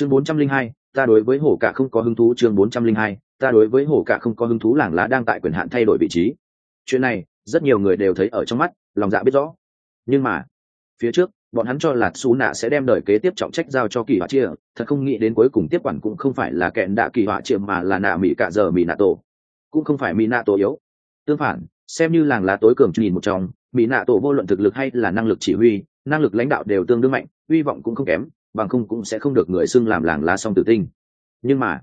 chương bốn trăm linh hai, ta đối với hổ cả không có hứng thú, chương bốn trăm linh hai, ta đối với hổ cả không có hứng thú làng lá đang tại quyền hạn thay đổi vị trí. Chuyện này, rất nhiều người đều thấy ở trong mắt, lòng dạ biết rõ. Nhưng mà, phía trước, bọn hắn cho là xú nạ sẽ đem đời kế tiếp trọng trách giao cho kỳ họa chia, thật không nghĩ đến cuối cùng tiếp quản cũng không phải là kẹn đạ kỳ họa chia mà là nạ mỹ cả giờ mỹ nạ tổ. Cũng không phải mỹ nạ tổ yếu. Tương phản, xem như làng lá tối cường nhìn một trong mỹ nạ tổ vô luận thực lực hay là năng lực chỉ huy, năng lực lãnh đạo đều tương đương mạnh, hy vọng cũng không kém bằng không cũng sẽ không được người xưng làm làng lá song tử tinh. Nhưng mà,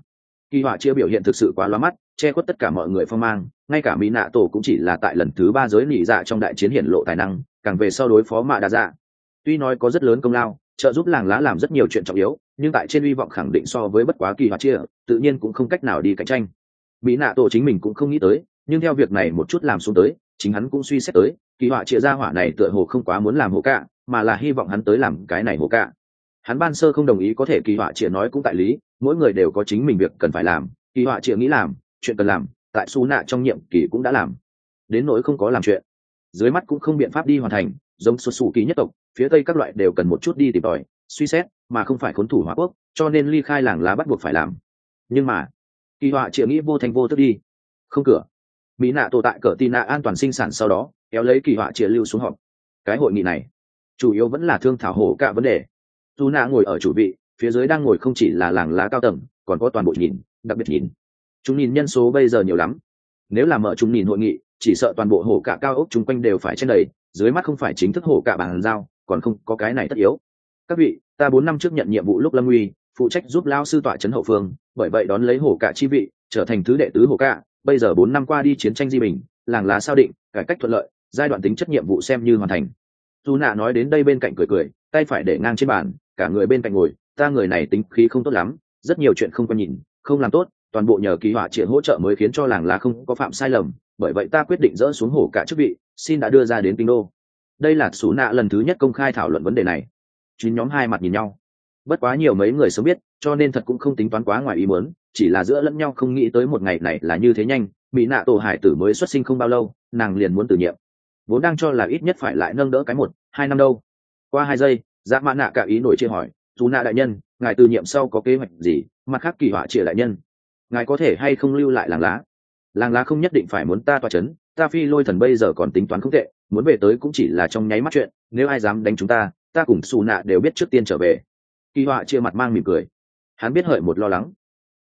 kỳ họa chia biểu hiện thực sự quá loa mắt, che khuất tất cả mọi người phong mang, ngay cả mỹ nạ tổ cũng chỉ là tại lần thứ ba giới nỉ dạ trong đại chiến hiển lộ tài năng, càng về sau đối phó mạ đa dạ. Tuy nói có rất lớn công lao, trợ giúp làng lá làm rất nhiều chuyện trọng yếu, nhưng tại trên hy vọng khẳng định so với bất quá kỳ họa chia, tự nhiên cũng không cách nào đi cạnh tranh. Mỹ nạ tổ chính mình cũng không nghĩ tới, nhưng theo việc này một chút làm xuống tới, chính hắn cũng suy xét tới, kỳ họa chia ra hỏa này tựa hồ không quá muốn làm hộ cạ, mà là hy vọng hắn tới làm cái này hộ cạ hắn ban sơ không đồng ý có thể kỳ họa triệt nói cũng tại lý, mỗi người đều có chính mình việc cần phải làm, kỳ họa triệt nghĩ làm, chuyện cần làm, tại su nạ trong nhiệm kỳ cũng đã làm. Đến nỗi không có làm chuyện, dưới mắt cũng không biện pháp đi hoàn thành, giống xuất xù ký nhất tộc, phía tây các loại đều cần một chút đi tìm tòi, suy xét, mà không phải khốn thủ hóa quốc, cho nên ly khai làng lá bắt buộc phải làm. Nhưng mà, kỳ họa chịa nghĩ vô thành vô tức đi. Không cửa. Mỹ nạ tổ tại cờ tị nạ an toàn sinh sản sau đó, kéo lấy kỳ họa chịa lưu xuống họp. Cái hội nghị này, chủ yếu vẫn là thương thảo hổ cả vấn đề dù nạ ngồi ở chủ vị, phía dưới đang ngồi không chỉ là làng lá cao tầng, còn có toàn bộ nhìn, đặc biệt nhìn. Chúng nhìn nhân số bây giờ nhiều lắm. Nếu là mở chúng nhìn hội nghị, chỉ sợ toàn bộ hổ cả cao ốc chung quanh đều phải trên đầy, dưới mắt không phải chính thức hổ cả bàn giao, còn không có cái này tất yếu. Các vị, ta bốn năm trước nhận nhiệm vụ lúc lâm uy, phụ trách giúp lao sư tọa trấn hậu phương, bởi vậy đón lấy hổ cả chi vị, trở thành thứ đệ tứ hổ cả. Bây giờ bốn năm qua đi chiến tranh di bình, làng lá sao định, cải cách thuận lợi, giai đoạn tính chất nhiệm vụ xem như hoàn thành. Dù nạ nói đến đây bên cạnh cười cười, tay phải để ngang trên bàn cả người bên cạnh ngồi, ta người này tính khí không tốt lắm, rất nhiều chuyện không có nhìn, không làm tốt, toàn bộ nhờ kỳ họa triển hỗ trợ mới khiến cho làng lá không có phạm sai lầm, bởi vậy ta quyết định dỡ xuống hổ cả chức vị, xin đã đưa ra đến kinh đô. Đây là xú nạ lần thứ nhất công khai thảo luận vấn đề này. Chín nhóm hai mặt nhìn nhau. Bất quá nhiều mấy người sớm biết, cho nên thật cũng không tính toán quá ngoài ý muốn, chỉ là giữa lẫn nhau không nghĩ tới một ngày này là như thế nhanh bị nạ tổ hải tử mới xuất sinh không bao lâu, nàng liền muốn tử nhiệm. Vốn đang cho là ít nhất phải lại nâng đỡ cái một, hai năm đâu. Qua hai giây dạ mã nạ cả ý nổi chia hỏi dù nạ đại nhân, ngài từ nhiệm sau có kế hoạch gì? Mặt khác kỳ họa chia đại nhân, ngài có thể hay không lưu lại làng lá? Làng lá không nhất định phải muốn ta toa c h ấ n ta phi lôi thần bây giờ còn tính toán không tệ, muốn về tới cũng chỉ là trong nháy mắt chuyện, nếu ai dám đánh chúng ta ta cùng xù nạ đều biết trước tiên trở về. Kỳ họa chia mặt mang mỉm cười. Hắn biết hợi một lo lắng.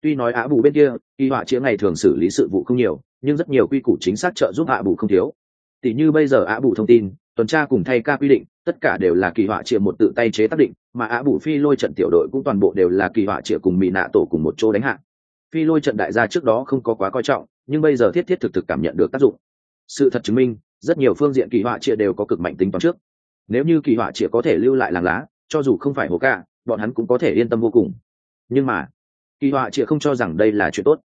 Tuy nói á bù bên kia, kỳ họa chia ngày thường xử lý sự vụ không nhiều, nhưng rất nhiều quy củ chính xác trợ giúp á bù không thiếu. Tỷ như bây giờ á bù thông tin tuần tra cùng thay ca quy định, tất cả đều là kỳ họa chia một tự tay chế tác định, mà á bù phi lôi trận tiểu đội cũng toàn bộ đều là kỳ họa chia cùng mỹ nạ tổ cùng một chỗ đánh hạ. Phi lôi trận đại gia trước đó không có quá coi trọng, nhưng bây giờ thiết thiết thực thực cảm nhận được tác dụng. Sự thật chứng minh, rất nhiều phương diện kỳ họa chia đều có cực mạnh tính toán trước. Nếu như kỳ họa chia có thể lưu lại làng lá, cho dù không phải hồ ca, bọn hắn cũng có thể yên tâm vô cùng. Nhưng mà, kỳ họa chia không cho rằng đây là chuyện tốt.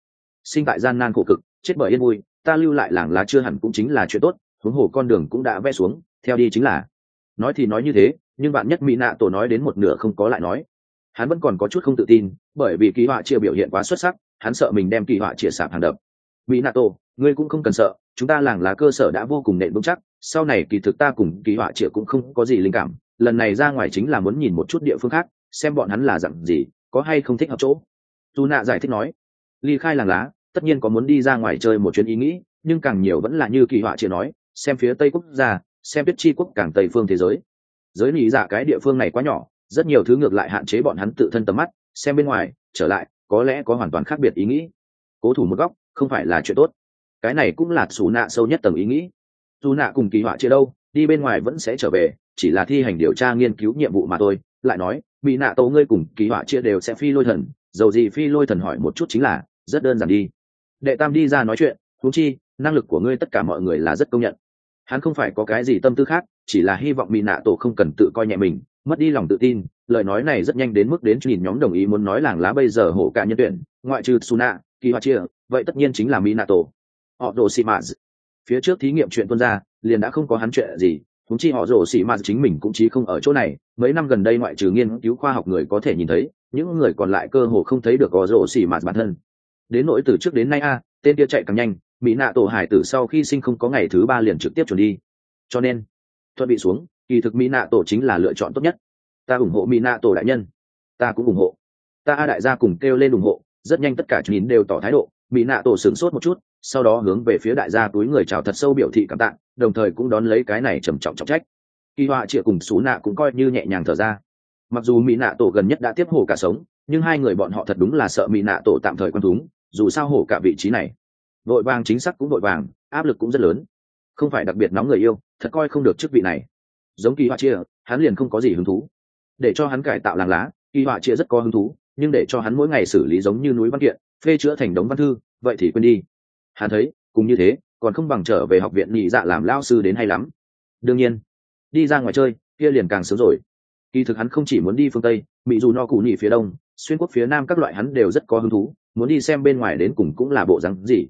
Sinh tại gian nan khổ cực, chết bởi yên vui, ta lưu lại làng lá chưa hẳn cũng chính là chuyện tốt, huống hồ con đường cũng đã vẽ xuống theo đi chính là. Nói thì nói như thế, nhưng bạn nhất mỹ nạ tổ nói đến một nửa không có lại nói. Hắn vẫn còn có chút không tự tin, bởi vì kỳ họa chia biểu hiện quá xuất sắc, hắn sợ mình đem kỳ họa chia sạp hàng đập. Mỹ nato ngươi cũng không cần sợ, chúng ta làng lá cơ sở đã vô cùng nện vững chắc, sau này kỳ thực ta cùng kỳ họa chia cũng không có gì linh cảm, lần này ra ngoài chính là muốn nhìn một chút địa phương khác, xem bọn hắn là dặn gì, có hay không thích hợp chỗ. Dù nạ giải thích nói, ly khai làng lá, tất nhiên có muốn đi ra ngoài chơi một chuyến ý nghĩ, nhưng càng nhiều vẫn là như kỳ họa chia nói, xem phía tây quốc gia xem biết chi quốc càng tây phương thế giới. Giới lý dạ cái địa phương này quá nhỏ, rất nhiều thứ ngược lại hạn chế bọn hắn tự thân tầm mắt, xem bên ngoài, trở lại, có lẽ có hoàn toàn khác biệt ý nghĩ. Cố thủ một góc, không phải là chuyện tốt. Cái này cũng là xù nạ sâu nhất tầng ý nghĩ. Dù nạ cùng kỳ họa chia đâu, đi bên ngoài vẫn sẽ trở về, chỉ là thi hành điều tra nghiên cứu nhiệm vụ mà thôi. Lại nói, bị nạ tấu ngươi cùng kỳ họa chia đều sẽ phi lôi thần, dầu gì phi lôi thần hỏi một chút chính là, rất đơn giản đi. Đệ tam đi ra nói chuyện thú chi, năng lực của ngươi tất cả mọi người là rất công nhận hắn không phải có cái gì tâm tư khác, chỉ là hy vọng mỹ nạ tổ không cần tự coi nhẹ mình, mất đi lòng tự tin, lời nói này rất nhanh đến mức đến nhìn nhóm đồng ý muốn nói làng lá bây giờ hổ cả nhân tuyển, ngoại trừ suna, kỳ hoa chia, vậy tất nhiên chính là minato họ đồ xì mạt. Phía trước thí nghiệm chuyện tuân ra, liền đã không có hắn chuyện gì thúng chi họ rổ xì mạt chính mình cũng chí không ở chỗ này, mấy năm gần đây ngoại trừ nghiên cứu khoa học người có thể nhìn thấy, những người còn lại cơ hồ không thấy được họ rổ xì mạt bản thân. Đến nỗi từ trước đến nay a, tên kia chạy càng nhanh mỹ nạ tổ hải tử sau khi sinh không có ngày thứ ba liền trực tiếp chuẩn đi. Cho nên, thuận bị xuống, kỳ thực mỹ nạ tổ chính là lựa chọn tốt nhất. Ta ủng hộ mỹ nạ tổ đại nhân. Ta cũng ủng hộ. Ta a đại gia cùng kêu lên ủng hộ, rất nhanh tất cả chín đều tỏ thái độ. Mỹ nạ tổ sửng sốt một chút, sau đó hướng về phía đại gia túi người chào thật sâu biểu thị cảm tạ, đồng thời cũng đón lấy cái này trầm trọng trọng trách. Kỳ họa chịa cùng xú nạ cũng coi như nhẹ nhàng thở ra. Mặc dù mỹ nạ tổ gần nhất đã tiếp hổ cả sống, nhưng hai người bọn họ thật đúng là sợ mỹ nạ tổ tạm thời quan thúng, dù sao hổ cả vị trí này vội vàng chính xác cũng vội vàng, áp lực cũng rất lớn. Không phải đặc biệt nóng người yêu, thật coi không được chức vị này. Giống kỳ họa chia, hắn liền không có gì hứng thú. Để cho hắn cải tạo làng lá, kỳ họa chia rất có hứng thú, nhưng để cho hắn mỗi ngày xử lý giống như núi văn kiện, phê chữa thành đống văn thư, vậy thì quên đi. Hắn thấy, cũng như thế, còn không bằng trở về học viện nhị dạ làm lao sư đến hay lắm. Đương nhiên, đi ra ngoài chơi, kia liền càng sớm rồi. Kỳ thực hắn không chỉ muốn đi phương tây, mỹ dù no cụ nhị phía đông, xuyên quốc phía nam các loại hắn đều rất có hứng thú, muốn đi xem bên ngoài đến cùng cũng là bộ rắn gì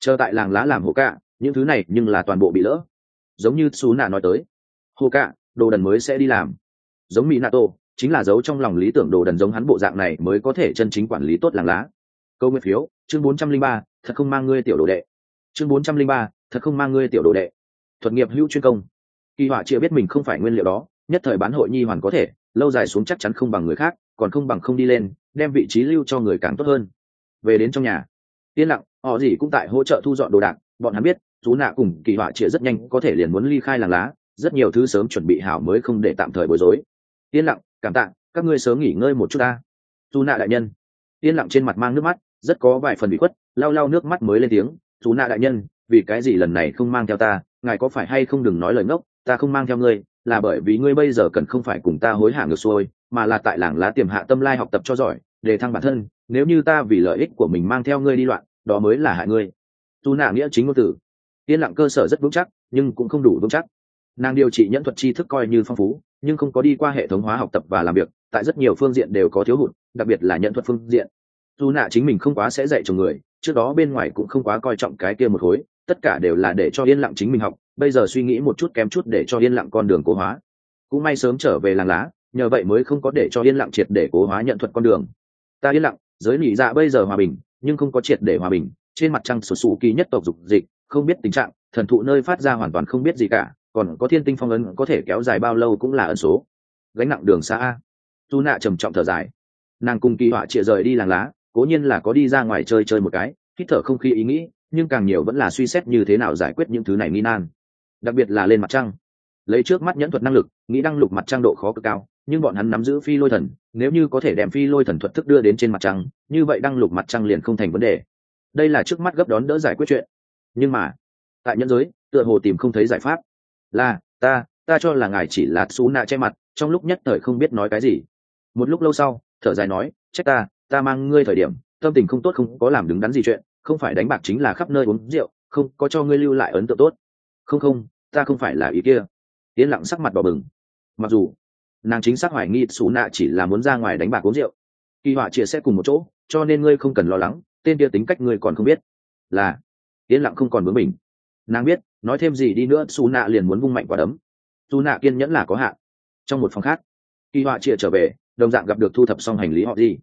chờ tại làng lá làm hồ cạ, những thứ này nhưng là toàn bộ bị lỡ. Giống như xú nạ nói tới. Hồ cạ, đồ đần mới sẽ đi làm. Giống mỹ nato chính là giấu trong lòng lý tưởng đồ đần giống hắn bộ dạng này mới có thể chân chính quản lý tốt làng lá. Câu nguyện phiếu, chương bốn trăm linh ba, thật không mang ngươi tiểu đồ đệ. Chương bốn trăm linh ba, thật không mang ngươi tiểu đồ đệ. Thuật nghiệp hữu chuyên công. Kỳ họa chưa biết mình không phải nguyên liệu đó, nhất thời bán hội nhi hoàn có thể, lâu dài xuống chắc chắn không bằng người khác, còn không bằng không đi lên, đem vị trí lưu cho người càng tốt hơn. Về đến trong nhà yên lặng, họ gì cũng tại hỗ trợ thu dọn đồ đạc, bọn hắn biết, chú nạ cùng kỳ họa chĩa rất nhanh có thể liền muốn ly khai làng lá, rất nhiều thứ sớm chuẩn bị hảo mới không để tạm thời bối rối. Yên lặng, cảm tạ, các ngươi sớm nghỉ ngơi một chút ta. Chú nạ đại nhân. Yên lặng trên mặt mang nước mắt, rất có vài phần bị khuất, lau lau nước mắt mới lên tiếng. Chú nạ đại nhân, vì cái gì lần này không mang theo ta, ngài có phải hay không đừng nói lời ngốc, ta không mang theo ngươi, là bởi vì ngươi bây giờ cần không phải cùng ta hối hả ngược xuôi, mà là tại làng lá tiềm hạ tâm lai học tập cho giỏi, để thăng bản thân nếu như ta vì lợi ích của mình mang theo ngươi đi loạn, đó mới là hại ngươi. Dù nạ nghĩa chính ngôn từ. Yên lặng cơ sở rất vững chắc, nhưng cũng không đủ vững chắc. Nàng điều trị nhẫn thuật tri thức coi như phong phú, nhưng không có đi qua hệ thống hóa học tập và làm việc, tại rất nhiều phương diện đều có thiếu hụt, đặc biệt là nhẫn thuật phương diện. Dù nạ chính mình không quá sẽ dạy cho người, trước đó bên ngoài cũng không quá coi trọng cái kia một khối, tất cả đều là để cho yên lặng chính mình học, bây giờ suy nghĩ một chút kém chút để cho yên lặng con đường cố hóa. Cũng may sớm trở về làng lá, nhờ vậy mới không có để cho yên lặng triệt để cố hóa nhận thuật con đường. Ta yên lặng giới nỉ dạ bây giờ hòa bình, nhưng không có triệt để hòa bình. Trên mặt trăng sổ sủ kỳ nhất tộc dục dịch, không biết tình trạng, thần thụ nơi phát ra hoàn toàn không biết gì cả, còn có thiên tinh phong ấn có thể kéo dài bao lâu cũng là ẩn số. Gánh nặng đường xa a. Tu nạ trầm trọng thở dài. Nàng cùng kỳ họa chịa rời đi làng lá, cố nhiên là có đi ra ngoài chơi chơi một cái, hít thở không khí ý nghĩ, nhưng càng nhiều vẫn là suy xét như thế nào giải quyết những thứ này nghi nan. Đặc biệt là lên mặt trăng lấy trước mắt nhẫn thuật năng lực, nghĩ đăng lục mặt trăng độ khó cực cao, nhưng bọn hắn nắm giữ phi lôi thần, nếu như có thể đem phi lôi thần thuật thức đưa đến trên mặt trăng, như vậy đăng lục mặt trăng liền không thành vấn đề. Đây là trước mắt gấp đón đỡ giải quyết chuyện. Nhưng mà, tại nhân giới, tựa hồ tìm không thấy giải pháp. Là, ta ta cho là ngài chỉ là xú nạ che mặt, trong lúc nhất thời không biết nói cái gì. Một lúc lâu sau, thở dài nói, trách ta ta mang ngươi thời điểm, tâm tình không tốt không có làm đứng đắn gì chuyện, không phải đánh bạc chính là khắp nơi uống rượu, không có cho ngươi lưu lại ấn tượng tốt. Không không, ta không phải là ý kia yên lặng sắc mặt đỏ bừng. Mặc dù, nàng chính xác hoài nghi xù nạ chỉ là muốn ra ngoài đánh bạc uống rượu. Kỳ họa chia sẻ cùng một chỗ, cho nên ngươi không cần lo lắng, tên kia tính cách ngươi còn không biết. Là, yên lặng không còn bướng mình nàng biết, nói thêm gì đi nữa xù nạ liền muốn vung mạnh quả đấm. Xù nạ kiên nhẫn là có hạn. Trong một phòng khác, kỳ họa chia trở về, đồng dạng gặp được thu thập xong hành lý họ gì.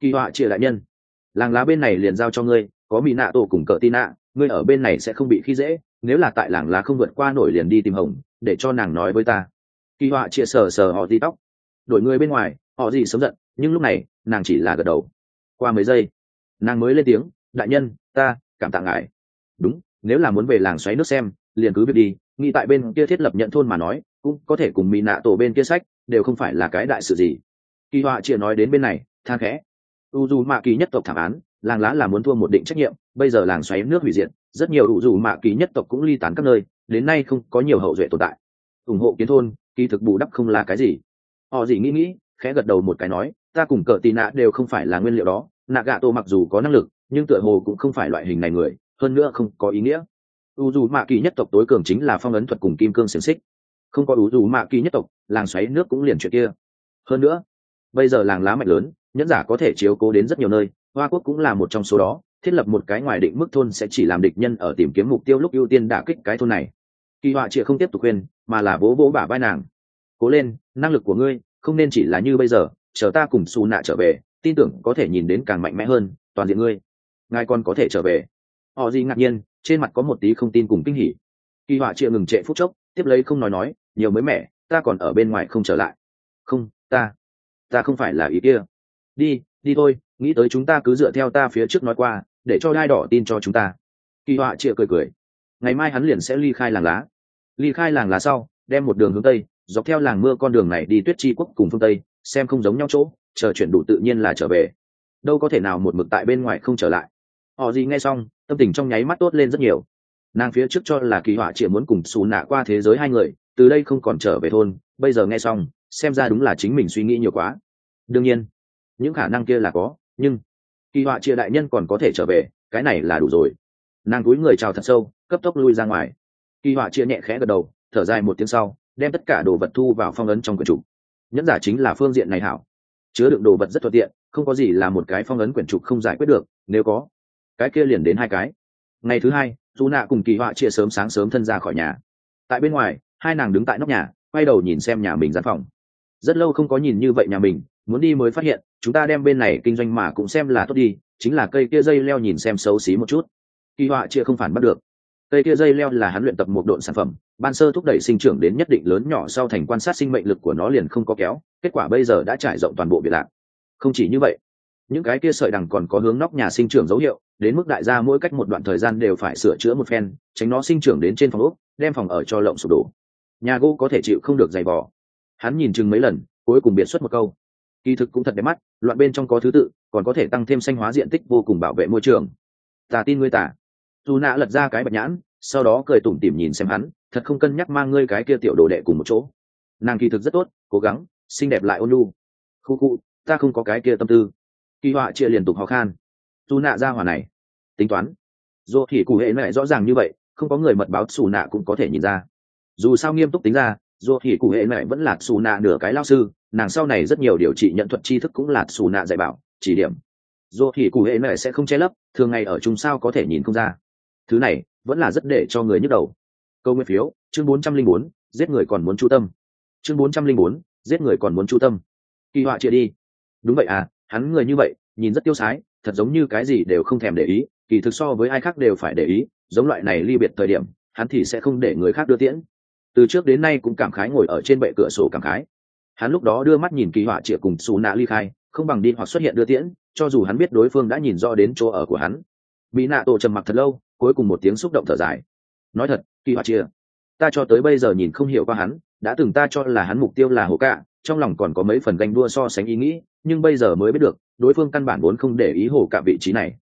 Kỳ họa chia đại nhân, làng lá bên này liền giao cho ngươi, có mỹ nạ tổ cùng cỡ tin nạ ngươi ở bên này sẽ không bị khi dễ, nếu là tại làng lá không vượt qua nổi liền đi tìm hồng để cho nàng nói với ta. Kỳ họa chia sờ sờ họ gì tóc. Đổi người bên ngoài, họ gì sớm giận, nhưng lúc này, nàng chỉ là gật đầu. Qua mấy giây, nàng mới lên tiếng, đại nhân, ta cảm tạ ngài. Đúng, nếu là muốn về làng xoáy nước xem, liền cứ việc đi, nghĩ tại bên kia thiết lập nhận thôn mà nói, cũng có thể cùng mỹ nạ tổ bên kia sách, đều không phải là cái đại sự gì. Kỳ họa chia nói đến bên này, than khẽ. U dù mạ kỳ nhất tộc thảm án, làng lá là muốn thua một định trách nhiệm, bây giờ làng xoáy nước hủy diệt, rất nhiều u dù mạ kỳ nhất tộc cũng ly tán các nơi đến nay không có nhiều hậu duệ tồn tại. Ủng hộ kiến thôn, kỳ thực bù đắp không là cái gì. Họ gì nghĩ nghĩ, khẽ gật đầu một cái nói, ta cùng cờ tì nạ đều không phải là nguyên liệu đó, nạ gạ tổ mặc dù có năng lực, nhưng tựa hồ cũng không phải loại hình này người, hơn nữa không có ý nghĩa. U dù mạ kỳ nhất tộc tối cường chính là phong ấn thuật cùng kim cương xiềng xích. Không có u dù mạ kỳ nhất tộc, làng xoáy nước cũng liền chuyện kia. Hơn nữa, bây giờ làng lá mạnh lớn, nhẫn giả có thể chiếu cố đến rất nhiều nơi, hoa quốc cũng là một trong số đó thiết lập một cái ngoài định mức thôn sẽ chỉ làm địch nhân ở tìm kiếm mục tiêu lúc ưu tiên đả kích cái thôn này. Kỳ họa chịa không tiếp tục khuyên, mà là bố bố bả vai nàng. Cố lên, năng lực của ngươi không nên chỉ là như bây giờ, chờ ta cùng xù nạ trở về, tin tưởng có thể nhìn đến càng mạnh mẽ hơn, toàn diện ngươi. Ngài còn có thể trở về. Họ gì ngạc nhiên, trên mặt có một tí không tin cùng kinh hỉ. Kỳ họa chịa ngừng trệ phút chốc, tiếp lấy không nói nói, nhiều mới mẻ, ta còn ở bên ngoài không trở lại. Không, ta ta không phải là ý kia. Đi đi thôi, nghĩ tới chúng ta cứ dựa theo ta phía trước nói qua để cho đai đỏ tin cho chúng ta. Kỳ họa chịa cười cười. Ngày mai hắn liền sẽ ly khai làng lá. Ly khai làng lá sau, đem một đường hướng tây, dọc theo làng mưa con đường này đi tuyết chi quốc cùng phương tây, xem không giống nhau chỗ, chờ chuyển đủ tự nhiên là trở về. Đâu có thể nào một mực tại bên ngoài không trở lại. Họ gì nghe xong, tâm tình trong nháy mắt tốt lên rất nhiều. Nàng phía trước cho là kỳ họa chỉ muốn cùng xù nạ qua thế giới hai người, từ đây không còn trở về thôn, bây giờ nghe xong, xem ra đúng là chính mình suy nghĩ nhiều quá. Đương nhiên, những khả năng kia là có, nhưng kỳ họa chia đại nhân còn có thể trở về, cái này là đủ rồi. Nàng cúi người chào thật sâu, cấp tốc lui ra ngoài. Kỳ họa chia nhẹ khẽ gật đầu, thở dài một tiếng sau, đem tất cả đồ vật thu vào phong ấn trong quyển trục. Nhẫn giả chính là phương diện này hảo. Chứa đựng đồ vật rất thuận tiện, không có gì là một cái phong ấn quyển trục không giải quyết được, nếu có, cái kia liền đến hai cái. Ngày thứ hai dù nạ cùng kỳ họa chia sớm sáng sớm thân ra khỏi nhà. Tại bên ngoài, hai nàng đứng tại nóc nhà, quay đầu nhìn xem nhà mình gian phòng. Rất lâu không có nhìn như vậy nhà mình muốn đi mới phát hiện, chúng ta đem bên này kinh doanh mà cũng xem là tốt đi, chính là cây kia dây leo nhìn xem xấu xí một chút. Kỳ họa chia không phản bắt được. Cây kia dây leo là hắn luyện tập một độn sản phẩm, ban sơ thúc đẩy sinh trưởng đến nhất định lớn nhỏ sau thành quan sát sinh mệnh lực của nó liền không có kéo, kết quả bây giờ đã trải rộng toàn bộ biệt lạc. Không chỉ như vậy, những cái kia sợi đằng còn có hướng nóc nhà sinh trưởng dấu hiệu, đến mức đại gia mỗi cách một đoạn thời gian đều phải sửa chữa một phen, tránh nó sinh trưởng đến trên phòng ốc, đem phòng ở cho lộng sụp đổ. Nhà gỗ có thể chịu không được giày vò. Hắn nhìn chừng mấy lần, cuối cùng biệt xuất một câu kỳ thực cũng thật đẹp mắt, loạn bên trong có thứ tự, còn có thể tăng thêm xanh hóa diện tích vô cùng bảo vệ môi trường. Ta tin ngươi tả dù nạ lật ra cái bạch nhãn, sau đó cười tủm tỉm nhìn xem hắn, thật không cân nhắc mang ngươi cái kia tiểu đồ đệ cùng một chỗ. Nàng kỳ thực rất tốt, cố gắng, xinh đẹp lại ôn nhu. Khu khu, ta không có cái kia tâm tư. Kỳ họa chia liên tục khó khăn dù nạ ra hòa này. Tính toán. Dù thì cụ hệ mẹ rõ ràng như vậy, không có người mật báo xù nạ cũng có thể nhìn ra. Dù sao nghiêm túc tính ra dù thì cụ hệ Mẹ vẫn là xù nạ nửa cái lao sư, nàng sau này rất nhiều điều trị nhận thuật tri thức cũng là xù nạ dạy bảo, chỉ điểm. Dù thì cụ hệ Mẹ sẽ không che lấp, thường ngày ở chung sao có thể nhìn không ra. Thứ này, vẫn là rất để cho người nhức đầu. Câu nguyên phiếu, chương bốn trăm linh bốn, giết người còn muốn chu tâm. Chương bốn trăm linh bốn, giết người còn muốn chu tâm. Kỳ họa chia đi. Đúng vậy à hắn người như vậy, nhìn rất tiêu sái, thật giống như cái gì đều không thèm để ý, kỳ thực so với ai khác đều phải để ý, giống loại này ly biệt thời điểm, hắn thì sẽ không để người khác đưa tiễn từ trước đến nay cũng cảm khái ngồi ở trên bệ cửa sổ cảm khái. Hắn lúc đó đưa mắt nhìn kỳ họa chĩa cùng xù nạ ly khai, không bằng đi hoặc xuất hiện đưa tiễn, cho dù hắn biết đối phương đã nhìn rõ đến chỗ ở của hắn. Bị nạ tổ trầm mặc thật lâu, cuối cùng một tiếng xúc động thở dài. Nói thật, kỳ họa chia ta cho tới bây giờ nhìn không hiểu qua hắn, đã từng ta cho là hắn mục tiêu là hồ cạ, trong lòng còn có mấy phần ganh đua so sánh ý nghĩ, nhưng bây giờ mới biết được, đối phương căn bản vốn không để ý hồ cạ vị trí này.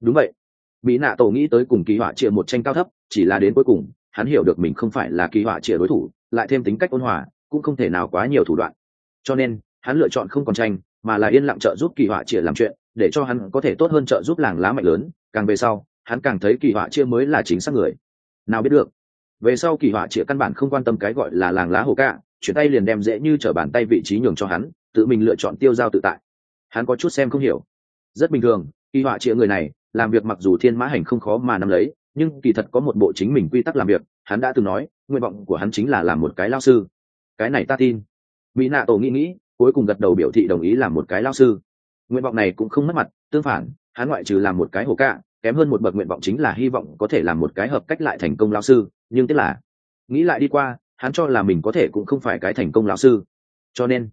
Đúng vậy. Mỹ nạ tổ nghĩ tới cùng kỳ họa chia một tranh cao thấp, chỉ là đến cuối cùng hắn hiểu được mình không phải là kỳ họa chia đối thủ, lại thêm tính cách ôn hòa, cũng không thể nào quá nhiều thủ đoạn. Cho nên, hắn lựa chọn không còn tranh, mà là yên lặng trợ giúp kỳ họa chia làm chuyện, để cho hắn có thể tốt hơn trợ giúp làng lá mạnh lớn. Càng về sau, hắn càng thấy kỳ họa chia mới là chính xác người. Nào biết được, về sau kỳ họa chia căn bản không quan tâm cái gọi là làng lá hồ cạ chuyển tay liền đem dễ như t r ở bàn tay vị trí nhường cho hắn, tự mình lựa chọn tiêu giao tự tại. Hắn có chút xem không hiểu. Rất bình thường, kỳ họa chia người này, làm việc mặc dù thiên mã hành không khó mà nắm lấy nhưng kỳ thật có một bộ chính mình quy tắc làm việc, hắn đã từng nói, nguyện vọng của hắn chính là làm một cái lao sư. Cái này ta tin. Mỹ nạ tổ nghĩ nghĩ, cuối cùng gật đầu biểu thị đồng ý làm một cái lao sư. Nguyện vọng này cũng không mất mặt, tương phản, hắn ngoại trừ làm một cái hồ cạ kém hơn một bậc nguyện vọng chính là hy vọng có thể làm một cái hợp cách lại thành công lao sư. Nhưng tức là, nghĩ lại đi qua, hắn cho là mình có thể cũng không phải cái thành công lao sư. Cho nên,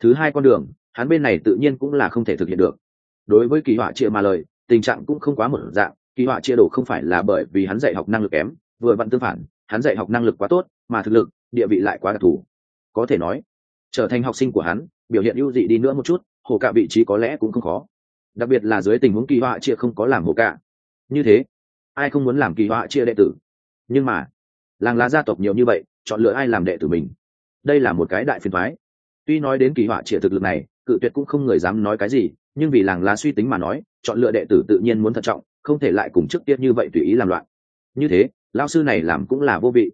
thứ hai con đường, hắn bên này tự nhiên cũng là không thể thực hiện được. Đối với kỳ họa trịa mà lời, tình trạng cũng không quá một dạng kỳ họa chia đồ không phải là bởi vì hắn dạy học năng lực kém, vừa vặn tương phản, hắn dạy học năng lực quá tốt, mà thực lực, địa vị lại quá đặc thù. Có thể nói, trở thành học sinh của hắn, biểu hiện ưu dị đi nữa một chút, hồ cả vị trí có lẽ cũng không khó. Đặc biệt là dưới tình huống kỳ họa chia không có làm hồ cả như thế, ai không muốn làm kỳ họa chia đệ tử? Nhưng mà, làng lá gia tộc nhiều như vậy, chọn lựa ai làm đệ tử mình? Đây là một cái đại phiền thoái tuy nói đến kỳ họa chia thực lực này, cự tuyệt cũng không người dám nói cái gì, nhưng vì làng lá suy tính mà nói, chọn lựa đệ tử tự nhiên muốn thận trọng không thể lại cùng trước tiết như vậy tùy ý làm loạn. Như thế lao sư này làm cũng là vô vị.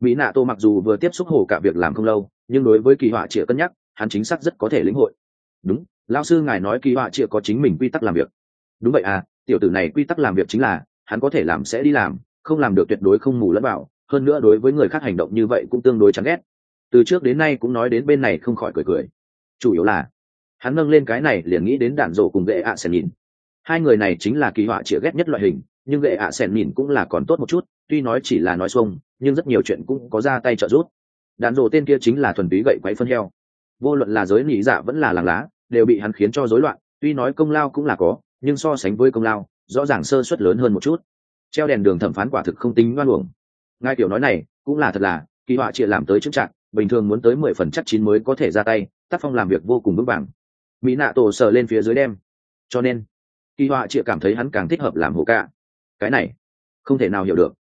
Mỹ nạ tô mặc dù vừa tiếp xúc hồ cả việc làm không lâu, nhưng đối với kỳ họa chĩa cân nhắc, hắn chính xác rất có thể lĩnh hội. Đúng lao sư ngài nói kỳ họa chĩa có chính mình quy tắc làm việc. Đúng vậy à tiểu tử này quy tắc làm việc chính là, hắn có thể làm sẽ đi làm, không làm được tuyệt đối không mù lẫn vào, hơn nữa đối với người khác hành động như vậy cũng tương đối chán ghét. Từ trước đến nay cũng nói đến bên này không khỏi cười cười. Chủ yếu là, hắn nâng lên cái này liền nghĩ đến đạn rổ cùng gệ ạ sẽ nhìn hai người này chính là kỳ họa chĩa ghét nhất loại hình, nhưng gệ ạ sẻn nhìn cũng là còn tốt một chút, tuy nói chỉ là nói xuông, nhưng rất nhiều chuyện cũng có ra tay trợ giúp. Đạn rổ tên kia chính là thuần túy gậy quấy phân heo. Vô luận là giới nỉ dạ vẫn là làng lá, đều bị hắn khiến cho rối loạn, tuy nói công lao cũng là có, nhưng so sánh với công lao, rõ ràng sơ suất lớn hơn một chút. Treo đèn đường thẩm phán quả thực không tính ngoan uổng. Ngay kiểu nói này, cũng là thật là, kỳ họa chĩa làm tới trước trạng, bình thường muốn tới mười phần chắc chín mới có thể ra tay, tác phong làm việc vô cùng vững vàng. Mỹ nạ tổ sờ lên phía dưới đem. Cho nên kỳ họa chịa cảm thấy hắn càng thích hợp làm hồ ca. Cái này không thể nào hiểu được.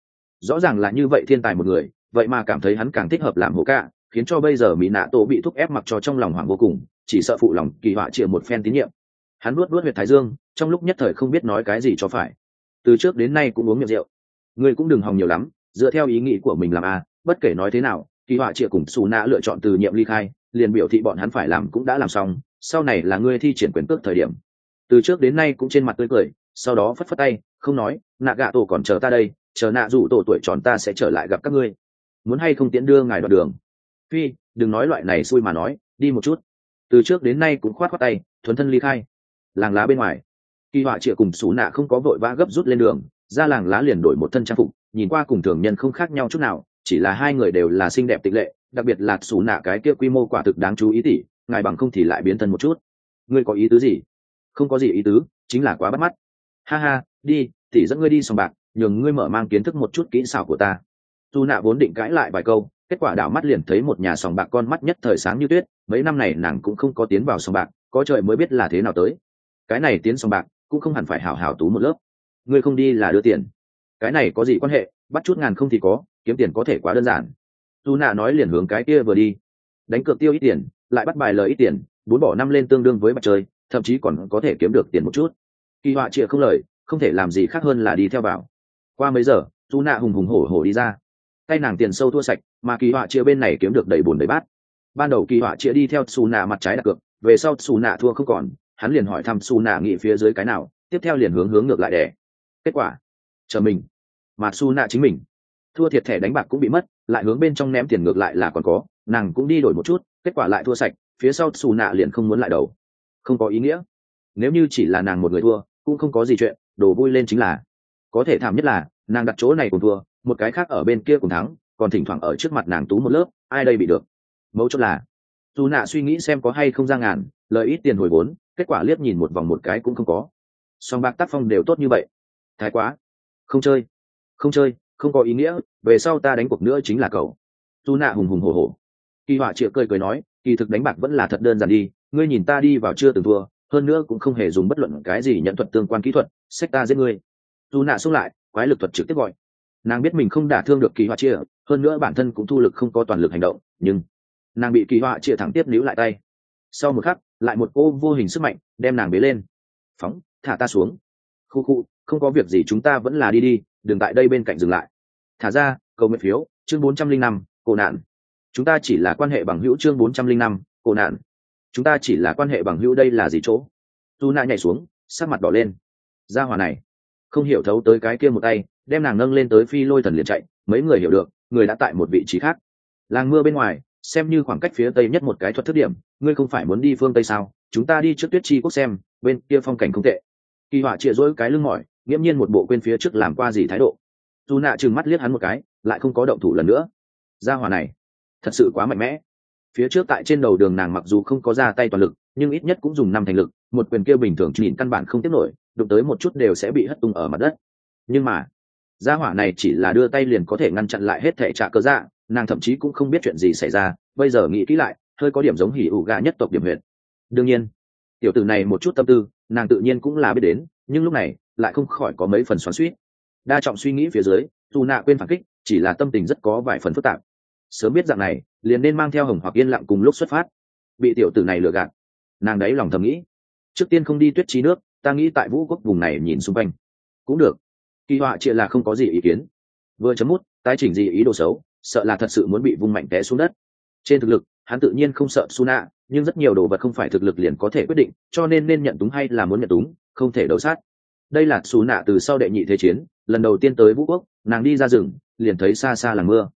Rõ ràng là như vậy thiên tài một người vậy mà cảm thấy hắn càng thích hợp làm hồ ca khiến cho bây giờ mỹ nạ tổ bị thúc ép mặc cho trong lòng hoảng vô cùng chỉ sợ phụ lòng kỳ họa chịa một phen tín nhiệm. Hắn nuốt nuốt huyệt thái dương trong lúc nhất thời không biết nói cái gì cho phải. Từ trước đến nay cũng uống miệng rượu. Ngươi cũng đừng hòng nhiều lắm dựa theo ý nghĩ của mình làm a à, bất kể nói thế nào kỳ họa chịa cùng xù nạ lựa chọn từ nhiệm ly khai liền biểu thị bọn hắn phải làm cũng đã làm xong sau này là ngươi thi triển quyền cước thời điểm từ trước đến nay cũng trên mặt tươi cười, sau đó phất phất tay, không nói, nạ gạ tổ còn chờ ta đây, chờ nạ rủ tổ tuổi tròn ta sẽ trở lại gặp các ngươi. Muốn hay không tiễn đưa ngài đoạn đường? Phi, đừng nói loại này xui mà nói, đi một chút. Từ trước đến nay cũng khoát khoát tay, thuấn thân ly khai. Làng lá bên ngoài, kỳ họa chịa cùng xù nạ không có vội vã gấp rút lên đường, ra làng lá liền đổi một thân trang phục, nhìn qua cùng thường nhân không khác nhau chút nào, chỉ là hai người đều là xinh đẹp tịch lệ, đặc biệt là xù nạ cái kia quy mô quả thực đáng chú ý tỉ, ngài bằng không thì lại biến thân một chút. Ngươi có ý tứ gì? Không có gì ý tứ, chính là quá bắt mắt. Ha ha, đi tỉ dẫn ngươi đi sòng bạc, nhường ngươi mở mang kiến thức một chút kỹ xảo của ta. Dù nạ vốn định cãi lại vài câu, kết quả đảo mắt liền thấy một nhà sòng bạc con mắt nhất thời sáng như tuyết, mấy năm này nàng cũng không có tiến vào sòng bạc, có trời mới biết là thế nào tới. Cái này tiến sòng bạc cũng không hẳn phải hảo hảo tú một lớp. Ngươi không đi là đưa tiền. Cái này có gì quan hệ, bắt chút ngàn không thì có, kiếm tiền có thể quá đơn giản. Dù nạ nói liền hướng cái kia vừa đi. Đánh cược tiêu ít tiền, lại bắt bài lời ít tiền, bốn bỏ năm lên tương đương với mặt trời thậm chí còn có thể kiếm được tiền một chút. Kỳ họa chịa không lời, không thể làm gì khác hơn là đi theo vào. Qua mấy giờ dù nạ hùng hùng hổ hổ đi ra. Tay nàng tiền sâu thua sạch, mà kỳ họa chia bên này kiếm được đầy bùn đầy bát. Ban đầu kỳ họa chia đi theo xù nạ mặt trái đặt cược, về sau xù nạ thua không còn, hắn liền hỏi thăm xù nạ nghị phía dưới cái nào, tiếp theo liền hướng hướng ngược lại đẻ kết quả, chờ mình, mà xù nạ chính mình. Thua thiệt thẻ đánh bạc cũng bị mất, lại hướng bên trong ném tiền ngược lại là còn có, nàng cũng đi đổi một chút, kết quả lại thua sạch, phía sau xù nạ liền không muốn lại đầu không có ý nghĩa. Nếu như chỉ là nàng một người thua, cũng không có gì chuyện, Đồ vui lên chính là. Có thể thảm nhất là, nàng đặt chỗ này cùng thua, một cái khác ở bên kia cùng thắng, còn thỉnh thoảng ở trước mặt nàng tú một lớp, ai đây bị được? Mấu chốt là, dù nạ suy nghĩ xem có hay không ra ngàn, lợi ít tiền hồi vốn, kết quả liếc nhìn một vòng một cái cũng không có. Song bạc tác phong đều tốt như vậy. Thái quá. Không chơi. Không chơi, không có ý nghĩa, về sau ta đánh cuộc nữa chính là cậu. Dù nạ hùng hùng hổ hổ. Kỳ họa chịa cười cười nói kỳ thực đánh bạc vẫn là thật đơn giản đi, ngươi nhìn ta đi vào chưa từng thua, hơn nữa cũng không hề dùng bất luận cái gì nhận thuật tương quan kỹ thuật sách ta giết ngươi. Dù nạ xuống lại, quái lực thuật trực tiếp gọi. Nàng biết mình không đả thương được kỳ họa chia, hơn nữa bản thân cũng thu lực không có toàn lực hành động, nhưng nàng bị kỳ họa chia thẳng tiếp níu lại tay. Sau một khắc, lại một cô vô hình sức mạnh đem nàng bế lên. Phóng, thả ta xuống. Khu khu, không có việc gì chúng ta vẫn là đi đi, đừng tại đây bên cạnh dừng lại. Thả ra, cầu nguyện phiếu, chương bốn trăm linh năm, cổ nạn chúng ta chỉ là quan hệ bằng hữu chương bốn trăm linh năm cổ nạn. Chúng ta chỉ là quan hệ bằng hữu đây là gì chỗ? Dù nạ nhảy xuống, sắc mặt đỏ lên. Ra hòa này, không hiểu thấu tới cái kia một tay, đem nàng nâng lên tới phi lôi thần liền chạy, mấy người hiểu được, người đã tại một vị trí khác. Làng mưa bên ngoài, xem như khoảng cách phía tây nhất một cái thuật thức điểm, ngươi không phải muốn đi phương tây sao? Chúng ta đi trước tuyết chi quốc xem, bên kia phong cảnh không tệ. Kỳ họa chĩa rỗi cái lưng mỏi, nghiễm nhiên một bộ quên phía trước làm qua gì thái độ. Dù nạ trừng mắt liếc hắn một cái, lại không có động thủ lần nữa. Gia hỏa này thật sự quá mạnh mẽ. Phía trước tại trên đầu đường nàng mặc dù không có ra tay toàn lực, nhưng ít nhất cũng dùng năm thành lực, một quyền kia bình thường nhìn căn bản không tiếp nổi, đụng tới một chút đều sẽ bị hất tung ở mặt đất. Nhưng mà, gia hỏa này chỉ là đưa tay liền có thể ngăn chặn lại hết thể trạ cơ dạ nàng thậm chí cũng không biết chuyện gì xảy ra, bây giờ nghĩ kỹ lại, hơi có điểm giống hỉ ủ gà nhất tộc điểm huyện đương nhiên, tiểu tử này một chút tâm tư, nàng tự nhiên cũng là biết đến, nhưng lúc này, lại không khỏi có mấy phần xoắn suýt đa trọng suy nghĩ phía dưới, dù nạ quên phản kích, chỉ là tâm tình rất có vài phần phức tạp sớm biết dạng này, liền nên mang theo hồng hoặc yên lặng cùng lúc xuất phát. Bị tiểu tử này lừa gạt. Nàng đấy lòng thầm nghĩ, trước tiên không đi tuyết trí nước, ta nghĩ tại vũ quốc vùng này nhìn xung quanh. Cũng được. Kỳ họa chia là không có gì ý kiến. Vừa chấm mút, tái chỉnh gì ý đồ xấu, sợ là thật sự muốn bị vung mạnh té xuống đất. Trên thực lực, hắn tự nhiên không sợ su nạ nhưng rất nhiều đồ vật không phải thực lực liền có thể quyết định, cho nên nên nhận túng hay là muốn nhận túng không thể đấu sát. Đây là xù nạ từ sau đệ nhị thế chiến, lần đầu tiên tới vũ quốc, nàng đi ra rừng, liền thấy xa xa là mưa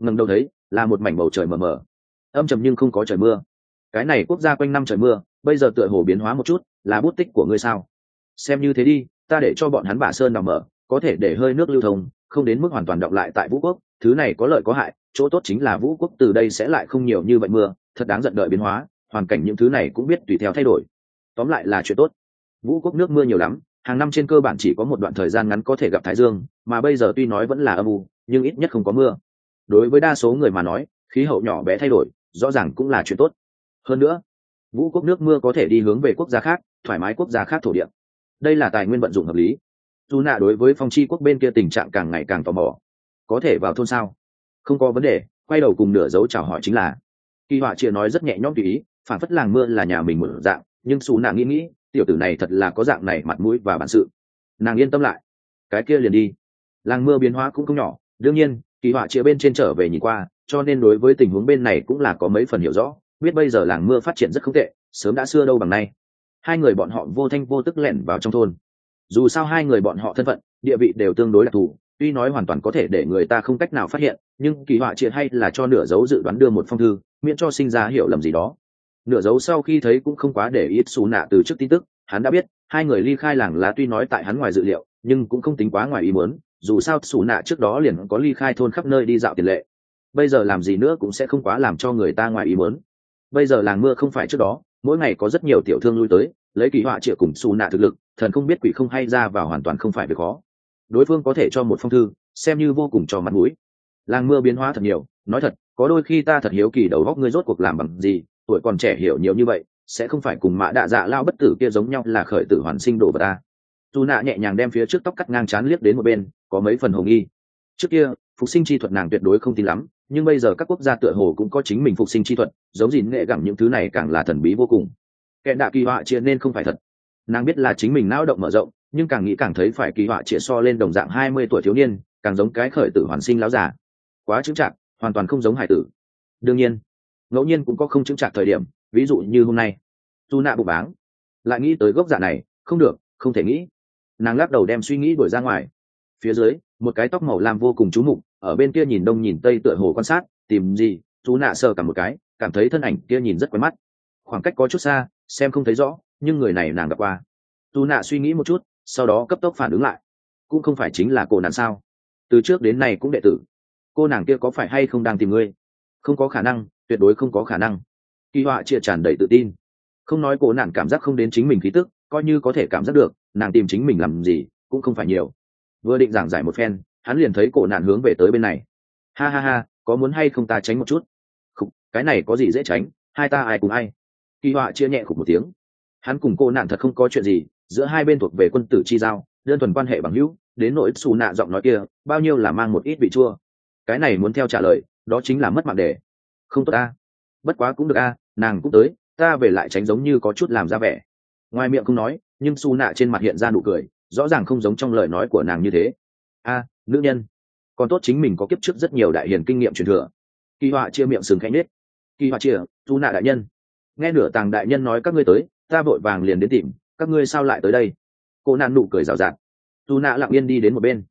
ngần đầu thấy, là một mảnh bầu trời mờ mờ. Âm trầm nhưng không có trời mưa. Cái này quốc gia quanh năm trời mưa, bây giờ tựa hồ biến hóa một chút, là bút tích của ngươi sao? Xem như thế đi, ta để cho bọn hắn bả sơn đào mở, có thể để hơi nước lưu thông, không đến mức hoàn toàn đọng lại tại vũ quốc, thứ này có lợi có hại, chỗ tốt chính là vũ quốc từ đây sẽ lại không nhiều như vậy mưa, thật đáng giận đợi biến hóa, hoàn cảnh những thứ này cũng biết tùy theo thay đổi. Tóm lại là chuyện tốt. Vũ quốc nước mưa nhiều lắm, hàng năm trên cơ bản chỉ có một đoạn thời gian ngắn có thể gặp thái dương, mà bây giờ tuy nói vẫn là âm u, nhưng ít nhất không có mưa đối với đa số người mà nói, khí hậu nhỏ bé thay đổi, rõ ràng cũng là chuyện tốt. Hơn nữa, vũ quốc nước mưa có thể đi hướng về quốc gia khác, thoải mái quốc gia khác thổ địa. Đây là tài nguyên vận dụng hợp lý. Dù nạ đối với phong chi quốc bên kia tình trạng càng ngày càng tò mò. Có thể vào thôn sao? Không có vấn đề, quay đầu cùng nửa dấu chào hỏi chính là. Kỳ họa chia nói rất nhẹ nhõm tùy ý, phản phất làng mưa là nhà mình một dạng, nhưng xù nạ nghĩ nghĩ, tiểu tử này thật là có dạng này mặt mũi và bản sự. Nàng yên tâm lại. Cái kia liền đi. Làng mưa biến hóa cũng không nhỏ, đương nhiên kỳ họa chia bên trên trở về nhìn qua, cho nên đối với tình huống bên này cũng là có mấy phần hiểu rõ, biết bây giờ làng mưa phát triển rất không tệ, sớm đã xưa đâu bằng nay. Hai người bọn họ vô thanh vô tức lẻn vào trong thôn. Dù sao hai người bọn họ thân phận, địa vị đều tương đối đặc thù, tuy nói hoàn toàn có thể để người ta không cách nào phát hiện, nhưng kỳ họa triệt hay là cho nửa dấu dự đoán đưa một phong thư, miễn cho sinh ra hiểu lầm gì đó. Nửa dấu sau khi thấy cũng không quá để ít xù nạ từ trước tin tức, hắn đã biết, hai người ly khai làng lá tuy nói tại hắn ngoài dự liệu, nhưng cũng không tính quá ngoài ý muốn dù sao xù nạ trước đó liền có ly khai thôn khắp nơi đi dạo tiền lệ. Bây giờ làm gì nữa cũng sẽ không quá làm cho người ta ngoài ý muốn. Bây giờ làng mưa không phải trước đó, mỗi ngày có rất nhiều tiểu thương lui tới, lấy kỳ họa triệu cùng xù nạ thực lực, thần không biết quỷ không hay ra và hoàn toàn không phải việc khó. Đối phương có thể cho một phong thư, xem như vô cùng cho mặt mũi. Làng mưa biến hóa thật nhiều, nói thật, có đôi khi ta thật hiếu kỳ đầu góc ngươi rốt cuộc làm bằng gì, tuổi còn trẻ hiểu nhiều như vậy, sẽ không phải cùng mã đạ dạ lao bất tử kia giống nhau là khởi tử hoàn sinh đồ vật ta dù nạ nhẹ nhàng đem phía trước tóc cắt ngang chán liếc đến một bên, có mấy phần hồng nghi. Trước kia, phục sinh chi thuật nàng tuyệt đối không tin lắm, nhưng bây giờ các quốc gia tựa hồ cũng có chính mình phục sinh chi thuật, giống gì nghệ gẳng những thứ này càng là thần bí vô cùng. Kẹn đạ kỳ họa chia nên không phải thật. Nàng biết là chính mình não động mở rộng, nhưng càng nghĩ càng thấy phải kỳ họa chia so lên đồng dạng hai mươi tuổi thiếu niên, càng giống cái khởi tử hoàn sinh láo giả quá chứng chạc, hoàn toàn không giống hải tử. Đương nhiên, ngẫu nhiên cũng có không chứng chạc thời điểm, ví dụ như hôm nay. Dù nạ bụ báng. Lại nghĩ tới gốc giả này, không được, không thể nghĩ nàng lắc đầu đem suy nghĩ đuổi ra ngoài. Phía dưới, một cái tóc màu lam vô cùng chú mục, ở bên kia nhìn đông nhìn tây tựa hồ quan sát, tìm gì, chú nạ sờ cả một cái, cảm thấy thân ảnh kia nhìn rất quen mắt. Khoảng cách có chút xa, xem không thấy rõ, nhưng người này nàng gặp qua. Dù nạ suy nghĩ một chút, sau đó cấp tốc phản ứng lại. Cũng không phải chính là cô nàng sao? Từ trước đến nay cũng đệ tử. Cô nàng kia có phải hay không đang tìm ngươi? Không có khả năng, tuyệt đối không có khả năng. Kỳ họa chia tràn đầy tự tin. Không nói cô nàng cảm giác không đến chính mình khí tức coi như có thể cảm giác được nàng tìm chính mình làm gì cũng không phải nhiều. Vừa định giảng giải một phen hắn liền thấy cổ nạn hướng về tới bên này. Ha ha ha có muốn hay không ta tránh một chút? Khúc, cái này có gì dễ tránh? Hai ta ai cùng ai? Kỳ họa chia nhẹ khục một tiếng. Hắn cùng cô nạn thật không có chuyện gì giữa hai bên thuộc về quân tử chi giao đơn thuần quan hệ bằng hữu đến nỗi xù nạ giọng nói kia bao nhiêu là mang một ít vị chua. Cái này muốn theo trả lời đó chính là mất mạng đề không tốt ta, bất quá cũng được a nàng cũng tới ta về lại tránh giống như có chút làm ra vẻ ngoài miệng không nói, nhưng su nạ trên mặt hiện ra nụ cười, rõ ràng không giống trong lời nói của nàng như thế. A, nữ nhân. Còn tốt chính mình có kiếp trước rất nhiều đại hiền kinh nghiệm truyền thừa. Kỳ họa chia miệng sừng khẽ nết kỳ họa chia, su nạ đại nhân. Nghe nửa tàng đại nhân nói các ngươi tới, ta vội vàng liền đến tìm, các ngươi sao lại tới đây? Cô nạn nụ cười rào rạt. Su nạ lặng yên đi đến một bên.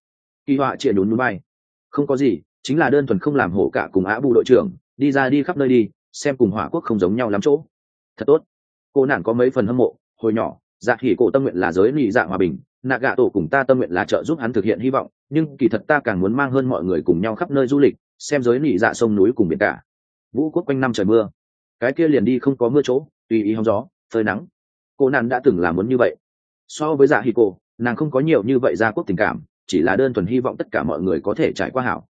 Kỳ họa chia đún núi bay không có gì, chính là đơn thuần không làm hổ cả cùng á bù đội trưởng, đi ra đi khắp nơi đi, xem cùng hỏa quốc không giống nhau lắm chỗ. Thật tốt. Cô nạn có mấy phần hâm mộ hồi nhỏ dạ khỉ cổ tâm nguyện là giới lì dạ hòa bình, nạ gạ tổ cùng ta tâm nguyện là trợ giúp hắn thực hiện hy vọng, nhưng kỳ thật ta càng muốn mang hơn mọi người cùng nhau khắp nơi du lịch, xem giới lì dạ sông núi cùng biển cả. Vũ quốc quanh năm trời mưa. Cái kia liền đi không có mưa chỗ, tùy ý hóng gió, phơi nắng. Cô nàng đã từng làm muốn như vậy. So với dạ hi cô nàng không có nhiều như vậy gia quốc tình cảm, chỉ là đơn thuần hy vọng tất cả mọi người có thể trải qua hảo.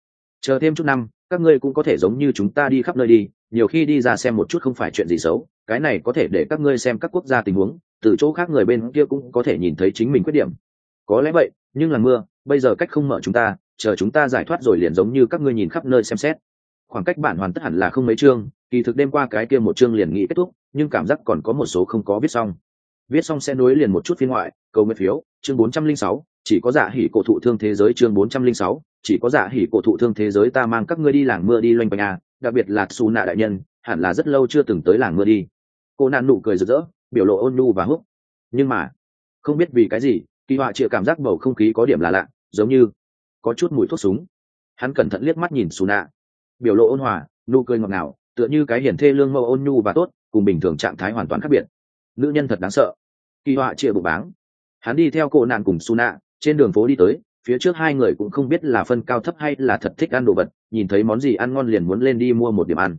Chờ thêm chút năm, các ngươi cũng có thể giống như chúng ta đi khắp nơi đi, nhiều khi đi ra xem một chút không phải chuyện gì xấu cái này có thể để các ngươi xem các quốc gia tình huống, từ chỗ khác người bên kia cũng có thể nhìn thấy chính mình khuyết điểm. Có lẽ vậy, nhưng là mưa, bây giờ cách không mở chúng ta, chờ chúng ta giải thoát rồi liền giống như các ngươi nhìn khắp nơi xem xét. Khoảng cách bản hoàn tất hẳn là không mấy chương, kỳ thực đêm qua cái kia một chương liền nghĩ kết thúc, nhưng cảm giác còn có một số không có viết xong. Viết xong sẽ nối liền một chút phiên ngoại, câu nguyên phiếu, chương bốn trăm linh sáu, chỉ có giả hỉ cổ thụ thương thế giới chương bốn trăm linh sáu, chỉ có giả hỉ cổ thụ thương thế giới ta mang các ngươi đi làng mưa đi loanh quanh à đặc biệt là xù nạ đại nhân, hẳn là rất lâu chưa từng tới làng mưa đi cô nạn nụ cười rực rỡ, biểu lộ ôn nhu và húc. Nhưng mà, không biết vì cái gì, kỳ họa chịa cảm giác bầu không khí có điểm là lạ, giống như có chút mùi thuốc súng. Hắn cẩn thận liếc mắt nhìn xù nạ biểu lộ ôn hòa, nụ cười ngọt ngào, tựa như cái hiển thê lương mẫu ôn nhu và tốt, cùng bình thường trạng thái hoàn toàn khác biệt. Nữ nhân thật đáng sợ. Kỳ họa chịa bụng báng. Hắn đi theo cô nạn cùng xù nạ trên đường phố đi tới, phía trước hai người cũng không biết là phân cao thấp hay là thật thích ăn đồ vật, nhìn thấy món gì ăn ngon liền muốn lên đi mua một điểm ăn.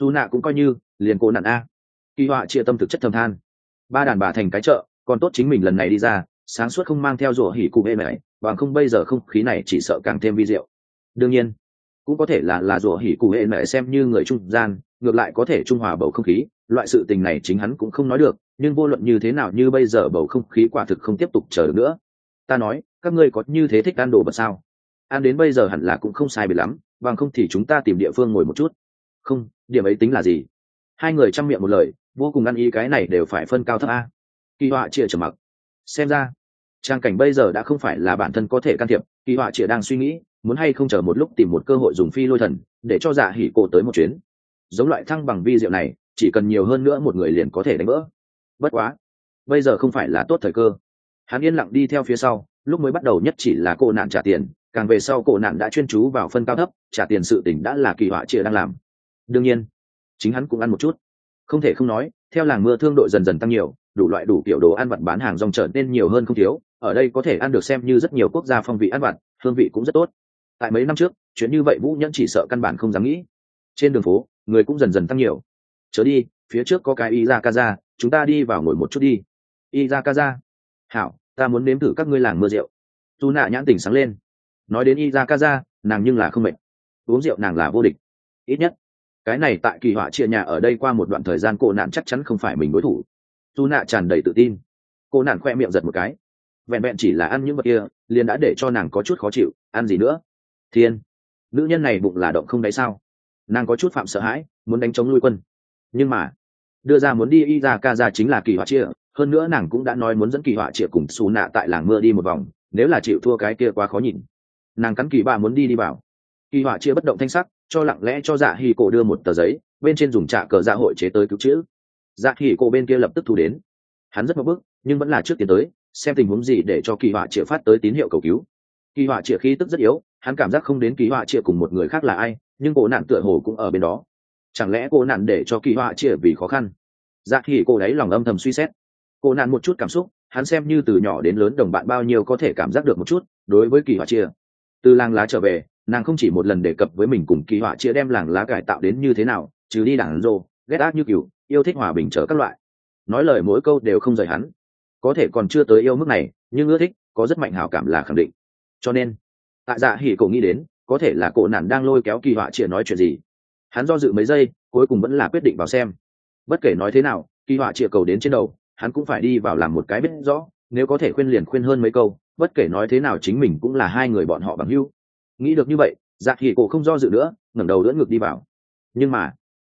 Su nạ cũng coi như, liền cô nạn a kỳ họa chia tâm thực chất thầm than. Ba đàn bà thành cái chợ, còn tốt chính mình lần này đi ra, sáng suốt không mang theo rủa hỉ cụ hệ mẹ, bằng không bây giờ không khí này chỉ sợ càng thêm vi diệu. Đương nhiên, cũng có thể là là rủa hỉ cụ hệ mẹ xem như người trung gian, ngược lại có thể trung hòa bầu không khí, loại sự tình này chính hắn cũng không nói được, nhưng vô luận như thế nào như bây giờ bầu không khí quả thực không tiếp tục chờ được nữa. Ta nói, các ngươi có như thế thích ăn đồ vật sao? Ăn đến bây giờ hẳn là cũng không sai biệt lắm, bằng không thì chúng ta tìm địa phương ngồi một chút. Không, điểm ấy tính là gì? Hai người chăm miệng một lời vô cùng ăn ý cái này đều phải phân cao thấp a. Kỳ họa chịa trầm mặc. Xem ra, trang cảnh bây giờ đã không phải là bản thân có thể can thiệp, kỳ họa chịa đang suy nghĩ, muốn hay không chờ một lúc tìm một cơ hội dùng phi lôi thần, để cho dạ hỉ cổ tới một chuyến. Giống loại thăng bằng vi diệu này, chỉ cần nhiều hơn nữa một người liền có thể đánh vỡ. Bất quá, bây giờ không phải là tốt thời cơ. Hắn yên lặng đi theo phía sau, lúc mới bắt đầu nhất chỉ là cô nạn trả tiền, càng về sau cổ nạn đã chuyên chú vào phân cao thấp, trả tiền sự tỉnh đã là kỳ họa chia đang làm. Đương nhiên, chính hắn cũng ăn một chút không thể không nói, theo làng mưa thương đội dần dần tăng nhiều, đủ loại đủ kiểu đồ ăn vặt bán hàng rong trở nên nhiều hơn không thiếu, ở đây có thể ăn được xem như rất nhiều quốc gia phong vị ăn vặt, hương vị cũng rất tốt. Tại mấy năm trước, chuyện như vậy vũ nhẫn chỉ sợ căn bản không dám nghĩ. Trên đường phố, người cũng dần dần tăng nhiều. Chớ đi, phía trước có cái y ra chúng ta đi vào ngồi một chút đi. Y ra hảo, ta muốn nếm thử các ngươi làng mưa rượu. Tu nạ nhãn tỉnh sáng lên. Nói đến y ra nàng nhưng là không mệt. Uống rượu nàng là vô địch. Ít nhất cái này tại kỳ họa chia nhà ở đây qua một đoạn thời gian cô nạn chắc chắn không phải mình đối thủ. Dù nạ tràn đầy tự tin. Cô nạn khoe miệng giật một cái. Vẹn vẹn chỉ là ăn những vật kia, liền đã để cho nàng có chút khó chịu, ăn gì nữa? Thiên. Nữ nhân này bụng là động không đấy sao? Nàng có chút phạm sợ hãi, muốn đánh chống lui quân. Nhưng mà, đưa ra muốn đi y ra ca ra chính là kỳ họa chia, hơn nữa nàng cũng đã nói muốn dẫn kỳ họa chia cùng xù nạ tại làng mưa đi một vòng, nếu là chịu thua cái kia quá khó nhìn. Nàng cắn kỳ bà muốn đi đi vào kỳ họa chia bất động thanh sắc cho lặng lẽ cho dạ hỉ cổ đưa một tờ giấy, bên trên dùng trạ cờ dạ hội chế tới cứu chữ. Dạ hỉ cổ bên kia lập tức thu đến. Hắn rất mập bức, nhưng vẫn là trước tiến tới, xem tình huống gì để cho kỳ họa chia phát tới tín hiệu cầu cứu. Kỳ họa chia khí tức rất yếu, hắn cảm giác không đến kỳ họa chia cùng một người khác là ai, nhưng cổ nạn tựa hồ cũng ở bên đó. Chẳng lẽ cô nạn để cho kỳ họa chia vì khó khăn? Dạ hỉ cổ đấy lòng âm thầm suy xét. Cô nạn một chút cảm xúc, hắn xem như từ nhỏ đến lớn đồng bạn bao nhiêu có thể cảm giác được một chút, đối với kỳ họa chia từ làng lá trở về nàng không chỉ một lần đề cập với mình cùng kỳ họa chia đem làng lá cải tạo đến như thế nào, trừ đi đảng rô, ghét ác như kiểu yêu thích hòa bình trở các loại. Nói lời mỗi câu đều không rời hắn. Có thể còn chưa tới yêu mức này, nhưng ưa thích, có rất mạnh hảo cảm là khẳng định. Cho nên, tại dạ hỉ cậu nghĩ đến, có thể là cổ nàng đang lôi kéo kỳ họa chia nói chuyện gì. Hắn do dự mấy giây, cuối cùng vẫn là quyết định vào xem. Bất kể nói thế nào, kỳ họa chia cầu đến trên đầu, hắn cũng phải đi vào làm một cái biết rõ, nếu có thể khuyên liền khuyên hơn mấy câu, bất kể nói thế nào chính mình cũng là hai người bọn họ bằng hữu nghĩ được như vậy dạ hỉ cổ không do dự nữa, ngẩng đầu đỡ ngực đi vào. Nhưng mà,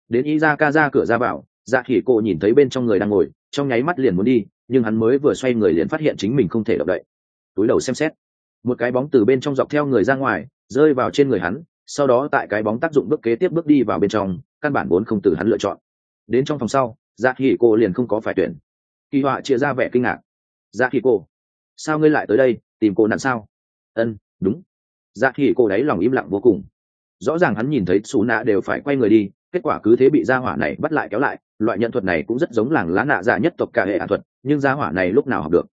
đến y ra ca ra cửa ra vào dạ hỉ cổ nhìn thấy bên trong người đang ngồi, trong nháy mắt liền muốn đi, nhưng hắn mới vừa xoay người liền phát hiện chính mình không thể động đậy. Túi đầu xem xét. Một cái bóng từ bên trong dọc theo người ra ngoài, rơi vào trên người hắn, sau đó tại cái bóng tác dụng bước kế tiếp bước đi vào bên trong, căn bản vốn không từ hắn lựa chọn. Đến trong phòng sau dạ hỉ cổ liền không có phải tuyển. Kỳ họa chia ra vẻ kinh ngạc. Dạ hỉ cổ, sao ngươi lại tới đây? Tìm cô nạn sao? Ân, đúng dạ thì cô đáy lòng im lặng vô cùng. Rõ ràng hắn nhìn thấy xù nạ đều phải quay người đi, kết quả cứ thế bị gia hỏa này bắt lại kéo lại. Loại nhận thuật này cũng rất giống làng lá nạ dạ nhất tộc cả hệ ả thuật, nhưng gia hỏa này lúc nào học được?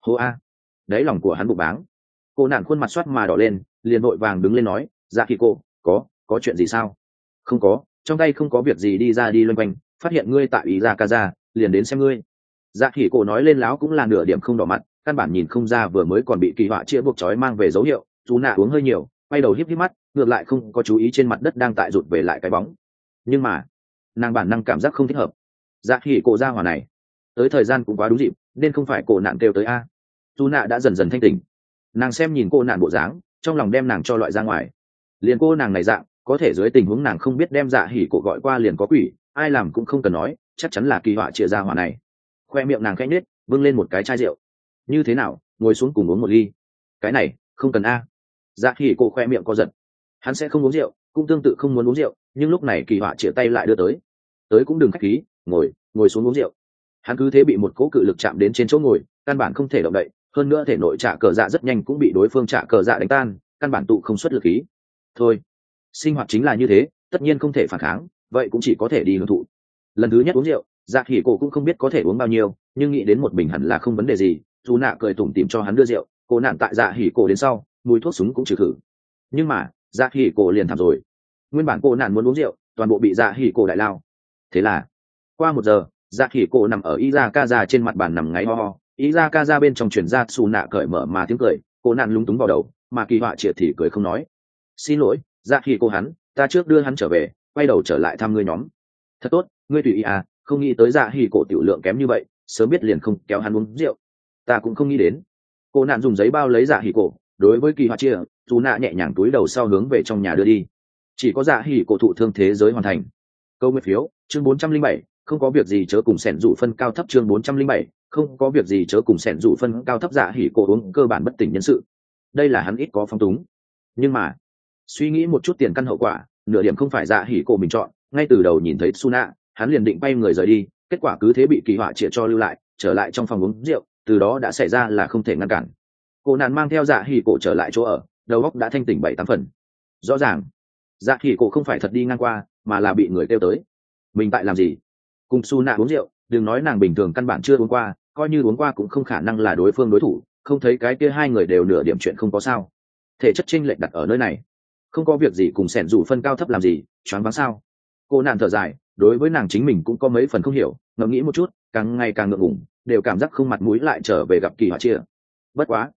Hô a. Đáy lòng của hắn bụng báng. Cô nạn khuôn mặt soát mà đỏ lên, liền vội vàng đứng lên nói dạ khi cô, có có chuyện gì sao? Không có, trong tay không có việc gì đi ra đi loanh quanh, phát hiện ngươi tại ý ra ca ra liền đến xem ngươi. Dạ khỉ cổ nói lên láo cũng là nửa điểm không đỏ mặt, căn bản nhìn không ra vừa mới còn bị kỳ họa chia buộc trói mang về dấu hiệu dù nạ uống hơi nhiều, quay đầu híp híp mắt, ngược lại không có chú ý trên mặt đất đang tại rụt về lại cái bóng. Nhưng mà, nàng bản năng cảm giác không thích hợp. Dạ khỉ cổ ra hỏa này, tới thời gian cũng quá đúng dịp, nên không phải cổ nạn kêu tới a. Dù nạ đã dần dần thanh tình nàng xem nhìn cô nạn bộ dáng, trong lòng đem nàng cho loại ra ngoài. Liền cô nàng này dạng, có thể dưới tình huống nàng không biết đem dạ hỉ cổ gọi qua liền có quỷ, ai làm cũng không cần nói, chắc chắn là kỳ họa chia ra hỏa này. Khoe miệng nàng khẽ nết vâng lên một cái chai rượu. Như thế nào, ngồi xuống cùng uống một ly. Cái này, không cần a dạ hỉ cổ khoe miệng co giật. Hắn sẽ không uống rượu, cũng tương tự không muốn uống rượu, nhưng lúc này kỳ họa chĩa tay lại đưa tới. Tới cũng đừng khách khí, ngồi ngồi xuống uống rượu. Hắn cứ thế bị một cỗ cự lực chạm đến trên chỗ ngồi, căn bản không thể động đậy, hơn nữa thể nội trả cờ dạ rất nhanh cũng bị đối phương trả cờ dạ đánh tan, căn bản tụ không xuất lực khí. Thôi, sinh hoạt chính là như thế, tất nhiên không thể phản kháng, vậy cũng chỉ có thể đi hưởng thụ. Lần thứ nhất uống rượu dạ hỉ cổ cũng không biết có thể uống bao nhiêu, nhưng nghĩ đến một bình hẳn là không vấn đề gì. Dù nạ cười tủm tìm cho hắn đưa rượu, cô nạn tại dạ hỉ cổ đến sau mùi thuốc súng cũng trừ khử. Nhưng mà dạ hỉ cổ liền thảm rồi. Nguyên bản cô nạn muốn uống rượu, toàn bộ bị dạ hỉ cổ đại lao. Thế là, qua một giờ dạ hỉ cổ nằm ở y ra ca ra trên mặt bàn nằm ngáy ho ho. Ý ra ca ra bên trong chuyển ra xù nạ cởi mở mà tiếng cười, cô nạn lúng túng vào đầu, mà kỳ họa triệt thì cười không nói. Xin lỗi dạ hỉ cô hắn, ta trước đưa hắn trở về, quay đầu trở lại thăm ngươi nhóm. Thật tốt, ngươi tùy ý à không nghĩ tới dạ hỉ cổ tiểu lượng kém như vậy, sớm biết liền không kéo hắn uống rượu. Ta cũng không nghĩ đến. Cô nạn dùng giấy bao lấy dạ hỉ cổ đối với kỳ họa chia, dù nạ nhẹ nhàng túi đầu sau hướng về trong nhà đưa đi. Chỉ có dạ hỉ cổ thụ thương thế giới hoàn thành. Câu nguyên phiếu, chương bốn trăm linh bảy, không có việc gì chớ cùng sẻn rủ phân cao thấp chương bốn trăm linh bảy, không có việc gì chớ cùng sẻn rủ phân cao thấp dạ hỉ cổ uống cơ bản bất tỉnh nhân sự. Đây là hắn ít có phong túng. Nhưng mà, suy nghĩ một chút tiền căn hậu quả, nửa điểm không phải dạ hỉ cổ mình chọn, ngay từ đầu nhìn thấy suna, hắn liền định bay người rời đi, kết quả cứ thế bị kỳ họa chĩa cho lưu lại, trở lại trong phòng uống rượu, từ đó đã xảy ra là không thể ngăn cản cô nạn mang theo dạ hỉ cổ trở lại chỗ ở, đầu óc đã thanh tỉnh bảy tám phần. Rõ ràng dạ hỉ cổ không phải thật đi ngang qua, mà là bị người kêu tới. Mình tại làm gì? Cùng su nạ uống rượu, đừng nói nàng bình thường căn bản chưa uống qua, coi như uống qua cũng không khả năng là đối phương đối thủ, không thấy cái kia hai người đều nửa điểm chuyện không có sao. Thể chất chênh lệch đặt ở nơi này. Không có việc gì cùng sẻn rủ phân cao thấp làm gì, choáng váng sao? Cô nạn thở dài, đối với nàng chính mình cũng có mấy phần không hiểu, ngẫm nghĩ một chút, càng ngày càng ngượng ngủng đều cảm giác không mặt mũi lại trở về gặp kỳ họa chia. Bất quá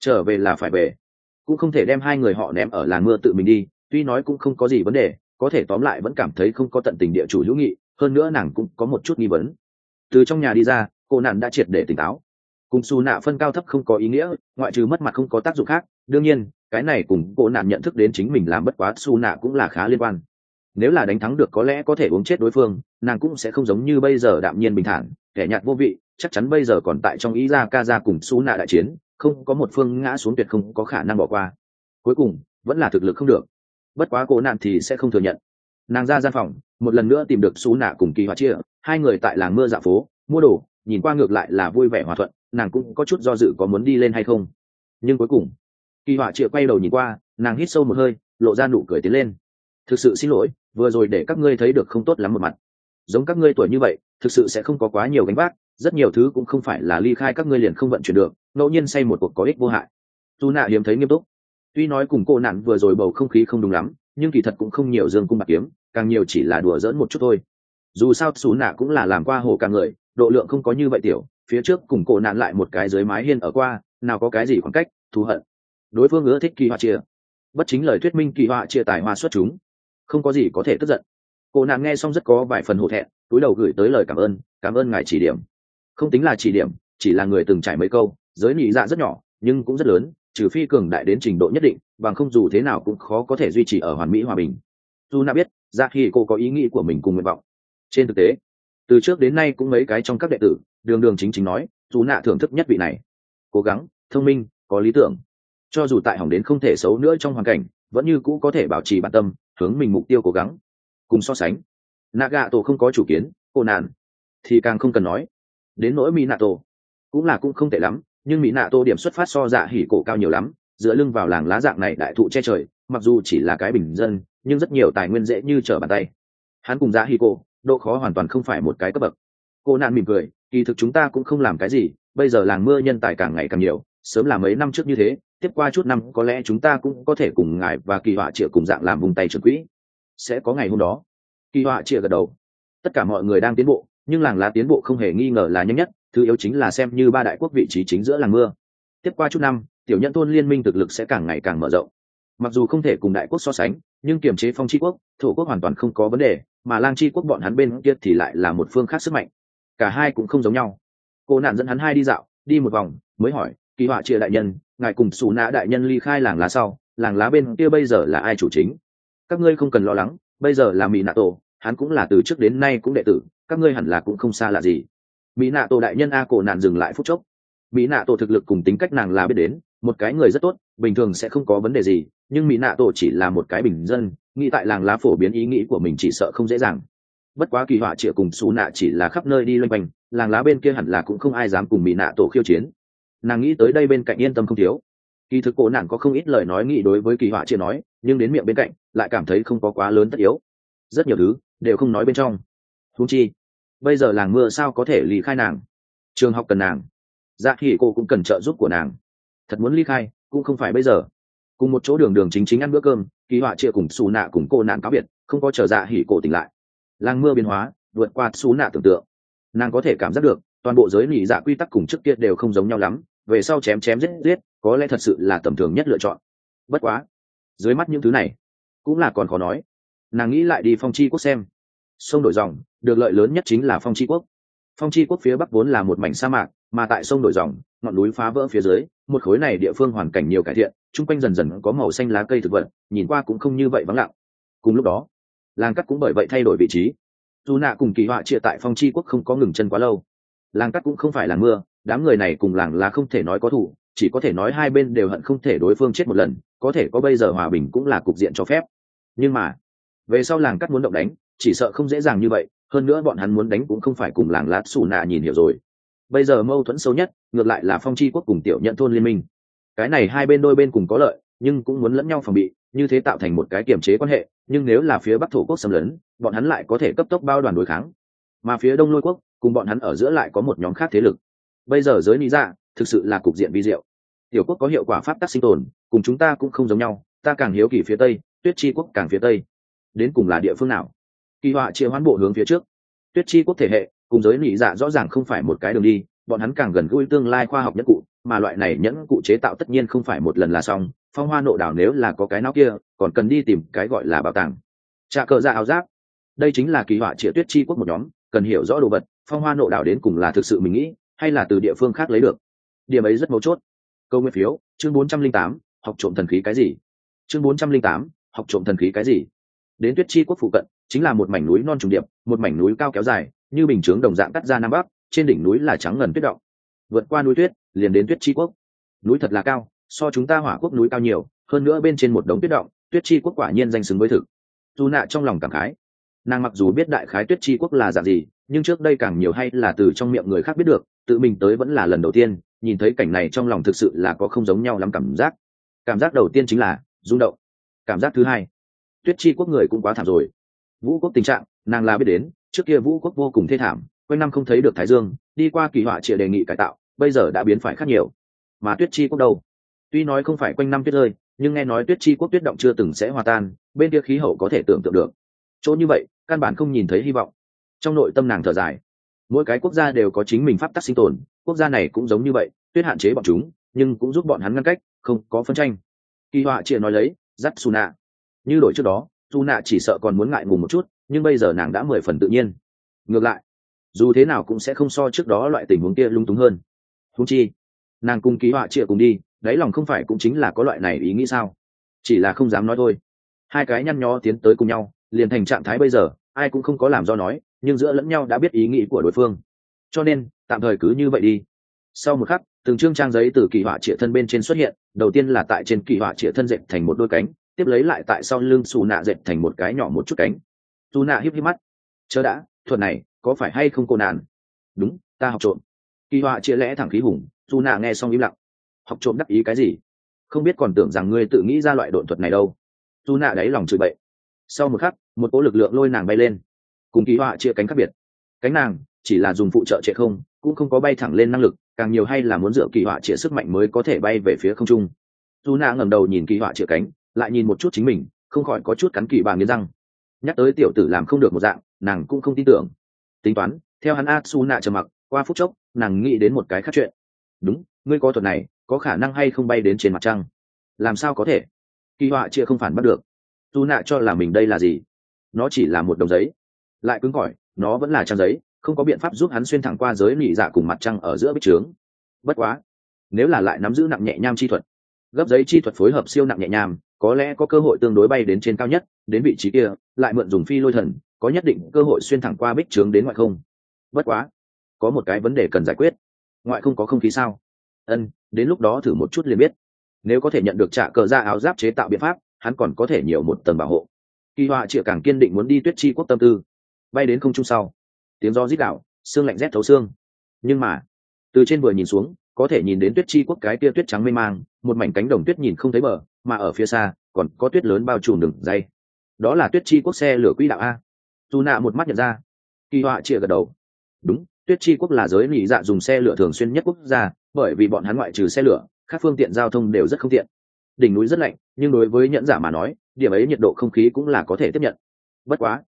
trở về là phải về. Cũng không thể đem hai người họ ném ở làng mưa tự mình đi, tuy nói cũng không có gì vấn đề, có thể tóm lại vẫn cảm thấy không có tận tình địa chủ hữu nghị, hơn nữa nàng cũng có một chút nghi vấn. Từ trong nhà đi ra, cô nạn đã triệt để tỉnh táo. Cùng xù nạ phân cao thấp không có ý nghĩa, ngoại trừ mất mặt không có tác dụng khác, đương nhiên, cái này cùng cô nạn nhận thức đến chính mình làm bất quá xù nạ cũng là khá liên quan. Nếu là đánh thắng được có lẽ có thể uống chết đối phương, nàng cũng sẽ không giống như bây giờ đạm nhiên bình thản, kẻ nhạt vô vị, chắc chắn bây giờ còn tại trong ý ra ca ra cùng xù nạ đại chiến không có một phương ngã xuống tuyệt không có khả năng bỏ qua. Cuối cùng, vẫn là thực lực không được. Bất quá cố nạn thì sẽ không thừa nhận. Nàng ra gian phòng, một lần nữa tìm được xú nạ cùng kỳ hòa chia. Hai người tại làng mưa dạ phố, mua đồ, nhìn qua ngược lại là vui vẻ hòa thuận, nàng cũng có chút do dự có muốn đi lên hay không. Nhưng cuối cùng, kỳ họa chia quay đầu nhìn qua, nàng hít sâu một hơi, lộ ra nụ cười tiến lên. Thực sự xin lỗi, vừa rồi để các ngươi thấy được không tốt lắm một mặt. Giống các ngươi tuổi như vậy, thực sự sẽ không có quá nhiều gánh vác rất nhiều thứ cũng không phải là ly khai các ngươi liền không vận chuyển được, ngẫu nhiên say một cuộc có ích vô hại. Dù nạ hiếm thấy nghiêm túc. Tuy nói cùng cô nạn vừa rồi bầu không khí không đúng lắm, nhưng kỳ thật cũng không nhiều dương cung bạc kiếm, càng nhiều chỉ là đùa dỡn một chút thôi. Dù sao xú nạ cũng là làm qua hồ càng người, độ lượng không có như vậy tiểu, phía trước cùng cổ nạn lại một cái dưới mái hiên ở qua, nào có cái gì khoảng cách, thù hận. Đối phương ưa thích kỳ họa chia. Bất chính lời thuyết minh kỳ họa chia tài hoa xuất chúng. Không có gì có thể tức giận. Cổ nạn nghe xong rất có vài phần hổ thẹn, túi đầu gửi tới lời cảm ơn cảm ơn ngài chỉ điểm không tính là chỉ điểm, chỉ là người từng trải mấy câu, giới nhị dạ rất nhỏ, nhưng cũng rất lớn, trừ phi cường đại đến trình độ nhất định, bằng không dù thế nào cũng khó có thể duy trì ở hoàn mỹ hòa bình. Dù na biết dạ ra khi cô có ý nghĩ của mình cùng nguyện vọng. Trên thực tế, từ trước đến nay cũng mấy cái trong các đệ tử, đường đường chính chính nói, dù nạ thưởng thức nhất vị này. Cố gắng, thông minh, có lý tưởng. Cho dù tại hỏng đến không thể xấu nữa trong hoàn cảnh, vẫn như cũ có thể bảo trì bản tâm, hướng mình mục tiêu cố gắng. Cùng so sánh naga tổ không có chủ kiến, cô nạn thì càng không cần nói đến nỗi mỹ nạ tổ cũng là cũng không tệ lắm, nhưng mỹ nạ tổ điểm xuất phát so dạ hỉ cổ cao nhiều lắm, dựa lưng vào làng lá dạng này đại thụ che trời, mặc dù chỉ là cái bình dân, nhưng rất nhiều tài nguyên dễ như trở bàn tay. Hắn cùng dạ hỉ cổ, độ khó hoàn toàn không phải một cái cấp bậc. Cô nạn mỉm cười, kỳ thực chúng ta cũng không làm cái gì, bây giờ làng mưa nhân tài càng ngày càng nhiều, sớm là mấy năm trước như thế, tiếp qua chút năm, có lẽ chúng ta cũng có thể cùng ngài và kỳ họa triệu cùng dạng làm vùng tay trưởng quỹ. Sẽ có ngày hôm đó. Kỳ họa triệu gật đầu. Tất cả mọi người đang tiến bộ nhưng làng lá tiến bộ không hề nghi ngờ là nhanh nhất, thứ yếu chính là xem như ba đại quốc vị trí chính giữa làng mưa. Tiếp qua chút năm, tiểu nhân thôn liên minh thực lực sẽ càng ngày càng mở rộng. Mặc dù không thể cùng đại quốc so sánh, nhưng kiềm chế phong tri quốc, thổ quốc hoàn toàn không có vấn đề, mà lang tri quốc bọn hắn bên kia thì lại là một phương khác sức mạnh. Cả hai cũng không giống nhau. Cô nạn dẫn hắn hai đi dạo, đi một vòng, mới hỏi, kỳ họa chia đại nhân, ngài cùng xù nã đại nhân ly khai làng lá sau, làng lá bên kia bây giờ là ai chủ chính? Các ngươi không cần lo lắng, bây giờ là mỹ nạ tổ hắn cũng là từ trước đến nay cũng đệ tử, các ngươi hẳn là cũng không xa lạ gì. Mỹ nạ tổ đại nhân a cổ nạn dừng lại phút chốc. Mỹ nạ tổ thực lực cùng tính cách nàng là biết đến, một cái người rất tốt, bình thường sẽ không có vấn đề gì, nhưng mỹ nạ tổ chỉ là một cái bình dân, nghĩ tại làng lá phổ biến ý nghĩ của mình chỉ sợ không dễ dàng. Bất quá kỳ họa chĩa cùng xù nạ chỉ là khắp nơi đi loanh quanh, làng lá bên kia hẳn là cũng không ai dám cùng mỹ nạ tổ khiêu chiến. Nàng nghĩ tới đây bên cạnh yên tâm không thiếu. Kỳ thực cổ nạn có không ít lời nói nghĩ đối với kỳ họa chĩa nói, nhưng đến miệng bên cạnh, lại cảm thấy không có quá lớn tất yếu. Rất nhiều thứ đều không nói bên trong. Thú chi, bây giờ làng mưa sao có thể ly khai nàng? Trường học cần nàng. Dạ khi cô cũng cần trợ giúp của nàng. Thật muốn ly khai, cũng không phải bây giờ. Cùng một chỗ đường đường chính chính ăn bữa cơm kỳ họa chia cùng xù nạ cùng cô nạn cáo biệt, không có chờ dạ hỉ cổ tỉnh lại. Làng mưa biến hóa, vượt qua xù nạ tưởng tượng. Nàng có thể cảm giác được, toàn bộ giới lì dạ quy tắc cùng trước kia đều không giống nhau lắm, về sau chém chém giết giết, có lẽ thật sự là tầm thường nhất lựa chọn. Bất quá, dưới mắt những thứ này, cũng là còn khó nói nàng nghĩ lại đi phong chi quốc xem. Sông đổi dòng, được lợi lớn nhất chính là phong chi quốc. Phong chi quốc phía bắc vốn là một mảnh sa mạc, mà tại sông đổi dòng, ngọn núi phá vỡ phía dưới, một khối này địa phương hoàn cảnh nhiều cải thiện, chung quanh dần dần có màu xanh lá cây thực vật, nhìn qua cũng không như vậy vắng lặng. Cùng lúc đó làng cắt cũng bởi vậy thay đổi vị trí. Dù nạ cùng kỳ họa chia tại phong chi quốc không có ngừng chân quá lâu. Làng cắt cũng không phải là mưa, đám người này cùng làng là không thể nói có thủ, chỉ có thể nói hai bên đều hận không thể đối phương chết một lần, có thể có bây giờ hòa bình cũng là cục diện cho phép. Nhưng mà về sau làng cắt muốn động đánh, chỉ sợ không dễ dàng như vậy, hơn nữa bọn hắn muốn đánh cũng không phải cùng làng lát xù nạ nhìn hiểu rồi. Bây giờ mâu thuẫn sâu nhất, ngược lại là phong chi quốc cùng tiểu nhận thôn liên minh. Cái này hai bên đôi bên cùng có lợi, nhưng cũng muốn lẫn nhau phòng bị, như thế tạo thành một cái kiểm chế quan hệ, nhưng nếu là phía bắc thổ quốc xâm lấn, bọn hắn lại có thể cấp tốc bao đoàn đối kháng. Mà phía đông lôi quốc, cùng bọn hắn ở giữa lại có một nhóm khác thế lực. Bây giờ giới lý ra dạ, thực sự là cục diện vi diệu. Tiểu quốc có hiệu quả pháp tắc sinh tồn, cùng chúng ta cũng không giống nhau, ta càng hiếu kỳ phía tây, tuyết chi quốc càng phía tây đến cùng là địa phương nào. Kỳ họa chia hoán bộ hướng phía trước. Tuyết chi quốc thể hệ, cùng giới nị dạ rõ ràng không phải một cái đường đi, bọn hắn càng gần gũi tương lai khoa học nhất cụ, mà loại này nhẫn cụ chế tạo tất nhiên không phải một lần là xong, phong hoa nộ đảo nếu là có cái nào kia, còn cần đi tìm cái gọi là bảo tàng. Trà cờ ra áo giáp. Đây chính là kỳ họa trịa tuyết chi quốc một nhóm, cần hiểu rõ đồ vật, phong hoa nộ đảo đến cùng là thực sự mình nghĩ, hay là từ địa phương khác lấy được. Điểm ấy rất mấu chốt. Câu nguyên phiếu, chương bốn trăm linh tám, học trộm thần khí cái gì? Chương bốn trăm linh tám, học trộm thần khí cái gì? Đến tuyết chi quốc phụ cận, chính là một mảnh núi non trùng điệp, một mảnh núi cao kéo dài, như bình chướng đồng dạng cắt ra nam bắc, trên đỉnh núi là trắng ngần tuyết động. Vượt qua núi tuyết, liền đến tuyết chi quốc. Núi thật là cao, so chúng ta hỏa quốc núi cao nhiều, hơn nữa bên trên một đống tuyết động, tuyết chi quốc quả nhiên danh xứng với thực. Dù nạ trong lòng cảm khái, nàng mặc dù biết đại khái tuyết chi quốc là dạng gì, nhưng trước đây càng nhiều hay là từ trong miệng người khác biết được, tự mình tới vẫn là lần đầu tiên, nhìn thấy cảnh này trong lòng thực sự là có không giống nhau lắm cảm giác. Cảm giác đầu tiên chính là rung động. Cảm giác thứ hai tuyết chi quốc người cũng quá thảm rồi. Vũ quốc tình trạng, nàng là biết đến, trước kia vũ quốc vô cùng thê thảm, quanh năm không thấy được thái dương, đi qua kỳ họa trịa đề nghị cải tạo, bây giờ đã biến phải khác nhiều. Mà tuyết chi quốc đâu? Tuy nói không phải quanh năm tuyết rơi, nhưng nghe nói tuyết chi quốc tuyết động chưa từng sẽ hòa tan, bên kia khí hậu có thể tưởng tượng được. Chỗ như vậy, căn bản không nhìn thấy hy vọng. Trong nội tâm nàng thở dài. Mỗi cái quốc gia đều có chính mình pháp tắc sinh tồn, quốc gia này cũng giống như vậy, tuyết hạn chế bọn chúng, nhưng cũng giúp bọn hắn ngăn cách, không có phân tranh. Kỳ họa chia nói lấy dắt xù nạ như đổi trước đó, dù nạ chỉ sợ còn muốn ngại ngùng một chút, nhưng bây giờ nàng đã mười phần tự nhiên. Ngược lại, dù thế nào cũng sẽ không so trước đó loại tình huống kia lung túng hơn. Húng chi, nàng cùng ký họa chịa cùng đi, đáy lòng không phải cũng chính là có loại này ý nghĩ sao? Chỉ là không dám nói thôi. Hai cái nhăn nhó tiến tới cùng nhau, liền thành trạng thái bây giờ, ai cũng không có làm do nói, nhưng giữa lẫn nhau đã biết ý nghĩ của đối phương. Cho nên, tạm thời cứ như vậy đi. Sau một khắc, từng chương trang giấy từ kỳ họa trịa thân bên trên xuất hiện, đầu tiên là tại trên kỳ họa trịa thân dệt thành một đôi cánh tiếp lấy lại tại sau lưng xù nạ dệt thành một cái nhỏ một chút cánh. Dù nạ híp híp mắt. Chớ đã, thuật này, có phải hay không cô nạn đúng, ta học trộm. Kỳ họa chia lẽ thẳng khí hùng dù nạ nghe xong im lặng. Học trộm đắc ý cái gì? Không biết còn tưởng rằng ngươi tự nghĩ ra loại độn thuật này đâu. Dù nạ đáy lòng chửi bậy. Sau một khắc, một cỗ lực lượng lôi nàng bay lên. Cùng kỳ họa chia cánh khác biệt. Cánh nàng, chỉ là dùng phụ trợ trệ không, cũng không có bay thẳng lên năng lực, càng nhiều hay là muốn dựa kỳ họa chia sức mạnh mới có thể bay về phía không trung. Dù nạ ngẩng đầu nhìn kỳ họa chia cánh lại nhìn một chút chính mình, không khỏi có chút cắn kỳ bà nghiến răng. Nhắc tới tiểu tử làm không được một dạng, nàng cũng không tin tưởng. Tính toán, theo hắn a su nạ trầm mặc, qua phút chốc, nàng nghĩ đến một cái khác chuyện. Đúng, ngươi có thuật này, có khả năng hay không bay đến trên mặt trăng? Làm sao có thể? Kỳ họa chia không phản bắt được. Tu nạ cho là mình đây là gì? Nó chỉ là một đồng giấy. Lại cứng cỏi, nó vẫn là trang giấy, không có biện pháp giúp hắn xuyên thẳng qua giới lụy dạ cùng mặt trăng ở giữa bích trướng. Bất quá, nếu là lại nắm giữ nặng nhẹ nham chi thuật, gấp giấy chi thuật phối hợp siêu nặng nhẹ nhàng có lẽ có cơ hội tương đối bay đến trên cao nhất, đến vị trí kia, lại mượn dùng phi lôi thần, có nhất định cơ hội xuyên thẳng qua bích trướng đến ngoại không. Bất quá, có một cái vấn đề cần giải quyết. Ngoại không có không khí sao? Ân, đến lúc đó thử một chút liền biết. Nếu có thể nhận được trả cờ ra áo giáp chế tạo biện pháp, hắn còn có thể nhiều một tầng bảo hộ. Kỳ họa chịa càng kiên định muốn đi tuyết chi quốc tâm tư. Bay đến không trung sau, tiếng do rít đạo xương lạnh rét thấu xương. Nhưng mà, từ trên vừa nhìn xuống, có thể nhìn đến tuyết chi quốc cái tia tuyết trắng mê mang, một mảnh cánh đồng tuyết nhìn không thấy bờ mà ở phía xa, còn có tuyết lớn bao trùm đường dây. Đó là tuyết chi quốc xe lửa quỹ đạo a. Dù nạ một mắt nhận ra. Kỳ họa chia gật đầu. Đúng, tuyết chi quốc là giới nỉ dạ dùng xe lửa thường xuyên nhất quốc gia, bởi vì bọn hắn ngoại trừ xe lửa, các phương tiện giao thông đều rất không tiện. Đỉnh núi rất lạnh, nhưng đối với nhẫn giả mà nói, điểm ấy nhiệt độ không khí cũng là có thể tiếp nhận. Bất quá,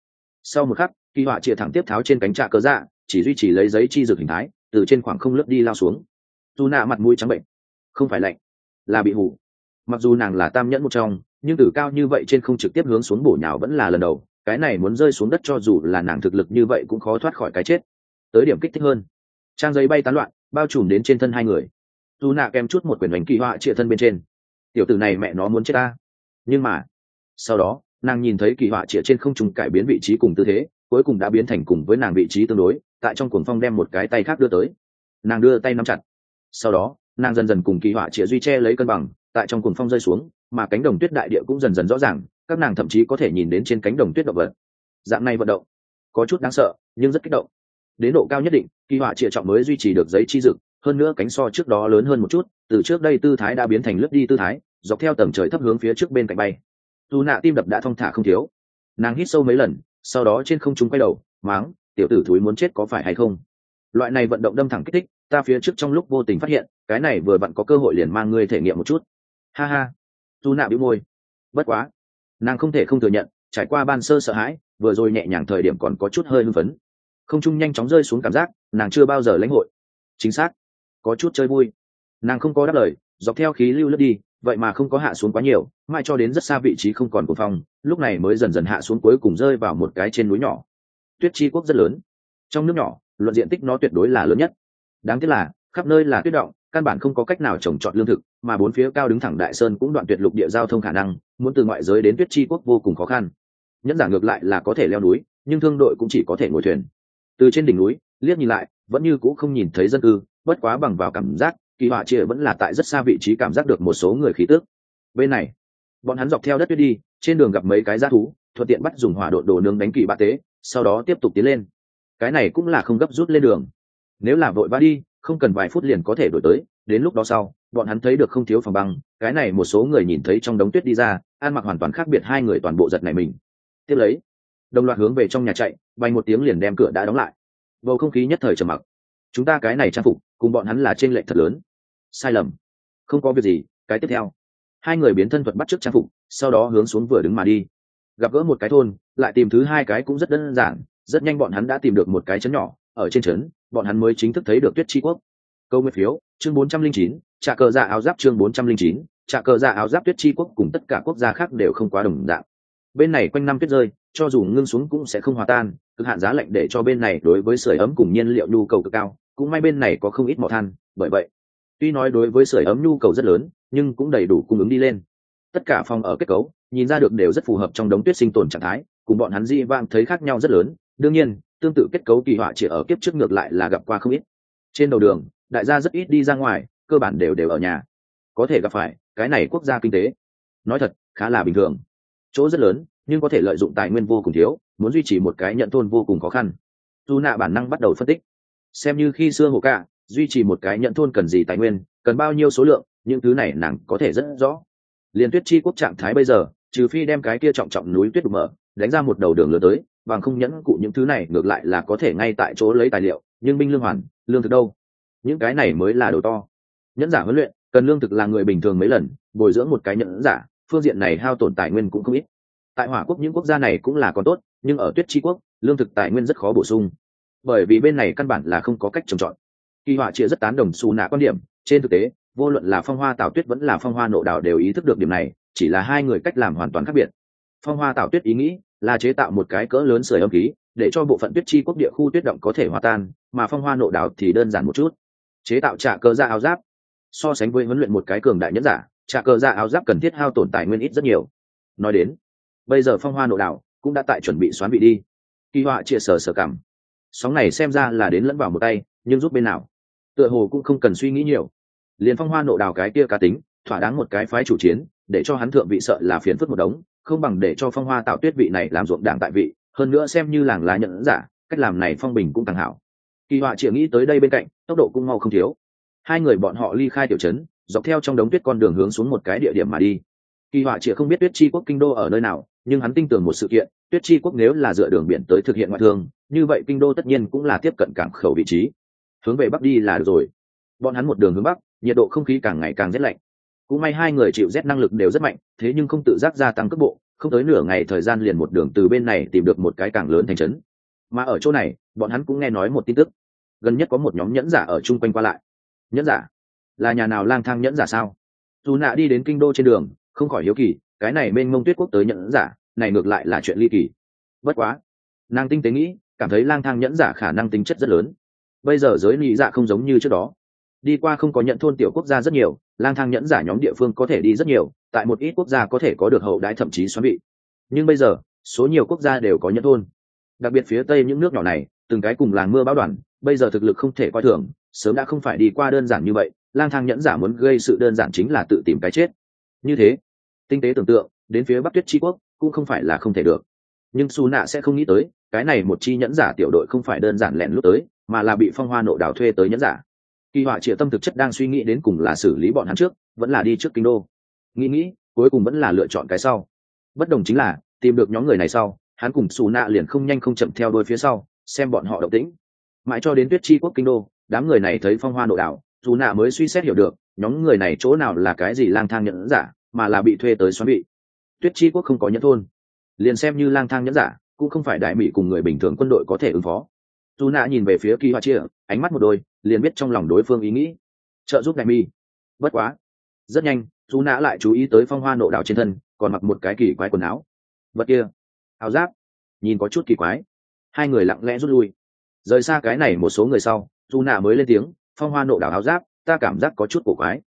sau một khắc, kỳ họa chia thẳng tiếp tháo trên cánh trạ cớ dạ chỉ duy trì lấy giấy chi dược hình thái, từ trên khoảng không lướt đi lao xuống. Dù nạ mặt mũi trắng bệnh. Không phải lạnh, là bị hủ mặc dù nàng là tam nhẫn một trong, nhưng từ cao như vậy trên không trực tiếp hướng xuống bổ nhào vẫn là lần đầu. Cái này muốn rơi xuống đất cho dù là nàng thực lực như vậy cũng khó thoát khỏi cái chết. Tới điểm kích thích hơn. Trang giấy bay tán loạn, bao trùm đến trên thân hai người. Dù nạ kèm chút một quyển bánh kỳ họa trịa thân bên trên. Tiểu tử này mẹ nó muốn chết ta. Nhưng mà, sau đó, nàng nhìn thấy kỳ họa trịa trên không trùng cải biến vị trí cùng tư thế, cuối cùng đã biến thành cùng với nàng vị trí tương đối, tại trong cuồng phong đem một cái tay khác đưa tới. Nàng đưa tay nắm chặt. Sau đó, nàng dần dần cùng kỳ họa trịa duy che lấy cân bằng tại trong cuồng phong rơi xuống, mà cánh đồng tuyết đại địa cũng dần dần rõ ràng, các nàng thậm chí có thể nhìn đến trên cánh đồng tuyết động vật. Dạng này vận động, có chút đáng sợ, nhưng rất kích động. Đến độ cao nhất định, kỳ họa trịa trọng mới duy trì được giấy chi dực, hơn nữa cánh so trước đó lớn hơn một chút, từ trước đây tư thái đã biến thành lướt đi tư thái, dọc theo tầng trời thấp hướng phía trước bên cạnh bay. Dù nạ tim đập đã thong thả không thiếu. Nàng hít sâu mấy lần, sau đó trên không trung quay đầu, máng, tiểu tử thúi muốn chết có phải hay không? Loại này vận động đâm thẳng kích thích, ta phía trước trong lúc vô tình phát hiện, cái này vừa vặn có cơ hội liền mang ngươi thể nghiệm một chút ha ha. Dù nạ bĩu môi. Bất quá. Nàng không thể không thừa nhận, trải qua ban sơ sợ hãi, vừa rồi nhẹ nhàng thời điểm còn có chút hơi hưng phấn. Không trung nhanh chóng rơi xuống cảm giác, nàng chưa bao giờ lãnh hội. Chính xác. Có chút chơi vui. Nàng không có đáp lời, dọc theo khí lưu lướt đi, vậy mà không có hạ xuống quá nhiều, mãi cho đến rất xa vị trí không còn của phòng, lúc này mới dần dần hạ xuống cuối cùng rơi vào một cái trên núi nhỏ. Tuyết chi quốc rất lớn. Trong nước nhỏ, luận diện tích nó tuyệt đối là lớn nhất. Đáng tiếc là khắp nơi là tuyết động, căn bản không có cách nào trồng trọt lương thực, mà bốn phía cao đứng thẳng đại sơn cũng đoạn tuyệt lục địa giao thông khả năng, muốn từ ngoại giới đến tuyết chi quốc vô cùng khó khăn. Nhẫn giả ngược lại là có thể leo núi, nhưng thương đội cũng chỉ có thể ngồi thuyền. Từ trên đỉnh núi, liếc nhìn lại, vẫn như cũ không nhìn thấy dân cư, bất quá bằng vào cảm giác, kỳ họa chia vẫn là tại rất xa vị trí cảm giác được một số người khí tước bên này, bọn hắn dọc theo đất tuyết đi, trên đường gặp mấy cái g thú, thuận tiện bắt dùng hỏa độn đồ nướng đánh kỳ bạ tế, sau đó tiếp tục tiến lên. Cái này cũng là không gấp rút lên đường. Nếu là vội vã đi không cần vài phút liền có thể đổi tới, đến lúc đó sau, bọn hắn thấy được không thiếu phòng băng, cái này một số người nhìn thấy trong đống tuyết đi ra, ăn mặc hoàn toàn khác biệt hai người toàn bộ giật này mình. Tiếp lấy, đồng loạt hướng về trong nhà chạy, bay một tiếng liền đem cửa đã đóng lại. Bầu không khí nhất thời trầm mặc. Chúng ta cái này trang phục, cùng bọn hắn là t r ê n lệch thật lớn. Sai lầm. Không có việc gì, cái tiếp theo. Hai người biến thân thuật bắt t r ư ớ c trang phục, sau đó hướng xuống vừa đứng mà đi. Gặp gỡ một cái thôn, lại tìm thứ hai cái cũng rất đơn giản, rất nhanh bọn hắn đã tìm được một cái chấn nhỏ ở trên trấn bọn hắn mới chính thức thấy được tuyết tri quốc. Câu nguyên phiếu chương 409, trăm linh cờ dạ áo giáp chương 409, trăm linh cờ dạ áo giáp tuyết tri quốc cùng tất cả quốc gia khác đều không quá đồng dạng. Bên này quanh năm tuyết rơi cho dù ngưng xuống cũng sẽ không hòa tan cực hạn giá lạnh để cho bên này đối với sưởi ấm cùng nhiên liệu nhu cầu cực cao cũng may bên này có không ít mỏ than bởi vậy tuy nói đối với sưởi ấm nhu cầu rất lớn nhưng cũng đầy đủ cung ứng đi lên. Tất cả phòng ở kết cấu nhìn ra được đều rất phù hợp trong đống tuyết sinh tồn trạng thái cùng bọn hắn di vang thấy khác nhau rất lớn đương nhiên tương tự kết cấu kỳ họa chỉ ở kiếp trước ngược lại là gặp qua không ít. Trên đầu đường, đại gia rất ít đi ra ngoài, cơ bản đều đều ở nhà. Có thể gặp phải, cái này quốc gia kinh tế. Nói thật, khá là bình thường. Chỗ rất lớn, nhưng có thể lợi dụng tài nguyên vô cùng thiếu, muốn duy trì một cái nhận thôn vô cùng khó khăn. Dù nạ bản năng bắt đầu phân tích. Xem như khi xưa hồ cả duy trì một cái nhận thôn cần gì tài nguyên, cần bao nhiêu số lượng, những thứ này nàng có thể rất rõ. Liên tuyết chi quốc trạng thái bây giờ, trừ phi đem cái kia trọng trọng núi tuyết đục mở, đánh ra một đầu đường lửa tới bằng không nhẫn cụ những thứ này ngược lại là có thể ngay tại chỗ lấy tài liệu, nhưng binh lương hoàn, lương thực đâu? Những cái này mới là đồ to. Nhẫn giả huấn luyện, cần lương thực là người bình thường mấy lần, bồi dưỡng một cái nhẫn giả, phương diện này hao tổn tài nguyên cũng không ít. Tại hỏa quốc những quốc gia này cũng là còn tốt, nhưng ở tuyết tri quốc, lương thực tài nguyên rất khó bổ sung. Bởi vì bên này căn bản là không có cách trồng trọt. Kỳ họa chia rất tán đồng xù nạ quan điểm, trên thực tế, vô luận là phong hoa tào tuyết vẫn là phong hoa nộ đào đều ý thức được điểm này, chỉ là hai người cách làm hoàn toàn khác biệt. Phong hoa tào tuyết ý nghĩ là chế tạo một cái cỡ lớn sưởi âm khí, để cho bộ phận tuyết chi quốc địa khu tuyết động có thể hòa tan, mà phong hoa nộ đạo thì đơn giản một chút. Chế tạo trả cơ ra áo giáp. So sánh với huấn luyện một cái cường đại nhất giả trả cơ ra áo giáp cần thiết hao tổn tài nguyên ít rất nhiều. Nói đến, bây giờ phong hoa nộ đạo cũng đã tại chuẩn bị xoán vị đi. Kỳ họa chia sở sở cảm. Sóng này xem ra là đến lẫn vào một tay, nhưng giúp bên nào? Tựa hồ cũng không cần suy nghĩ nhiều. Liền phong hoa nộ đào cái kia cá tính, thỏa đáng một cái phái chủ chiến, để cho hắn thượng vị sợ là phiền phức một đống không bằng để cho phong hoa tạo tuyết vị này làm ruộng đảng tại vị, hơn nữa xem như làng lá nhận giả, cách làm này phong bình cũng càng hảo. Kỳ họa chỉ nghĩ tới đây bên cạnh, tốc độ cũng mau không thiếu. Hai người bọn họ ly khai tiểu trấn, dọc theo trong đống tuyết con đường hướng xuống một cái địa điểm mà đi. Kỳ họa chỉ không biết tuyết chi quốc kinh đô ở nơi nào, nhưng hắn tin tưởng một sự kiện, tuyết chi quốc nếu là dựa đường biển tới thực hiện ngoại thương, như vậy kinh đô tất nhiên cũng là tiếp cận cảng khẩu vị trí. Hướng về bắc đi là được rồi. Bọn hắn một đường hướng bắc, nhiệt độ không khí càng ngày càng rét lạnh cũng may hai người chịu rét năng lực đều rất mạnh, thế nhưng không tự giác gia tăng cấp bộ, không tới nửa ngày thời gian liền một đường từ bên này tìm được một cái càng lớn thành trấn. Mà ở chỗ này, bọn hắn cũng nghe nói một tin tức. Gần nhất có một nhóm nhẫn giả ở chung quanh qua lại. Nhẫn giả? Là nhà nào lang thang nhẫn giả sao? Dù nạ đi đến kinh đô trên đường, không khỏi hiếu kỳ, cái này bên mông tuyết quốc tới nhẫn giả, này ngược lại là chuyện ly kỳ. Bất quá, nàng tinh tế nghĩ, cảm thấy lang thang nhẫn giả khả năng tính chất rất lớn. Bây giờ giới lý dạ không giống như trước đó. Đi qua không có nhận thôn tiểu quốc gia rất nhiều lang thang nhẫn giả nhóm địa phương có thể đi rất nhiều, tại một ít quốc gia có thể có được hậu đãi thậm chí xoắn bị nhưng bây giờ, số nhiều quốc gia đều có nhẫn thôn. Đặc biệt phía tây những nước nhỏ này, từng cái cùng làng mưa bão đoàn, bây giờ thực lực không thể coi thường, sớm đã không phải đi qua đơn giản như vậy, lang thang nhẫn giả muốn gây sự đơn giản chính là tự tìm cái chết. Như thế, tinh tế tưởng tượng, đến phía bắc tuyết tri quốc cũng không phải là không thể được. Nhưng su nạ sẽ không nghĩ tới, cái này một chi nhẫn giả tiểu đội không phải đơn giản lẹn lúc tới, mà là bị phong hoa nộ đào thuê tới nhẫn giả kỳ họa triệu tâm thực chất đang suy nghĩ đến cùng là xử lý bọn hắn trước, vẫn là đi trước kinh đô. Nghĩ nghĩ, cuối cùng vẫn là lựa chọn cái sau. Bất đồng chính là, tìm được nhóm người này sau, hắn cùng xù nạ liền không nhanh không chậm theo đôi phía sau, xem bọn họ động tĩnh. Mãi cho đến tuyết chi quốc kinh đô, đám người này thấy phong hoa nội đảo dù nạ mới suy xét hiểu được, nhóm người này chỗ nào là cái gì lang thang nhẫn giả, mà là bị thuê tới xoắn bị tuyết chi quốc không có nhẫn thôn. Liền xem như lang thang nhẫn giả, cũng không phải đại mỹ cùng người bình thường quân đội có thể ứng phó. Dù nạ nhìn về phía kỳ hoa chia ánh mắt một đôi, liền biết trong lòng đối phương ý nghĩ. Trợ giúp đại mi. Bất quá. Rất nhanh dù nã lại chú ý tới phong hoa nộ Đạo trên thân, còn mặc một cái kỳ quái quần áo. Vật kia. Áo giáp. Nhìn có chút kỳ quái. Hai người lặng lẽ rút lui. Rời xa cái này một số người sau dù nạ mới lên tiếng, phong hoa nộ Đạo áo giáp, ta cảm giác có chút cổ quái.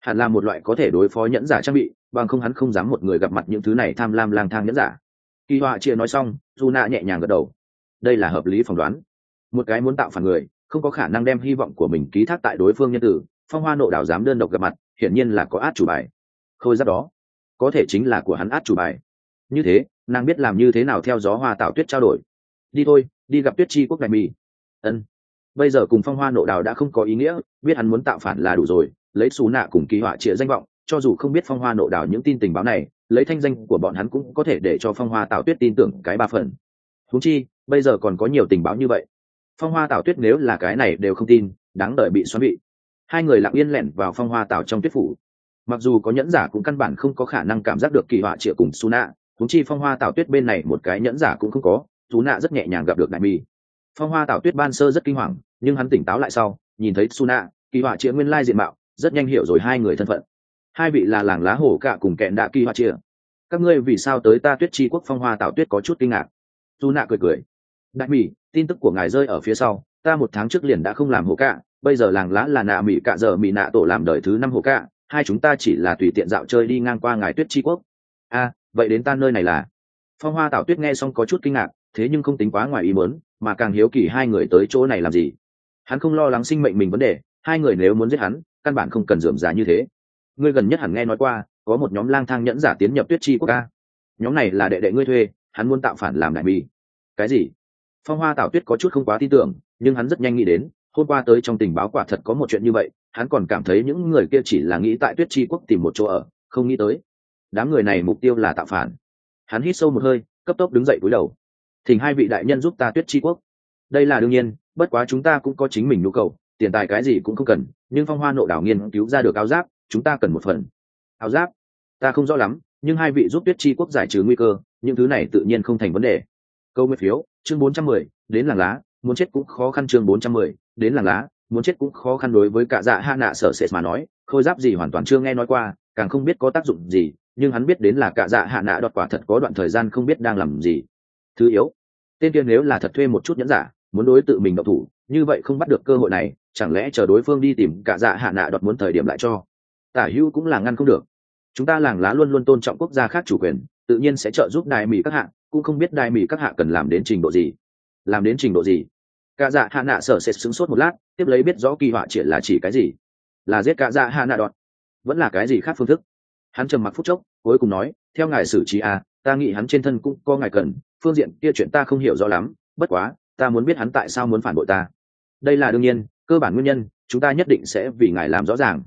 Hẳn là một loại có thể đối phó nhẫn giả trang bị, bằng không hắn không dám một người gặp mặt những thứ này tham lam lang thang nhẫn giả. Kỳ họa chia nói xong dù nạ nhẹ nhàng gật đầu. Đây là hợp lý phỏng đoán. Một cái muốn tạo phản người không có khả năng đem hy vọng của mình ký thác tại đối phương nhân tử, phong hoa nộ đảo dám đơn độc gặp mặt, hiển nhiên là có át chủ bài. Khôi giáp đó, có thể chính là của hắn át chủ bài. Như thế, nàng biết làm như thế nào theo gió hoa tạo tuyết trao đổi. Đi thôi, đi gặp tuyết chi quốc đại mi ân. Bây giờ cùng phong hoa nộ đào đã không có ý nghĩa, biết hắn muốn tạo phản là đủ rồi, lấy xù nạ cùng kỳ họa trịa danh vọng, cho dù không biết phong hoa nộ đào những tin tình báo này, lấy thanh danh của bọn hắn cũng có thể để cho phong hoa tạo tuyết tin tưởng cái ba phần. Húng chi, bây giờ còn có nhiều tình báo như vậy phong hoa tạo tuyết nếu là cái này đều không tin, đáng đợi bị xoắn bị. Hai người lặng yên lẻn vào phong hoa tạo trong tuyết phủ. Mặc dù có nhẫn giả cũng căn bản không có khả năng cảm giác được kỳ họa chĩa cùng su nạ thúng chi phong hoa tạo tuyết bên này một cái nhẫn giả cũng không có, su nạ rất nhẹ nhàng gặp được đại mi. Phong hoa tạo tuyết ban sơ rất kinh hoàng, nhưng hắn tỉnh táo lại sau, nhìn thấy su nạ kỳ họa chĩa nguyên lai diện mạo, rất nhanh hiểu rồi hai người thân phận. Hai vị là làng lá hổ cả cùng kẹn đạ kỳ họa chĩa các ngươi vì sao tới ta tuyết tri quốc phong hoa tạo tuyết có chút kinh ngạc? Su nạ cười cười. Đại mỹ tin tức của ngài rơi ở phía sau ta một tháng trước liền đã không làm hồ cạ, bây giờ làng lá là nạ mỹ cạ giờ mỹ nạ tổ làm đời thứ năm hồ cạ. hai chúng ta chỉ là tùy tiện dạo chơi đi ngang qua ngài tuyết tri quốc. A vậy đến ta nơi này là? Phong hoa tạo tuyết nghe xong có chút kinh ngạc thế nhưng không tính quá ngoài ý muốn mà càng hiếu kỳ hai người tới chỗ này làm gì. Hắn không lo lắng sinh mệnh mình vấn đề hai người nếu muốn giết hắn căn bản không cần dườm giá như thế. Ngươi gần nhất hẳn nghe nói qua có một nhóm lang thang nhẫn giả tiến nhập tuyết chi quốc ca nhóm này là đệ đệ ngươi thuê hắn muốn tạo phản làm đại bi cái gì? Phong hoa tạo tuyết có chút không quá tin tưởng, nhưng hắn rất nhanh nghĩ đến, hôm qua tới trong tình báo quả thật có một chuyện như vậy, hắn còn cảm thấy những người kia chỉ là nghĩ tại tuyết chi quốc tìm một chỗ ở, không nghĩ tới. Đám người này mục tiêu là tạo phản. Hắn hít sâu một hơi, cấp tốc đứng dậy cúi đầu. Thỉnh hai vị đại nhân giúp ta tuyết chi quốc. Đây là đương nhiên, bất quá chúng ta cũng có chính mình nhu cầu, tiền tài cái gì cũng không cần, nhưng phong hoa nộ đảo nghiên cứu ra được áo giáp, chúng ta cần một phần. Áo giáp? Ta không rõ lắm, nhưng hai vị giúp tuyết chi quốc giải trừ nguy cơ, những thứ này tự nhiên không thành vấn đề. Câu nguyên phiếu chương bốn trăm mười, đến làng lá, muốn chết cũng khó khăn chương bốn trăm mười, đến làng lá, muốn chết cũng khó khăn đối với cả dạ hạ nạ sở sệt mà nói, khôi giáp gì hoàn toàn chưa nghe nói qua, càng không biết có tác dụng gì, nhưng hắn biết đến là cả dạ hạ nạ đọt quả thật có đoạn thời gian không biết đang làm gì. Thứ yếu, tên kia nếu là thật thuê một chút nhẫn giả, muốn đối tự mình động thủ, như vậy không bắt được cơ hội này, chẳng lẽ chờ đối phương đi tìm cả dạ hạ nạ đọt muốn thời điểm lại cho? Tả hữu cũng là ngăn không được. Chúng ta làng lá luôn luôn tôn trọng quốc gia khác chủ quyền, tự nhiên sẽ trợ giúp đài mỹ các hạng cũng không biết đại mỹ các hạ cần làm đến trình độ gì. Làm đến trình độ gì? Cả dạ hạ nạ sở sẽ xứng sốt một lát, tiếp lấy biết rõ kỳ họa triển là chỉ cái gì. Là giết cả dạ hạ nạ đọt vẫn là cái gì khác phương thức? Hắn trầm mặc phút chốc, cuối cùng nói, theo ngài xử trí à ta nghĩ hắn trên thân cũng có ngài cần, phương diện kia chuyện ta không hiểu rõ lắm, bất quá, ta muốn biết hắn tại sao muốn phản bội ta. Đây là đương nhiên, cơ bản nguyên nhân, chúng ta nhất định sẽ vì ngài làm rõ ràng.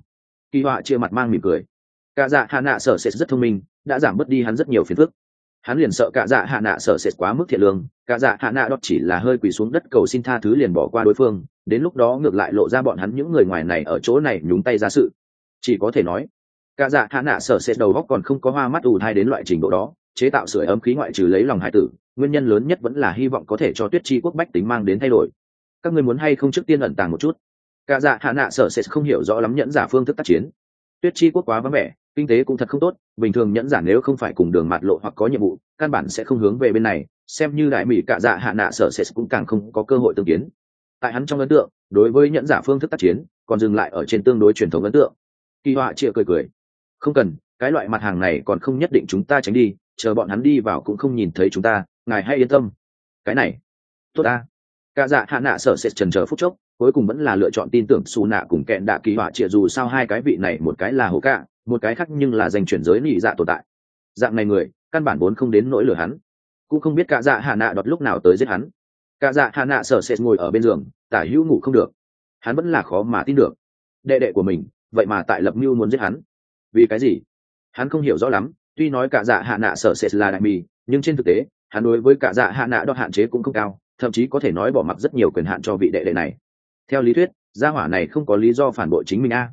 Kỳ họa chia mặt mang mỉm cười. Cả dạ hạ nạ sở sẽ rất thông minh, đã giảm bớt đi hắn rất nhiều phiền phức hắn liền sợ cả dạ hạ nạ sợ sệt quá mức thiện lương, cả dạ hạ nạ đọt chỉ là hơi quỳ xuống đất cầu xin tha thứ liền bỏ qua đối phương, đến lúc đó ngược lại lộ ra bọn hắn những người ngoài này ở chỗ này nhúng tay ra sự. Chỉ có thể nói, cả dạ hạ nạ sợ sệt đầu góc còn không có hoa mắt ù thai đến loại trình độ đó, chế tạo sửa ấm khí ngoại trừ lấy lòng hải tử, nguyên nhân lớn nhất vẫn là hy vọng có thể cho tuyết chi quốc bách tính mang đến thay đổi. Các ngươi muốn hay không trước tiên ẩn tàng một chút? Cả dạ hạ nạ sợ sệt không hiểu rõ lắm nhẫn giả phương thức tác chiến. Tuyết chi quốc quá vắng vẻ kinh tế cũng thật không tốt, bình thường nhẫn giả nếu không phải cùng đường mạt lộ hoặc có nhiệm vụ, căn bản sẽ không hướng về bên này, xem như đại mỹ cả dạ hạ nạ sở sẽ cũng càng không có cơ hội tương kiến. Tại hắn trong ấn tượng, đối với nhẫn giả phương thức tác chiến, còn dừng lại ở trên tương đối truyền thống ấn tượng. Kỳ họa chia cười cười. Không cần, cái loại mặt hàng này còn không nhất định chúng ta tránh đi, chờ bọn hắn đi vào cũng không nhìn thấy chúng ta, ngài hay yên tâm. Cái này, tốt ta. Cả dạ hạ nạ sở sẽ trần chờ phút chốc, cuối cùng vẫn là lựa chọn tin tưởng xù nạ cùng kẹn đạ kỳ họa trịa dù sao hai cái vị này một cái là hố cạ một cái khác nhưng là dành chuyển giới nhị dạ tồn tại. Dạng này người, căn bản vốn không đến nỗi lừa hắn. Cũng không biết cả dạ hạ nạ đọt lúc nào tới giết hắn. Cả dạ hạ nạ sở sệt ngồi ở bên giường, tả hữu ngủ không được. Hắn vẫn là khó mà tin được. Đệ đệ của mình, vậy mà tại lập mưu muốn giết hắn. Vì cái gì? Hắn không hiểu rõ lắm, tuy nói cả dạ hạ nạ sở sệt là đại mì, nhưng trên thực tế, hắn đối với cả dạ hạ nạ đo hạn chế cũng không cao, thậm chí có thể nói bỏ mặc rất nhiều quyền hạn cho vị đệ đệ này. Theo lý thuyết, gia hỏa này không có lý do phản bội chính mình a.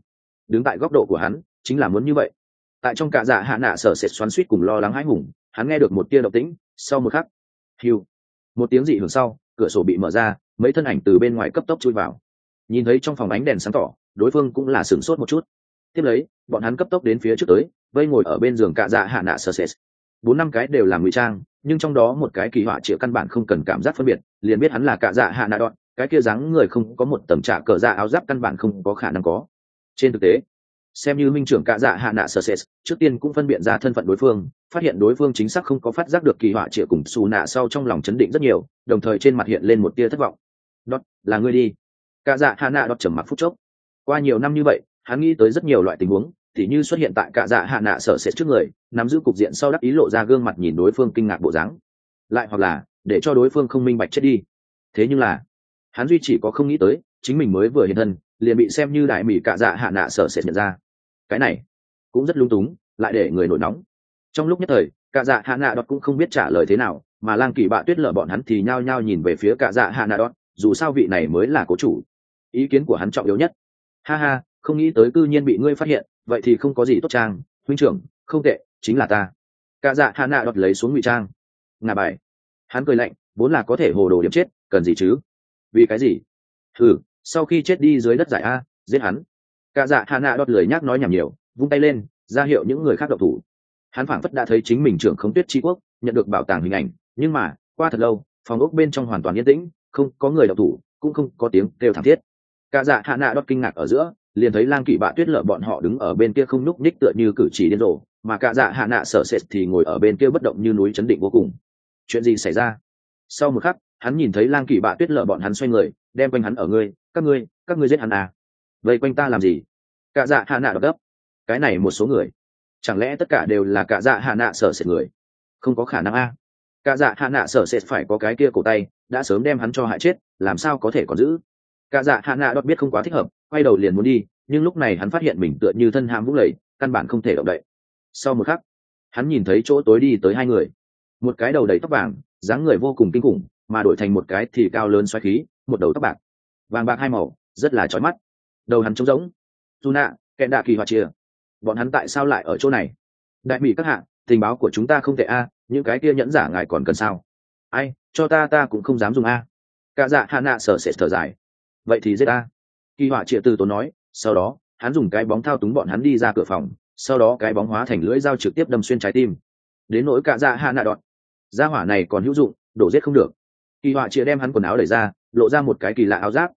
Đứng tại góc độ của hắn chính là muốn như vậy. Tại trong cả dạ hạ nạ sở sệt xoắn suýt cùng lo lắng hãi hùng, hắn nghe được một tia động tĩnh, sau một khắc, hiu, một tiếng dị hưởng sau, cửa sổ bị mở ra, mấy thân ảnh từ bên ngoài cấp tốc chui vào. Nhìn thấy trong phòng ánh đèn sáng tỏ, đối phương cũng là sửng sốt một chút. Tiếp lấy, bọn hắn cấp tốc đến phía trước tới, vây ngồi ở bên giường cạ dạ hạ nạ sơ sệt. Bốn năm cái đều là ngụy trang, nhưng trong đó một cái kỳ họa chĩa căn bản không cần cảm giác phân biệt, liền biết hắn là cạ dạ hạ nạ đoạn, cái kia dáng người không có một tầm trạ cờ dạ áo giáp căn bản không có khả năng có. Trên thực tế xem như minh trưởng cạ dạ hạ nạ sơ sệt, trước tiên cũng phân biện ra thân phận đối phương, phát hiện đối phương chính xác không có phát giác được kỳ họa chĩa cùng xù nạ sau trong lòng chấn định rất nhiều, đồng thời trên mặt hiện lên một tia thất vọng. Đót là ngươi đi. Cạ dạ hạ nạ đót trầm mặc phút chốc. Qua nhiều năm như vậy, hắn nghĩ tới rất nhiều loại tình huống thì như xuất hiện tại cạ dạ hạ nạ sở sệt trước người, nắm giữ cục diện sau đắc ý lộ ra gương mặt nhìn đối phương kinh ngạc bộ dáng. Lại hoặc là, để cho đối phương không minh bạch chết đi. Thế nhưng là, hắn duy chỉ có không nghĩ tới, chính mình mới vừa hiện thân, liền bị xem như đại mỹ cạ dạ hạ nạ sở sệt nhận ra cái này cũng rất lung túng, lại để người nổi nóng. Trong lúc nhất thời cả dạ hạ nạ đọt cũng không biết trả lời thế nào, mà lang kỳ bạ tuyết lở bọn hắn thì nhao nhao nhìn về phía cả dạ hạ nạ đọt, dù sao vị này mới là cố chủ. Ý kiến của hắn trọng yếu nhất. Ha ha, không nghĩ tới cư nhiên bị ngươi phát hiện, vậy thì không có gì tốt trang, huynh trưởng, không tệ, chính là ta. Cả dạ hạ nạ đọt lấy xuống ngụy trang. Ngà bài. Hắn cười lạnh, vốn là có thể hồ đồ điểm chết, cần gì chứ? Vì cái gì? Thử sau khi chết đi dưới đất giải a, giết hắn cả dạ hạ nạ đọt lười nhác nói nhảm nhiều, vung tay lên, ra hiệu những người khác độc thủ. Hắn phảng phất đã thấy chính mình trưởng không tuyết tri quốc, nhận được bảo tàng hình ảnh, nhưng mà, qua thật lâu, phòng ốc bên trong hoàn toàn yên tĩnh, không có người độc thủ, cũng không có tiếng kêu thảm thiết. Cả dạ hạ nạ đọt kinh ngạc ở giữa, liền thấy lang kỵ bạ tuyết lợ bọn họ đứng ở bên kia không nhúc nhích tựa như cử chỉ điên rồ, mà cả dạ hạ nạ sợ sệt thì ngồi ở bên kia bất động như núi chấn định vô cùng. Chuyện gì xảy ra? Sau một khắc, hắn nhìn thấy lang kỵ bạ tuyết lợ bọn hắn xoay người, đem quanh hắn ở ngươi, các ngươi các ngươi giết hắn à? Vây quanh ta làm gì? Cả dạ hạ nạ đập gấp. Cái này một số người, chẳng lẽ tất cả đều là cả dạ hạ nạ sợ sệt người? Không có khả năng a. À. cả dạ hạ nạ sợ sệt phải có cái kia cổ tay, đã sớm đem hắn cho hại chết, làm sao có thể còn giữ? Cả dạ hạ nạ đọc biết không quá thích hợp, quay đầu liền muốn đi, nhưng lúc này hắn phát hiện mình tựa như thân hãm vũng lầy, căn bản không thể động đậy. Sau một khắc, hắn nhìn thấy chỗ tối đi tới hai người. Một cái đầu đầy tóc vàng, dáng người vô cùng kinh khủng, mà đổi thành một cái thì cao lớn xoáy khí, một đầu tóc bạc. Vàng bạc hai màu, rất là chói mắt đầu hắn trống rỗng. Dù nạ, kẹn đạ kỳ hoạt chia. Bọn hắn tại sao lại ở chỗ này? Đại mỹ các hạ, tình báo của chúng ta không tệ a, những cái kia nhẫn giả ngài còn cần sao? Ai, cho ta ta cũng không dám dùng a. Cả dạ hạ nạ sở sẽ thở dài. Vậy thì giết a. Kỳ họa triệt từ tốn nói, sau đó, hắn dùng cái bóng thao túng bọn hắn đi ra cửa phòng, sau đó cái bóng hóa thành lưỡi dao trực tiếp đâm xuyên trái tim. Đến nỗi cả dạ hạ nạ đọt. Gia hỏa này còn hữu dụng, đổ giết không được. Kỳ họa chia đem hắn quần áo đẩy ra, lộ ra một cái kỳ lạ áo giáp.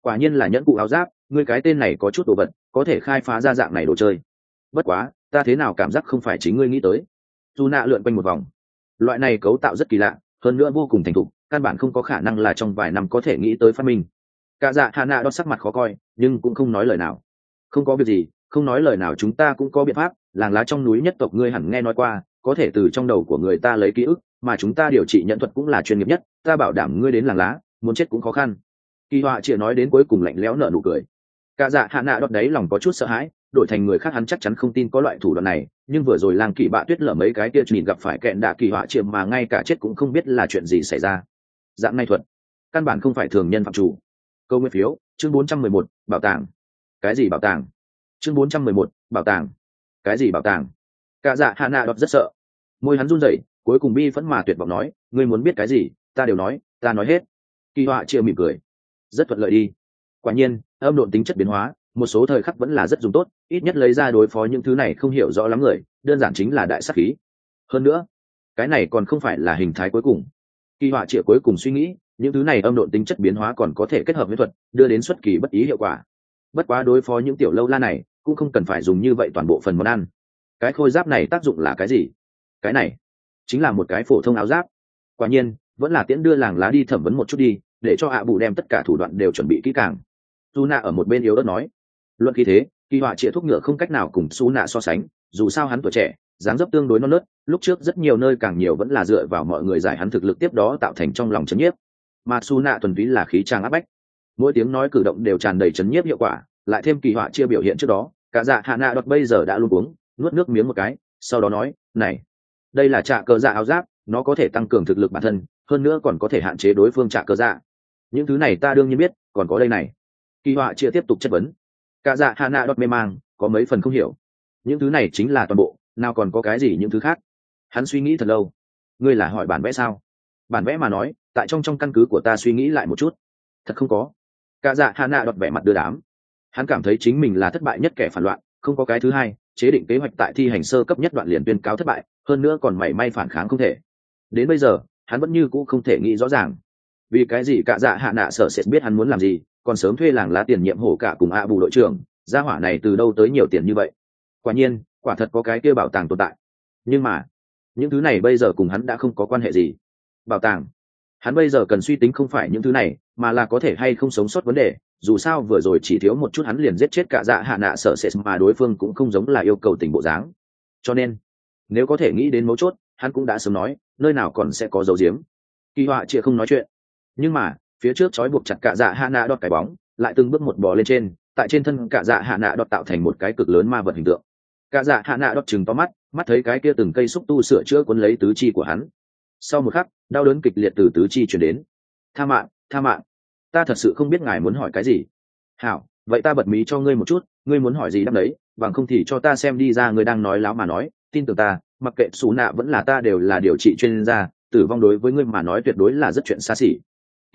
Quả nhiên là nhẫn cụ áo giáp ngươi cái tên này có chút đồ vật, có thể khai phá ra dạng này đồ chơi. Bất quá, ta thế nào cảm giác không phải chính ngươi nghĩ tới. Dù nạ lượn quanh một vòng. Loại này cấu tạo rất kỳ lạ, hơn nữa vô cùng thành thục, căn bản không có khả năng là trong vài năm có thể nghĩ tới phát minh. Cả dạ hạ nạ đo sắc mặt khó coi, nhưng cũng không nói lời nào. Không có việc gì, không nói lời nào chúng ta cũng có biện pháp, làng lá trong núi nhất tộc ngươi hẳn nghe nói qua, có thể từ trong đầu của người ta lấy ký ức, mà chúng ta điều trị nhận thuật cũng là chuyên nghiệp nhất, ta bảo đảm ngươi đến làng lá, muốn chết cũng khó khăn. Kỳ họa chỉ nói đến cuối cùng lạnh lẽo nở nụ cười cả dạ hạ nạ đọt đấy lòng có chút sợ hãi đổi thành người khác hắn chắc chắn không tin có loại thủ đoạn này nhưng vừa rồi làng kỳ bạ tuyết lở mấy cái kia nhìn gặp phải kẹn đạ kỳ họa chiệm mà ngay cả chết cũng không biết là chuyện gì xảy ra. Dạng này thuật căn bản không phải thường nhân phạm chủ. Câu nguyên phiếu chương 411, bảo tàng. Cái gì bảo tàng? Chương 411, bảo tàng. Cái gì bảo tàng? Cả dạ hạ nạ đọt rất sợ. Môi hắn run rẩy cuối cùng bi phẫn mà tuyệt vọng nói ngươi muốn biết cái gì? Ta đều nói ta nói hết. Kỳ họa chia mỉm cười. Rất thuận lợi đi quả nhiên, âm độn tính chất biến hóa, một số thời khắc vẫn là rất dùng tốt, ít nhất lấy ra đối phó những thứ này không hiểu rõ lắm người, đơn giản chính là đại sắc khí. Hơn nữa, cái này còn không phải là hình thái cuối cùng. Kỳ họa trịa cuối cùng suy nghĩ, những thứ này âm độn tính chất biến hóa còn có thể kết hợp với thuật, đưa đến xuất kỳ bất ý hiệu quả. Bất quá đối phó những tiểu lâu la này, cũng không cần phải dùng như vậy toàn bộ phần món ăn. Cái khôi giáp này tác dụng là cái gì? Cái này chính là một cái phổ thông áo giáp. Quả nhiên, vẫn là tiễn đưa làng lá đi thẩm vấn một chút đi, để cho hạ bù đem tất cả thủ đoạn đều chuẩn bị kỹ càng su nạ ở một bên yếu ớt nói. Luận khi thế, kỳ họa trịa thuốc ngựa không cách nào cùng su nạ so sánh, dù sao hắn tuổi trẻ, dáng dấp tương đối non nớt, lúc trước rất nhiều nơi càng nhiều vẫn là dựa vào mọi người giải hắn thực lực tiếp đó tạo thành trong lòng chấn nhiếp. Mà su nạ thuần túy là khí trang áp bách. Mỗi tiếng nói cử động đều tràn đầy chấn nhiếp hiệu quả, lại thêm kỳ họa chia biểu hiện trước đó, cả dạ hạ nạ đọt bây giờ đã luôn uống, nuốt nước miếng một cái, sau đó nói, này, đây là trạ cơ dạ áo giáp, nó có thể tăng cường thực lực bản thân, hơn nữa còn có thể hạn chế đối phương trạ cơ dạ. Những thứ này ta đương nhiên biết, còn có đây này kỳ họa chia tiếp tục chất vấn. Cả dạ hạ nạ đọt mê mang, có mấy phần không hiểu. Những thứ này chính là toàn bộ, nào còn có cái gì những thứ khác? Hắn suy nghĩ thật lâu. Ngươi là hỏi bản vẽ sao? Bản vẽ mà nói, tại trong trong căn cứ của ta suy nghĩ lại một chút. Thật không có. Cả dạ hạ nạ đọt vẻ mặt đưa đám. Hắn cảm thấy chính mình là thất bại nhất kẻ phản loạn, không có cái thứ hai, chế định kế hoạch tại thi hành sơ cấp nhất đoạn liền tuyên cáo thất bại, hơn nữa còn mảy may phản kháng không thể. Đến bây giờ, hắn vẫn như cũ không thể nghĩ rõ ràng. Vì cái gì cả dạ hạ nạ sợ sẽ biết hắn muốn làm gì còn sớm thuê làng lá tiền nhiệm hổ cả cùng ạ bù đội trưởng, gia hỏa này từ đâu tới nhiều tiền như vậy? Quả nhiên, quả thật có cái kia bảo tàng tồn tại. Nhưng mà, những thứ này bây giờ cùng hắn đã không có quan hệ gì. Bảo tàng, hắn bây giờ cần suy tính không phải những thứ này, mà là có thể hay không sống sót vấn đề, dù sao vừa rồi chỉ thiếu một chút hắn liền giết chết cả dạ hạ nạ sợ sệt mà đối phương cũng không giống là yêu cầu tình bộ dáng. Cho nên, nếu có thể nghĩ đến mấu chốt, hắn cũng đã sớm nói, nơi nào còn sẽ có dấu diếm kỳ họa chịa không nói chuyện. Nhưng mà phía trước trói buộc chặt cả dạ hạ nạ đọt cái bóng, lại từng bước một bò lên trên, tại trên thân cả dạ hạ nạ đọt tạo thành một cái cực lớn ma vật hình tượng. Cả dạ hạ nạ đọt chừng to mắt mắt thấy cái kia từng cây xúc tu sửa chữa cuốn lấy tứ chi của hắn. Sau một khắc, đau đớn kịch liệt từ tứ chi chuyển đến. Tha mạng tha mạng, ta thật sự không biết ngài muốn hỏi cái gì. Hảo, vậy ta bật mí cho ngươi một chút, ngươi muốn hỏi gì đáp đấy, bằng không thì cho ta xem đi ra ngươi đang nói láo mà nói, tin tưởng ta, mặc kệ xù nạ vẫn là ta đều là điều trị chuyên gia, tử vong đối với ngươi mà nói tuyệt đối là rất chuyện xa xỉ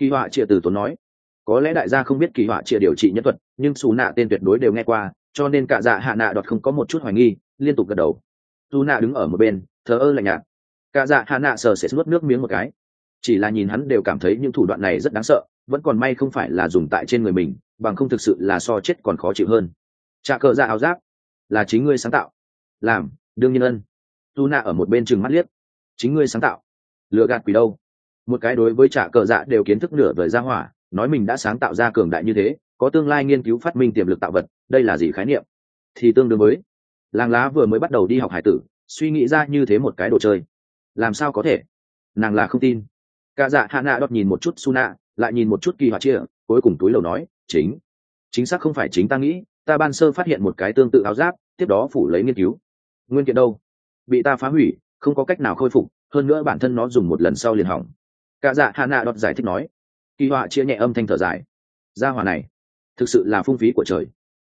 kỳ họa chia từ tốn nói. Có lẽ đại gia không biết kỳ họa chia điều trị nhân thuật, nhưng xù nạ tên tuyệt đối đều nghe qua, cho nên cả dạ hạ nạ đọt không có một chút hoài nghi, liên tục gật đầu. Dù nạ đứng ở một bên, thờ ơ lạnh nhạt. Cả dạ hạ nạ sờ sẽ nuốt nước miếng một cái. Chỉ là nhìn hắn đều cảm thấy những thủ đoạn này rất đáng sợ, vẫn còn may không phải là dùng tại trên người mình, bằng không thực sự là so chết còn khó chịu hơn. Trà cờ ra áo giáp. Là chính ngươi sáng tạo. Làm, đương nhiên ân. Tu nạ ở một bên chừng mắt liếc. Chính ngươi sáng tạo. Lựa gạt quỷ đâu? Một cái đối với trả cờ dạ đều kiến thức nửa vời ra hỏa, nói mình đã sáng tạo ra cường đại như thế, có tương lai nghiên cứu phát minh tiềm lực tạo vật, đây là gì khái niệm? Thì tương đương với, làng lá vừa mới bắt đầu đi học hải tử, suy nghĩ ra như thế một cái đồ chơi. Làm sao có thể? Nàng là không tin. Cả dạ hạ nạ đọt nhìn một chút su nạ lại nhìn một chút kỳ họa chia, cuối cùng túi lầu nói, chính chính xác không phải chính ta nghĩ, ta ban sơ phát hiện một cái tương tự áo giáp, tiếp đó phủ lấy nghiên cứu. Nguyên kiện đâu? Bị ta phá hủy, không có cách nào khôi phục, hơn nữa bản thân nó dùng một lần sau liền hỏng cả dạ hạ nạ đọt giải thích nói. Kỳ họa chia nhẹ âm thanh thở dài. Gia hỏa này, thực sự là phung phí của trời.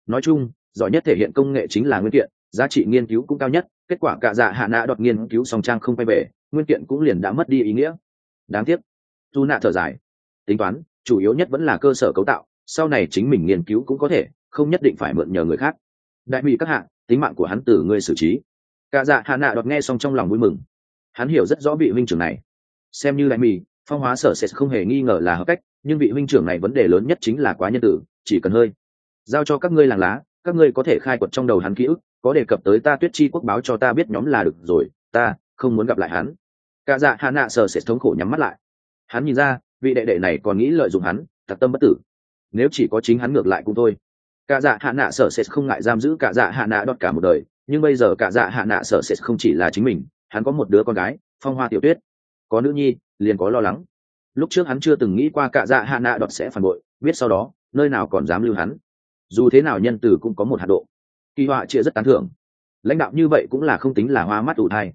Nói chung, giỏi nhất thể hiện công nghệ chính là nguyên kiện, giá trị nghiên cứu cũng cao nhất, kết quả cả dạ hạ nạ đọt nghiên cứu song trang không quay về, nguyên kiện cũng liền đã mất đi ý nghĩa. Đáng tiếc. Tu nạ thở dài. Tính toán, chủ yếu nhất vẫn là cơ sở cấu tạo, sau này chính mình nghiên cứu cũng có thể, không nhất định phải mượn nhờ người khác. Đại mỹ các hạ, tính mạng của hắn từ ngươi xử trí. Cả dạ hạ nạ đọt nghe xong trong lòng vui mừng. Hắn hiểu rất rõ vị huynh trưởng này. Xem như đại mỹ phong hóa sở sẽ không hề nghi ngờ là hợp cách, nhưng vị huynh trưởng này vấn đề lớn nhất chính là quá nhân tử, chỉ cần hơi. Giao cho các ngươi làng lá, các ngươi có thể khai quật trong đầu hắn ký ức, có đề cập tới ta tuyết chi quốc báo cho ta biết nhóm là được rồi, ta không muốn gặp lại hắn. Cả dạ hạ nạ sở sẽ thống khổ nhắm mắt lại. Hắn nhìn ra, vị đệ đệ này còn nghĩ lợi dụng hắn, thật tâm bất tử. Nếu chỉ có chính hắn ngược lại cũng thôi. Cả dạ hạ nạ sở sẽ không ngại giam giữ cả dạ hạ nạ đọt cả một đời, nhưng bây giờ cả dạ hạ nạ sở sẽ không chỉ là chính mình, hắn có một đứa con gái, phong hoa tiểu tuyết. Có nữ nhi liền có lo lắng. Lúc trước hắn chưa từng nghĩ qua cả dạ hạ nạ đọt sẽ phản bội, biết sau đó, nơi nào còn dám lưu hắn. Dù thế nào nhân từ cũng có một hạt độ. Kỳ họa chia rất tán thưởng. Lãnh đạo như vậy cũng là không tính là hoa mắt ủ thai.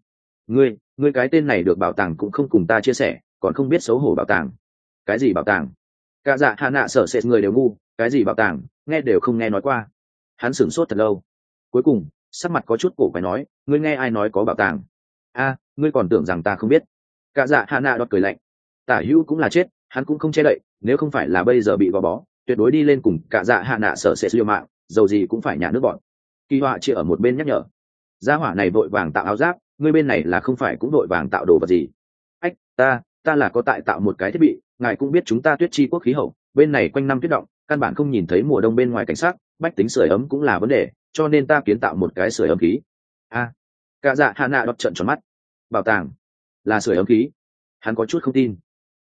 Ngươi ngươi cái tên này được bảo tàng cũng không cùng ta chia sẻ, còn không biết xấu hổ bảo tàng. Cái gì bảo tàng? Cả dạ hạ nạ sở sệt người đều ngu, cái gì bảo tàng? Nghe đều không nghe nói qua. Hắn sửng sốt thật lâu. Cuối cùng, sắc mặt có chút cổ phải nói, ngươi nghe ai nói có bảo tàng? A, ngươi còn tưởng rằng ta không biết cả dạ hạ nạ đọt cười lạnh. Tả hữu cũng là chết hắn cũng không che đậy nếu không phải là bây giờ bị gò bó tuyệt đối đi lên cùng cả dạ hạ nạ sợ sẽ siêu mạng dầu gì cũng phải nhả nước bọn kỳ họa chỉ ở một bên nhắc nhở. Gia hỏa này vội vàng tạo áo giáp ngươi bên này là không phải cũng vội vàng tạo đồ vật gì? Ách ta ta là có tại tạo một cái thiết bị ngài cũng biết chúng ta tuyết chi quốc khí hậu bên này quanh năm tuyết động căn bản không nhìn thấy mùa đông bên ngoài cảnh sát bách tính sưởi ấm cũng là vấn đề cho nên ta kiến tạo một cái sưởi ấm khí. A. À, cả dạ hạ nạ đọc trận tròn mắt. Bảo tàng là sưởi ấm khí. Hắn có chút không tin.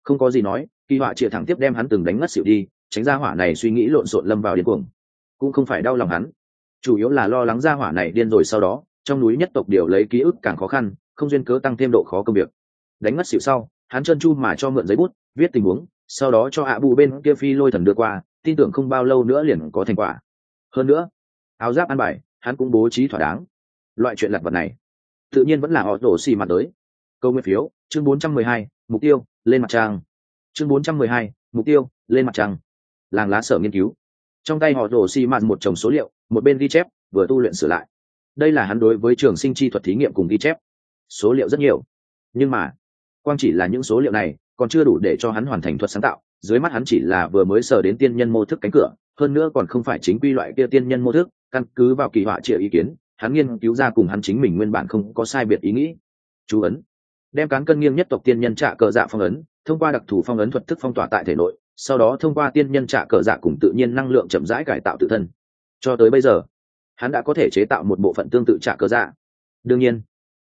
Không có gì nói, kỳ họa chịa thẳng tiếp đem hắn từng đánh ngất xỉu đi, tránh ra hỏa này suy nghĩ lộn xộn lâm vào điên cuồng. Cũng không phải đau lòng hắn. Chủ yếu là lo lắng ra hỏa này điên rồi sau đó, trong núi nhất tộc điều lấy ký ức càng khó khăn, không duyên cớ tăng thêm độ khó công việc. Đánh ngất xỉu sau, hắn chân chu mà cho mượn giấy bút, viết tình huống, sau đó cho hạ bù bên kia phi lôi thần đưa qua, tin tưởng không bao lâu nữa liền có thành quả. Hơn nữa, áo giáp ăn bài, hắn cũng bố trí thỏa đáng. Loại chuyện lặt vật này, tự nhiên vẫn là họ đổ xì mặt tới câu nguyên phiếu chương 412, mục tiêu lên mặt trăng. Chương 412, mục tiêu lên mặt trăng. Làng lá sở nghiên cứu. Trong tay họ đổ xi mặt một chồng số liệu một bên ghi chép vừa tu luyện sửa lại. Đây là hắn đối với trường sinh chi thuật thí nghiệm cùng ghi chép. Số liệu rất nhiều. Nhưng mà quang chỉ là những số liệu này còn chưa đủ để cho hắn hoàn thành thuật sáng tạo dưới mắt hắn chỉ là vừa mới sờ đến tiên nhân mô thức cánh cửa hơn nữa còn không phải chính quy loại kia tiên nhân mô thức căn cứ vào kỳ họa trịa ý kiến hắn nghiên cứu ra cùng hắn chính mình nguyên bản không có sai biệt ý nghĩ. Chú ấn đem cán cân nghiêng nhất tộc tiên nhân trả cờ dạ phong ấn, thông qua đặc thù phong ấn thuật thức phong tỏa tại thể nội, sau đó thông qua tiên nhân trả cờ dạ cùng tự nhiên năng lượng chậm rãi cải tạo tự thân. Cho tới bây giờ, hắn đã có thể chế tạo một bộ phận tương tự trả cờ dạ. Đương nhiên,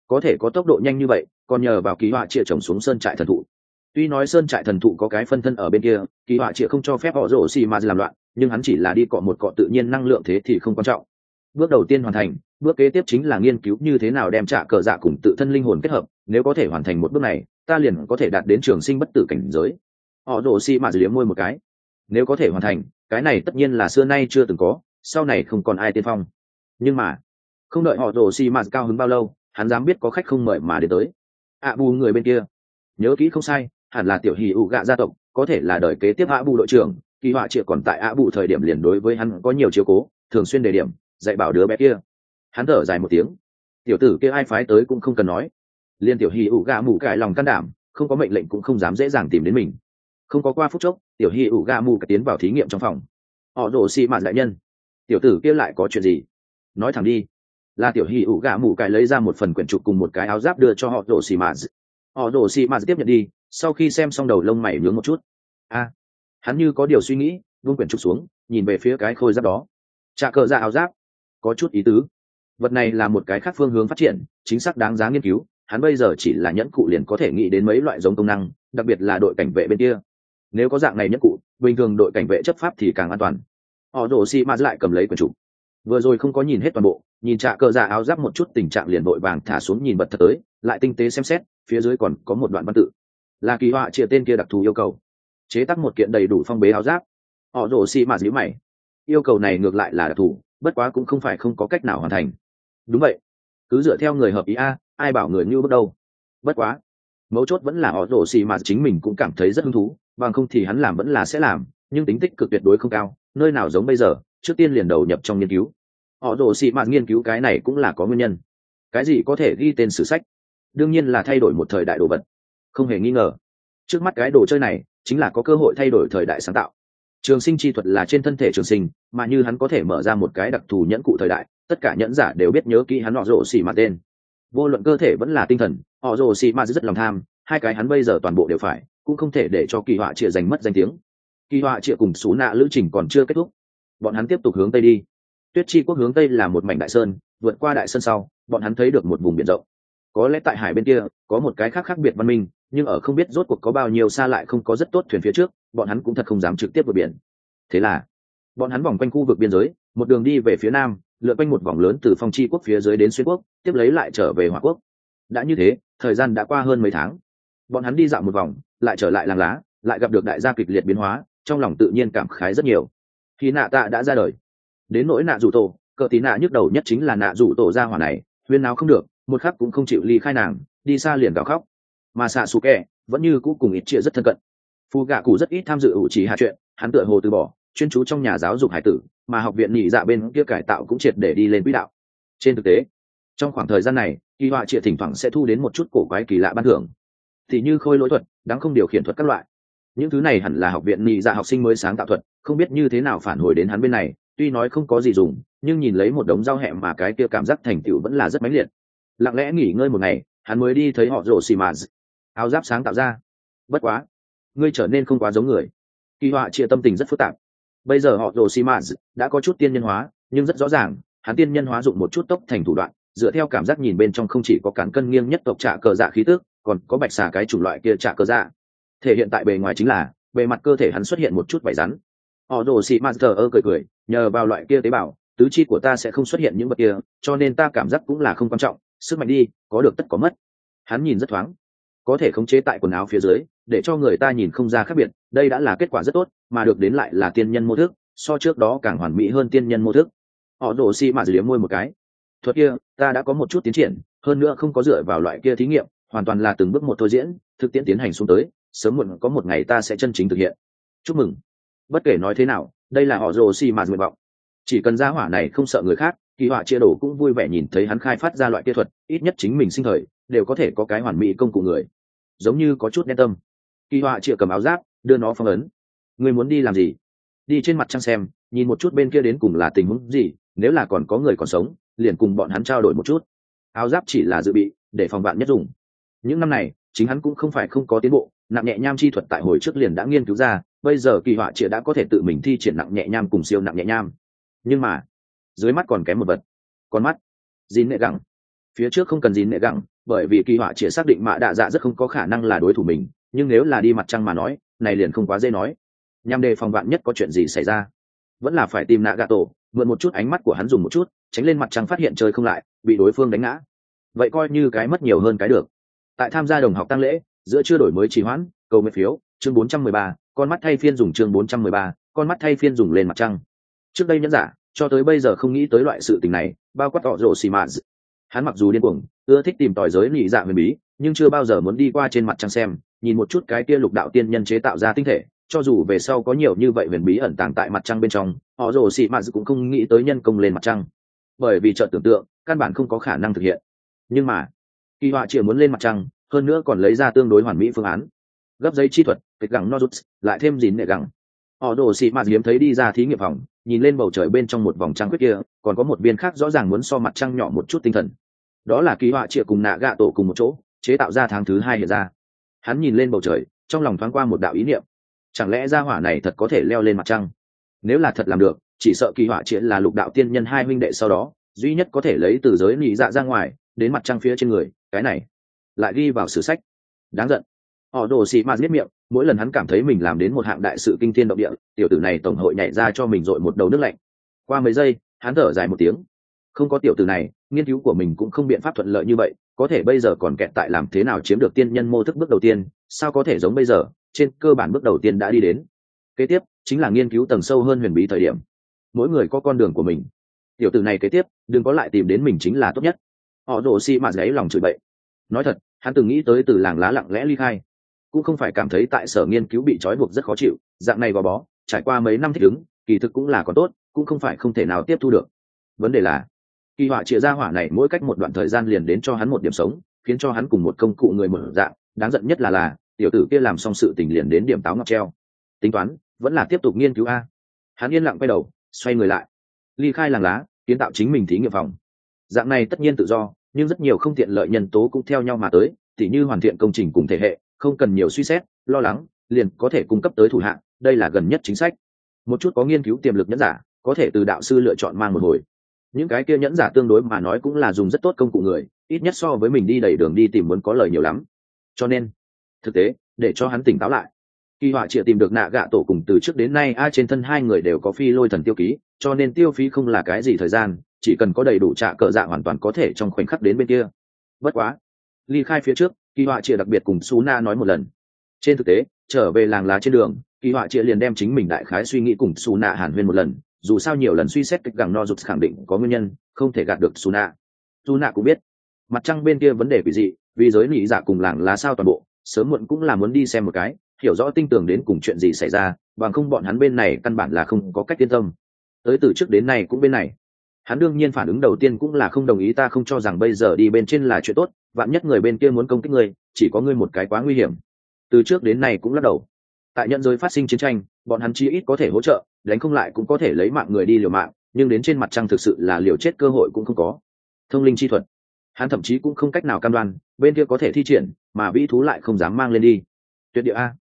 có thể có tốc độ nhanh như vậy, còn nhờ vào ký họa chia trồng xuống sơn trại thần thụ. Tuy nói sơn trại thần thụ có cái phân thân ở bên kia ký họa chia không cho phép họ rổ xì mà làm loạn, nhưng hắn chỉ là đi cọ một cọ tự nhiên năng lượng thế thì không quan trọng. Bước đầu tiên hoàn thành, bước kế tiếp chính là nghiên cứu như thế nào đem trả cờ dạ cùng tự thân linh hồn kết hợp nếu có thể hoàn thành một bước này, ta liền có thể đạt đến trường sinh bất tử cảnh giới. Họ đổ xì mà liếm môi một cái. Nếu có thể hoàn thành, cái này tất nhiên là xưa nay chưa từng có, sau này không còn ai tiên phong. Nhưng mà, không đợi họ đổ xì mà cao hứng bao lâu, hắn dám biết có khách không mời mà đến tới. Ạ bù người bên kia. Nhớ kỹ không sai, hẳn là tiểu hì ụ gạ gia tộc, có thể là đời kế tiếp ạ bù đội trưởng, kỳ họa triệu còn tại ạ bù thời điểm liền đối với hắn có nhiều chiếu cố, thường xuyên đề điểm, dạy bảo đứa bé kia. Hắn thở dài một tiếng. Tiểu tử kia ai phái tới cũng không cần nói liên tiểu hì ủ gạ mù cải lòng can đảm, không có mệnh lệnh cũng không dám dễ dàng tìm đến mình. Không có qua phút chốc, tiểu hì ủ gạ mù cải tiến vào thí nghiệm trong phòng. Họ đổ xị mạn đại nhân. Tiểu tử kia lại có chuyện gì? Nói thẳng đi. Là tiểu hì ủ gạ mù cải lấy ra một phần quyển trục cùng một cái áo giáp đưa cho họ đổ xì mạn. Họ đổ xì mạn tiếp nhận đi, sau khi xem xong đầu lông mày nhướng một chút. A, hắn như có điều suy nghĩ vung quyển trục xuống, nhìn về phía cái khôi giáp đó. Trà cờ ra áo giáp. Có chút ý tứ. Vật này là một cái khác phương hướng phát triển, chính xác đáng giá nghiên cứu hắn bây giờ chỉ là nhẫn cụ liền có thể nghĩ đến mấy loại giống công năng, đặc biệt là đội cảnh vệ bên kia. Nếu có dạng này nhẫn cụ, bình thường đội cảnh vệ chấp pháp thì càng an toàn. Họ đổ xi mã lại cầm lấy quần trục vừa rồi không có nhìn hết toàn bộ, nhìn trạ cờ giả áo giáp một chút tình trạng liền vội vàng thả xuống nhìn bật thật tới, lại tinh tế xem xét, phía dưới còn có một đoạn văn tự. Là kỳ họa chia tên kia đặc thù yêu cầu. Chế tác một kiện đầy đủ phong bế áo giáp. Họ rổ xi mạt giữ mày. Yêu cầu này ngược lại là đặc thù, bất quá cũng không phải không có cách nào hoàn thành. Đúng vậy. Cứ dựa theo người hợp ý a ai bảo người như bước đâu. Bất quá, mấu chốt vẫn là họ rổ xì mà chính mình cũng cảm thấy rất hứng thú, bằng không thì hắn làm vẫn là sẽ làm, nhưng tính tích cực tuyệt đối không cao, nơi nào giống bây giờ, trước tiên liền đầu nhập trong nghiên cứu. Họ rổ xì mà nghiên cứu cái này cũng là có nguyên nhân. Cái gì có thể ghi tên sử sách? Đương nhiên là thay đổi một thời đại đồ vật. Không hề nghi ngờ. Trước mắt cái đồ chơi này, chính là có cơ hội thay đổi thời đại sáng tạo. Trường sinh chi thuật là trên thân thể trường sinh, mà như hắn có thể mở ra một cái đặc thù nhẫn cụ thời đại, tất cả nhẫn giả đều biết nhớ kỹ hắn họ rổ xì mà tên vô luận cơ thể vẫn là tinh thần, họ rồ xì mà rất lòng tham, hai cái hắn bây giờ toàn bộ đều phải, cũng không thể để cho kỳ họa trịa giành mất danh tiếng. Kỳ họa trịa cùng xú nạ lữ trình còn chưa kết thúc. Bọn hắn tiếp tục hướng tây đi. Tuyết chi quốc hướng tây là một mảnh đại sơn, vượt qua đại sơn sau, bọn hắn thấy được một vùng biển rộng. Có lẽ tại hải bên kia, có một cái khác khác biệt văn minh, nhưng ở không biết rốt cuộc có bao nhiêu xa lại không có rất tốt thuyền phía trước, bọn hắn cũng thật không dám trực tiếp vượt biển. Thế là, bọn hắn vòng quanh khu vực biên giới, một đường đi về phía nam lượn quanh một vòng lớn từ phong chi quốc phía dưới đến xuyên quốc, tiếp lấy lại trở về hòa quốc. Đã như thế, thời gian đã qua hơn mấy tháng. Bọn hắn đi dạo một vòng, lại trở lại làng lá, lại gặp được đại gia kịch liệt biến hóa, trong lòng tự nhiên cảm khái rất nhiều. Khi nạ tạ đã ra đời, đến nỗi nạ rủ tổ, cờ tí nạ nhức đầu nhất chính là nạ rủ tổ ra hỏa này, huyên nào không được, một khắc cũng không chịu ly khai nàng, đi xa liền gào khóc. Mà xạ xù kẹ vẫn như cũ cùng ít chia rất thân cận. Phù gạ cụ rất ít tham dự ủ trì hạ chuyện, hắn tựa hồ từ bỏ chuyên chú trong nhà giáo dục hải tử, mà học viện nhị dạ bên kia cải tạo cũng triệt để đi lên quỹ đạo. Trên thực tế, trong khoảng thời gian này, kỳ họa triệt thỉnh thoảng sẽ thu đến một chút cổ quái kỳ lạ ban thưởng. Thì như khôi lỗi thuật, đáng không điều khiển thuật các loại. Những thứ này hẳn là học viện nhị dạ học sinh mới sáng tạo thuật, không biết như thế nào phản hồi đến hắn bên này, tuy nói không có gì dùng, nhưng nhìn lấy một đống rau hẹ mà cái kia cảm giác thành tựu vẫn là rất mãnh liệt. Lặng lẽ nghỉ ngơi một ngày, hắn mới đi thấy họ rổ xì mà áo giáp sáng tạo ra. Bất quá, ngươi trở nên không quá giống người. Kỳ họa chia tâm tình rất phức tạp bây giờ họ rồ xì mã đã có chút tiên nhân hóa, nhưng rất rõ ràng, hắn tiên nhân hóa dụng một chút tốc thành thủ đoạn, dựa theo cảm giác nhìn bên trong không chỉ có cán cân nghiêng nhất tộc trạ cờ dạ khí tước còn có bạch xà cái chủng loại kia trạ cờ dạ. Thể hiện tại bề ngoài chính là, bề mặt cơ thể hắn xuất hiện một chút vải rắn. Họ rồ xì thờ ơ cười cười, nhờ vào loại kia tế bào, tứ chi của ta sẽ không xuất hiện những vật kia, cho nên ta cảm giác cũng là không quan trọng, sức mạnh đi, có được tất có mất. Hắn nhìn rất thoáng, có thể khống chế tại quần áo phía dưới, để cho người ta nhìn không ra khác biệt đây đã là kết quả rất tốt, mà được đến lại là tiên nhân mô thức, so trước đó càng hoàn mỹ hơn tiên nhân mô thức. Họ đổ xi mạ liếm môi một cái. Thuật kia, ta đã có một chút tiến triển, hơn nữa không có dựa vào loại kia thí nghiệm, hoàn toàn là từng bước một thôi diễn, thực tiễn tiến hành xuống tới, sớm muộn có một ngày ta sẽ chân chính thực hiện. Chúc mừng. Bất kể nói thế nào, đây là họ rồ xi mà nguyện vọng. Chỉ cần ra hỏa này không sợ người khác, kỳ họa chia đổ cũng vui vẻ nhìn thấy hắn khai phát ra loại kỹ thuật, ít nhất chính mình sinh thời, đều có thể có cái hoàn mỹ công cụ người. Giống như có chút đen tâm. Kỳ họa chia cầm áo giáp đưa nó phong ấn. Người muốn đi làm gì? Đi trên mặt trăng xem, nhìn một chút bên kia đến cùng là tình huống gì, nếu là còn có người còn sống, liền cùng bọn hắn trao đổi một chút. Áo giáp chỉ là dự bị, để phòng bạn nhất dùng. Những năm này, chính hắn cũng không phải không có tiến bộ, nặng nhẹ nham chi thuật tại hồi trước liền đã nghiên cứu ra, bây giờ kỳ họa chĩa đã có thể tự mình thi triển nặng nhẹ nham cùng siêu nặng nhẹ nham. Nhưng mà, dưới mắt còn kém một vật. Con mắt. Dín nệ gẳng. Phía trước không cần dín nệ gẳng, bởi vì kỳ họa chĩa xác định mạ đạ dạ rất không có khả năng là đối thủ mình nhưng nếu là đi mặt trăng mà nói này liền không quá dễ nói. Nhằm đề phòng vạn nhất có chuyện gì xảy ra vẫn là phải tìm nạ gà tổ mượn một chút ánh mắt của hắn dùng một chút tránh lên mặt trăng phát hiện chơi không lại bị đối phương đánh ngã. Vậy coi như cái mất nhiều hơn cái được. Tại tham gia đồng học tăng lễ giữa chưa đổi mới trì hoãn cầu mười phiếu chương 413, con mắt thay phiên dùng chương 413, con mắt thay phiên dùng lên mặt trăng. Trước đây nhẫn giả cho tới bây giờ không nghĩ tới loại sự tình này bao quát họ rổ xì mạt hắn mặc dù điên cuồng ưa thích tìm tòi giới nhị dạ huyền bí nhưng chưa bao giờ muốn đi qua trên mặt trăng xem, nhìn một chút cái kia lục đạo tiên nhân chế tạo ra tinh thể, cho dù về sau có nhiều như vậy huyền bí ẩn tàng tại mặt trăng bên trong, họ rồ xị mạt cũng không nghĩ tới nhân công lên mặt trăng. Bởi vì chợt tưởng tượng, căn bản không có khả năng thực hiện. Nhưng mà, kỳ họa chỉ muốn lên mặt trăng, hơn nữa còn lấy ra tương đối hoàn mỹ phương án. Gấp giấy chi thuật, kịch gẳng nozuts lại thêm dín nệ gẳng. Họ đồ xị mạt hiếm thấy đi ra thí nghiệm phòng, nhìn lên bầu trời bên trong một vòng trăng quyết kia, còn có một viên khác rõ ràng muốn so mặt trăng nhỏ một chút tinh thần. Đó là kỳ họa chịa cùng nạ gạ tổ cùng một chỗ chế tạo ra tháng thứ hai hiện ra. Hắn nhìn lên bầu trời, trong lòng thoáng qua một đạo ý niệm. Chẳng lẽ gia hỏa này thật có thể leo lên mặt trăng? Nếu là thật làm được, chỉ sợ kỳ hỏa triệt là lục đạo tiên nhân hai huynh đệ sau đó, duy nhất có thể lấy từ giới nhị dạ ra ngoài, đến mặt trăng phía trên người, cái này lại ghi vào sử sách. Đáng giận. Họ đồ xị mạt giết miệng, mỗi lần hắn cảm thấy mình làm đến một hạng đại sự kinh thiên động địa, tiểu tử này tổng hội nhảy ra cho mình dội một đầu nước lạnh. Qua mấy giây, hắn thở dài một tiếng. Không có tiểu tử này, nghiên cứu của mình cũng không biện pháp thuận lợi như vậy có thể bây giờ còn kẹt tại làm thế nào chiếm được tiên nhân mô thức bước đầu tiên, sao có thể giống bây giờ, trên cơ bản bước đầu tiên đã đi đến. Kế tiếp, chính là nghiên cứu tầng sâu hơn huyền bí thời điểm. Mỗi người có con đường của mình. Tiểu tử này kế tiếp, đừng có lại tìm đến mình chính là tốt nhất. Họ rồ xi mạt gáy lòng chửi bậy. Nói thật, hắn từng nghĩ tới từ làng lá lặng lẽ ly khai. Cũng không phải cảm thấy tại sở nghiên cứu bị trói buộc rất khó chịu, dạng này gò bó, trải qua mấy năm thích ứng, kỳ thực cũng là có tốt, cũng không phải không thể nào tiếp thu được. Vấn đề là kỳ họa chia ra hỏa này mỗi cách một đoạn thời gian liền đến cho hắn một điểm sống, khiến cho hắn cùng một công cụ người mở dạng, đáng giận nhất là là, tiểu tử kia làm xong sự tình liền đến điểm táo ngọc treo. Tính toán, vẫn là tiếp tục nghiên cứu a. Hắn yên lặng quay đầu, xoay người lại. Ly khai làng lá, kiến tạo chính mình thí nghiệm phòng. Dạng này tất nhiên tự do, nhưng rất nhiều không tiện lợi nhân tố cũng theo nhau mà tới, tỉ như hoàn thiện công trình cùng thể hệ, không cần nhiều suy xét, lo lắng, liền có thể cung cấp tới thủ hạng, đây là gần nhất chính sách. Một chút có nghiên cứu tiềm lực nhẫn giả, có thể từ đạo sư lựa chọn mang một hồi những cái kia nhẫn giả tương đối mà nói cũng là dùng rất tốt công cụ người, ít nhất so với mình đi đầy đường đi tìm muốn có lời nhiều lắm. Cho nên, thực tế, để cho hắn tỉnh táo lại. Kỳ họa chịa tìm được nạ gạ tổ cùng từ trước đến nay ai trên thân hai người đều có phi lôi thần tiêu ký, cho nên tiêu phí không là cái gì thời gian, chỉ cần có đầy đủ trạ cờ dạ hoàn toàn có thể trong khoảnh khắc đến bên kia. Bất quá, ly khai phía trước, kỳ họa chịa đặc biệt cùng xú na nói một lần. Trên thực tế, trở về làng lá trên đường, kỳ họa chịa liền đem chính mình đại khái suy nghĩ cùng xú nạ hàn huyên một lần dù sao nhiều lần suy xét kịch gẳng no rụt khẳng định có nguyên nhân, không thể gạt được Suna. Suna cũng biết, mặt trăng bên kia vấn đề quỷ dị, vì giới lý giả dạ cùng làng lá sao toàn bộ, sớm muộn cũng là muốn đi xem một cái, hiểu rõ tinh tường đến cùng chuyện gì xảy ra, bằng không bọn hắn bên này căn bản là không có cách yên tâm. Tới từ trước đến nay cũng bên này. Hắn đương nhiên phản ứng đầu tiên cũng là không đồng ý ta không cho rằng bây giờ đi bên trên là chuyện tốt, vạn nhất người bên kia muốn công kích ngươi chỉ có ngươi một cái quá nguy hiểm. Từ trước đến nay cũng lắc đầu. Tại nhân giới phát sinh chiến tranh, bọn hắn chi ít có thể hỗ trợ đánh không lại cũng có thể lấy mạng người đi liều mạng, nhưng đến trên mặt trăng thực sự là liều chết cơ hội cũng không có. Thông linh chi thuật. Hắn thậm chí cũng không cách nào cam đoan, bên kia có thể thi triển, mà vĩ thú lại không dám mang lên đi. Tuyệt địa a.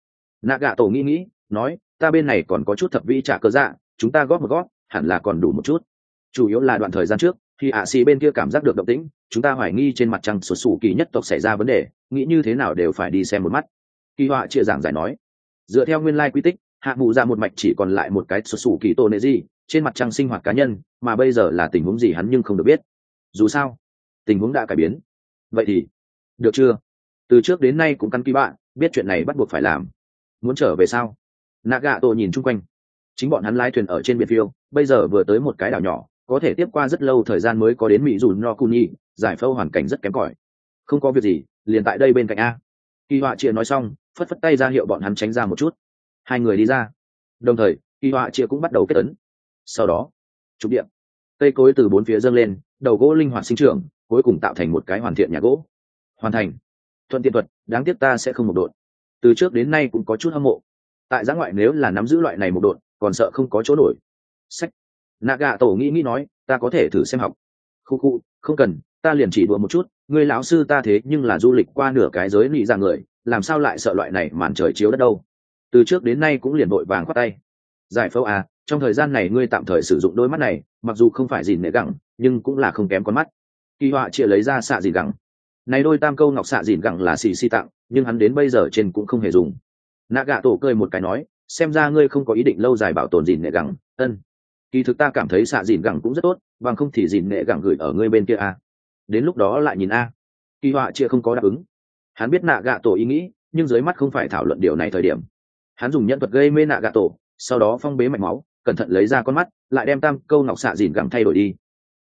Nạ gạ tổ nghĩ nghĩ, nói, ta bên này còn có chút thập vĩ trả cơ dạ chúng ta góp một góp, hẳn là còn đủ một chút. Chủ yếu là đoạn thời gian trước, khi ạ xì bên kia cảm giác được động tĩnh, chúng ta hoài nghi trên mặt trăng sụt sù kỳ nhất tộc xảy ra vấn đề, nghĩ như thế nào đều phải đi xem một mắt. Kỳ họa chia giảng giải nói, dựa theo nguyên lai quy tích hạ mụ ra một mạch chỉ còn lại một cái xuất xù kỳ tổ nệ gì trên mặt trăng sinh hoạt cá nhân, mà bây giờ là tình huống gì hắn nhưng không được biết. Dù sao, tình huống đã cải biến. Vậy thì, được chưa? Từ trước đến nay cũng căn kỳ bạn, biết chuyện này bắt buộc phải làm. Muốn trở về sao? Naga tổ nhìn chung quanh. Chính bọn hắn lái thuyền ở trên biển phiêu, bây giờ vừa tới một cái đảo nhỏ, có thể tiếp qua rất lâu thời gian mới có đến mỹ dù no kuni, giải phẫu hoàn cảnh rất kém cỏi. Không có việc gì, liền tại đây bên cạnh a. Kỳ họa chia nói xong, phất phất tay ra hiệu bọn hắn tránh ra một chút hai người đi ra. Đồng thời kỳ họa chia cũng bắt đầu kết ấn sau đó trục điện. Cây cối từ bốn phía dâng lên, đầu gỗ linh hoạt sinh trưởng, cuối cùng tạo thành một cái hoàn thiện nhà gỗ. Hoàn thành. Thuận tiện thuật, đáng tiếc ta sẽ không một đội từ trước đến nay cũng có chút hâm mộ. Tại giã ngoại nếu là nắm giữ loại này một đội còn sợ không có chỗ nổi. Sách. Nạ gà tổ nghĩ nghĩ nói, ta có thể thử xem học. Khu khu, không cần, ta liền chỉ đùa một chút người lão sư ta thế nhưng là du lịch qua nửa cái giới nị ra người, làm sao lại sợ loại này màn trời chiếu đất đâu? Từ trước đến nay cũng liền vội vàng khoát tay. Giải phẫu à trong thời gian này ngươi tạm thời sử dụng đôi mắt này, mặc dù không phải gì nệ gẳng, nhưng cũng là không kém con mắt. Kỳ họa chia lấy ra xạ dìn gẳng. Này đôi tam câu ngọc xạ dìn gẳng là xì xì tặng, nhưng hắn đến bây giờ trên cũng không hề dùng. Nạ gạ tổ cười một cái nói, xem ra ngươi không có ý định lâu dài bảo tồn dìn nệ gẳng, ân. Kỳ thực ta cảm thấy xạ dìn gẳng cũng rất tốt, bằng không thì dìn nệ gẳng gửi ở ngươi bên kia a đến lúc đó lại nhìn a. Kỳ họa chia không có đáp ứng. Hắn biết nạ gạ tổ ý nghĩ, nhưng dưới mắt không phải thảo luận điều này thời điểm hắn dùng nhân thuật gây mê nạ gạ tổ, sau đó phong bế mạch máu, cẩn thận lấy ra con mắt, lại đem tam câu ngọc xạ dìn gẳng thay đổi đi.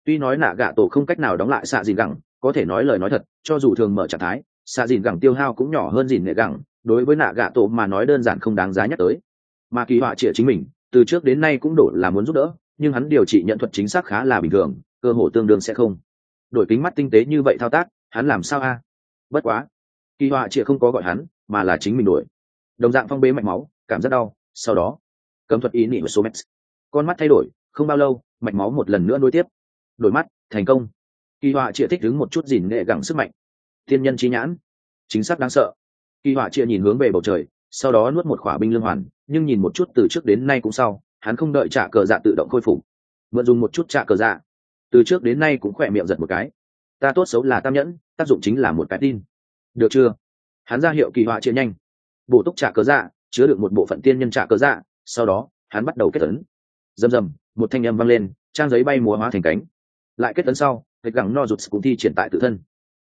Tuy nói nạ gạ tổ không cách nào đóng lại xạ dìn gẳng, có thể nói lời nói thật, cho dù thường mở trạng thái, xạ dìn gẳng tiêu hao cũng nhỏ hơn dìn nghệ gẳng, đối với nạ gạ tổ mà nói đơn giản không đáng giá nhắc tới. Mà kỳ họa trịa chính mình, từ trước đến nay cũng đổ là muốn giúp đỡ, nhưng hắn điều trị nhận thuật chính xác khá là bình thường, cơ hồ tương đương sẽ không. Đổi kính mắt tinh tế như vậy thao tác, hắn làm sao a? Bất quá, kỳ họa trịa không có gọi hắn, mà là chính mình đổi đồng dạng phong bế mạch máu, cảm rất đau, sau đó, cấm thuật ý nị và số mét con mắt thay đổi, không bao lâu, mạch máu một lần nữa nối tiếp. Đổi mắt, thành công. Kỳ họa chia thích đứng một chút dìn nghệ gẳng sức mạnh. Thiên nhân trí nhãn. Chính xác đáng sợ. Kỳ họa chia nhìn hướng về bầu trời, sau đó nuốt một khỏa binh lương hoàn, nhưng nhìn một chút từ trước đến nay cũng sau, hắn không đợi trả cờ dạ tự động khôi phục. Mượn dùng một chút trả cờ dạ. Từ trước đến nay cũng khỏe miệng giật một cái. Ta tốt xấu là tam nhẫn, tác dụng chính là một cái tin. Được chưa? Hắn ra hiệu kỳ họa chia nhanh bổ túc trả cớ dạ chứa được một bộ phận tiên nhân trả cớ dạ sau đó hắn bắt đầu kết ấn. Rầm rầm một thanh âm vang lên trang giấy bay múa hóa thành cánh. Lại kết ấn sau thạch gẳng no rụt cũng thi triển tại tự thân.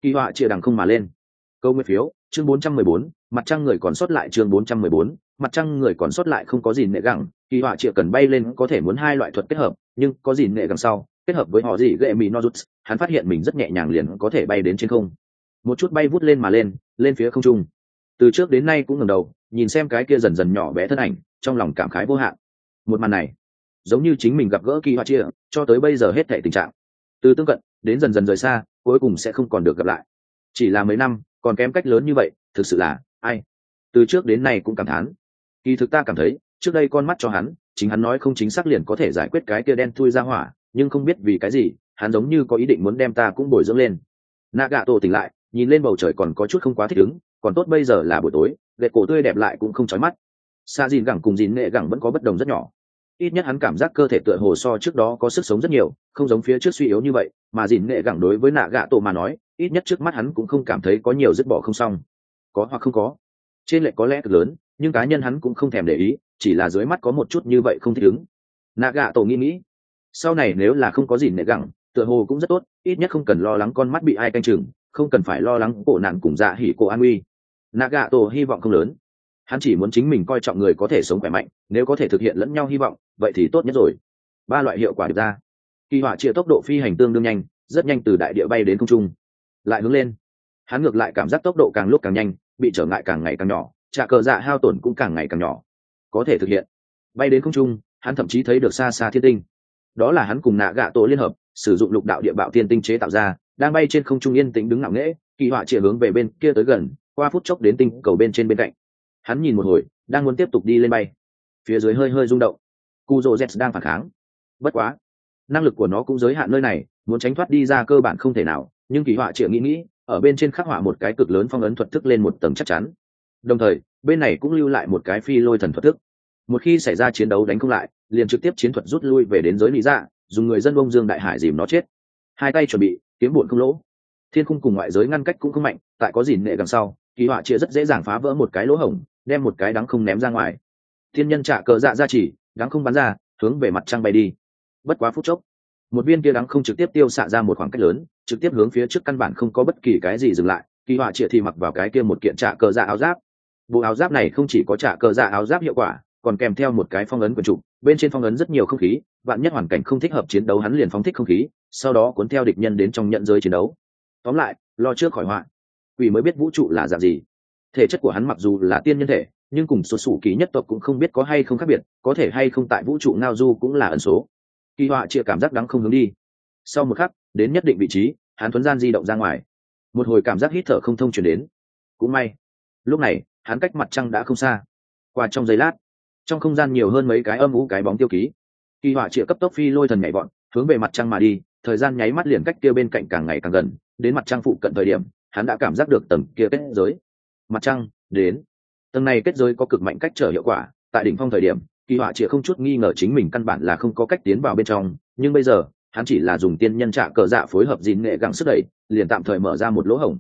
Kỳ họa chia đằng không mà lên. Câu nguyên phiếu chương 414, mặt trăng người còn sót lại chương 414, mặt trăng người còn sót lại không có gì nệ gẳng. Kỳ họa chia cần bay lên có thể muốn hai loại thuật kết hợp nhưng có gì nệ gẳng sau kết hợp với họ gì gệ mì no rụt hắn phát hiện mình rất nhẹ nhàng liền có thể bay đến trên không. Một chút bay vút lên mà lên lên phía không trung từ trước đến nay cũng ngẩng đầu, nhìn xem cái kia dần dần nhỏ bé thân ảnh, trong lòng cảm khái vô hạn. Một màn này, giống như chính mình gặp gỡ kỳ hoa chia, cho tới bây giờ hết thể tình trạng. Từ tương cận, đến dần dần rời xa, cuối cùng sẽ không còn được gặp lại. Chỉ là mấy năm, còn kém cách lớn như vậy, thực sự là, ai? Từ trước đến nay cũng cảm thán. Kỳ thực ta cảm thấy, trước đây con mắt cho hắn, chính hắn nói không chính xác liền có thể giải quyết cái kia đen thui ra hỏa, nhưng không biết vì cái gì, hắn giống như có ý định muốn đem ta cũng bồi dưỡng lên. Nạ gạ tổ tỉnh lại, nhìn lên bầu trời còn có chút không quá thích ứng còn tốt bây giờ là buổi tối lệ cổ tươi đẹp lại cũng không chói mắt. Xa dìn gẳng cùng dìn nghệ gẳng vẫn có bất đồng rất nhỏ. Ít nhất hắn cảm giác cơ thể tựa hồ so trước đó có sức sống rất nhiều, không giống phía trước suy yếu như vậy, mà dìn nghệ gẳng đối với nạ gạ tổ mà nói, ít nhất trước mắt hắn cũng không cảm thấy có nhiều dứt bỏ không xong. Có hoặc không có. Trên lệ có lẽ cực lớn, nhưng cá nhân hắn cũng không thèm để ý, chỉ là dưới mắt có một chút như vậy không thích ứng. Nạ gạ tổ nghĩ nghĩ, sau này nếu là không có dìn nệ gẳng, tựa hồ cũng rất tốt, ít nhất không cần lo lắng con mắt bị ai canh chừng, không cần phải lo lắng cổ nạn cùng dạ hỉ cổ an uy. Naga tổ hy vọng không lớn. Hắn chỉ muốn chính mình coi trọng người có thể sống khỏe mạnh, nếu có thể thực hiện lẫn nhau hy vọng, vậy thì tốt nhất rồi. Ba loại hiệu quả được ra. Kỳ họa chia tốc độ phi hành tương đương nhanh, rất nhanh từ đại địa bay đến không trung. Lại hướng lên. Hắn ngược lại cảm giác tốc độ càng lúc càng nhanh, bị trở ngại càng ngày càng nhỏ trà cờ dạ hao tổn cũng càng ngày càng nhỏ. Có thể thực hiện. Bay đến không trung, hắn thậm chí thấy được xa xa thiên tinh. Đó là hắn cùng nạ gạ tổ liên hợp, sử dụng lục đạo địa bạo thiên tinh chế tạo ra, đang bay trên không trung yên tĩnh đứng ngạo nghễ, kỳ họa chia hướng về bên kia tới gần qua phút chốc đến tinh cầu bên trên bên cạnh, hắn nhìn một hồi, đang muốn tiếp tục đi lên bay. Phía dưới hơi hơi rung động. Cu rô z đang phản kháng. Bất quá, năng lực của nó cũng giới hạn nơi này, muốn tránh thoát đi ra cơ bản không thể nào, nhưng kỳ họa triệu nghĩ nghĩ, ở bên trên khắc họa một cái cực lớn phong ấn thuật thức lên một tầng chắc chắn. Đồng thời, bên này cũng lưu lại một cái phi lôi thần thuật thức. Một khi xảy ra chiến đấu đánh không lại, liền trực tiếp chiến thuật rút lui về đến giới lý dạ dùng người dân bông dương đại hải dìm nó chết. Hai tay chuẩn bị, kiếm bụn không lỗ. Thiên khung cùng ngoại giới ngăn cách cũng không mạnh, tại có dìn nệ đằng sau kỳ họa chia rất dễ dàng phá vỡ một cái lỗ hổng, đem một cái đắng không ném ra ngoài. Thiên nhân trả cờ dạ ra chỉ, đắng không bắn ra, hướng về mặt trăng bay đi. Bất quá phút chốc, một viên kia đắng không trực tiếp tiêu xạ ra một khoảng cách lớn, trực tiếp hướng phía trước căn bản không có bất kỳ cái gì dừng lại. Kỳ họa chia thì mặc vào cái kia một kiện trả cờ dạ áo giáp. Bộ áo giáp này không chỉ có trả cờ dạ áo giáp hiệu quả, còn kèm theo một cái phong ấn quần trục bên trên phong ấn rất nhiều không khí, vạn nhất hoàn cảnh không thích hợp chiến đấu hắn liền phóng thích không khí, sau đó cuốn theo địch nhân đến trong nhận giới chiến đấu. Tóm lại, lo trước khỏi họa quỷ mới biết vũ trụ là dạng gì. Thể chất của hắn mặc dù là tiên nhân thể, nhưng cùng số sủ ký nhất tộc cũng không biết có hay không khác biệt, có thể hay không tại vũ trụ ngao du cũng là ẩn số. Kỳ họa chịa cảm giác đắng không hướng đi. Sau một khắc, đến nhất định vị trí, hắn thuấn gian di động ra ngoài. Một hồi cảm giác hít thở không thông chuyển đến. Cũng may, lúc này, hắn cách mặt trăng đã không xa. Qua trong giây lát, trong không gian nhiều hơn mấy cái âm ú cái bóng tiêu ký. Kỳ họa chịa cấp tốc phi lôi thần nhảy bọn hướng về mặt trăng mà đi, thời gian nháy mắt liền cách kia bên cạnh càng ngày càng gần, đến mặt trăng phụ cận thời điểm hắn đã cảm giác được tầng kia kết giới. Mặt trăng, đến. Tầng này kết giới có cực mạnh cách trở hiệu quả, tại đỉnh phong thời điểm, kỳ họa chỉ không chút nghi ngờ chính mình căn bản là không có cách tiến vào bên trong, nhưng bây giờ, hắn chỉ là dùng tiên nhân trạ cờ dạ phối hợp dìn nghệ gắng sức đẩy, liền tạm thời mở ra một lỗ hổng.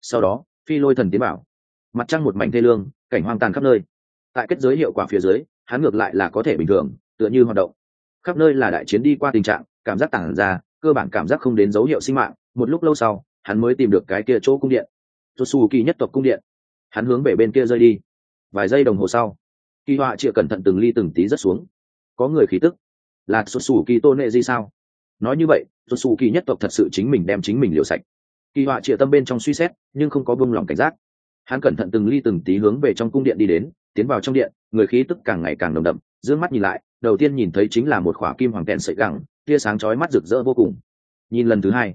Sau đó, phi lôi thần tiến bảo mặt trăng một mảnh thê lương, cảnh hoang tàn khắp nơi. Tại kết giới hiệu quả phía dưới, hắn ngược lại là có thể bình thường, tựa như hoạt động. Khắp nơi là đại chiến đi qua tình trạng, cảm giác tản ra, cơ bản cảm giác không đến dấu hiệu sinh mạng, một lúc lâu sau hắn mới tìm được cái kia chỗ cung điện. Tôi xù kỳ nhất tộc cung điện. Hắn hướng về bên kia rơi đi. Vài giây đồng hồ sau kỳ họa chịa cẩn thận từng ly từng tí rất xuống. Có người khí tức. Là xuất xù kỳ tôn nệ gì sao? Nói như vậy xuất xù kỳ nhất tộc thật sự chính mình đem chính mình liều sạch. Kỳ họa chịa tâm bên trong suy xét, nhưng không có buông lòng cảnh giác. Hắn cẩn thận từng ly từng tí hướng về trong cung điện đi đến, tiến vào trong điện, người khí tức càng ngày càng nồng đậm d ư ơ n g mắt nhìn lại, đầu tiên nhìn thấy chính là một khỏa kim hoàng kèn sợi gẳng, tia sáng chói mắt rực rỡ vô cùng. Nhìn lần thứ hai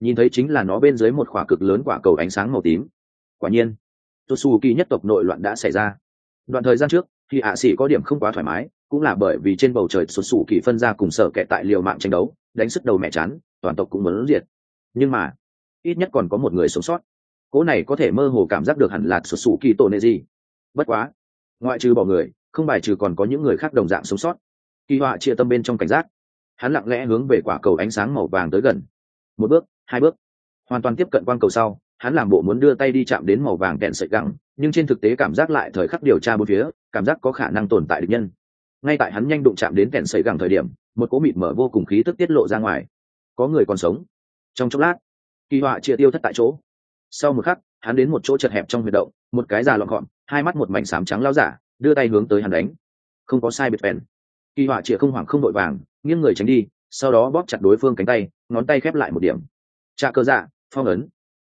nhìn thấy chính là nó bên dưới một khỏa cực lớn quả cầu ánh sáng màu tím. Quả nhiên tuột xù kỳ nhất tộc nội loạn đã xảy ra. Đoạn thời gian trước, khi ạ sĩ có điểm không quá thoải mái, cũng là bởi vì trên bầu trời xuất xù kỳ phân ra cùng sở kệ tại liều mạng tranh đấu, đánh sức đầu mẹ chán, toàn tộc cũng muốn diệt. Nhưng mà, ít nhất còn có một người sống sót. Cỗ này có thể mơ hồ cảm giác được hẳn là xuất xù kỳ tổ nệ gì bất quá, ngoại trừ bỏ người, không bài trừ còn có những người khác đồng dạng sống sót. Kỳ họa chia tâm bên trong cảnh giác. Hắn lặng lẽ hướng về quả cầu ánh sáng màu vàng tới gần. Một bước hai bước. Hoàn toàn tiếp cận quang cầu sau, hắn làm bộ muốn đưa tay đi chạm đến màu vàng đèn sợi gắng nhưng trên thực tế cảm giác lại thời khắc điều tra bốn phía, cảm giác có khả năng tồn tại địch nhân. Ngay tại hắn nhanh đụng chạm đến đèn sợi gắng thời điểm, một cỗ mịt mở vô cùng khí tức tiết lộ ra ngoài. Có người còn sống. Trong chốc lát, kỳ họa chia tiêu thất tại chỗ. Sau một khắc, hắn đến một chỗ chật hẹp trong huy động, một cái già lọn gọn, hai mắt một mảnh xám trắng lao giả, đưa tay hướng tới hắn đánh. Không có sai biệt vẹn kỳ họa chia không hoảng không vội vàng, nghiêng người tránh đi, sau đó bóp chặt đối phương cánh tay, ngón tay khép lại một điểm trạ cơ dạ phong ấn.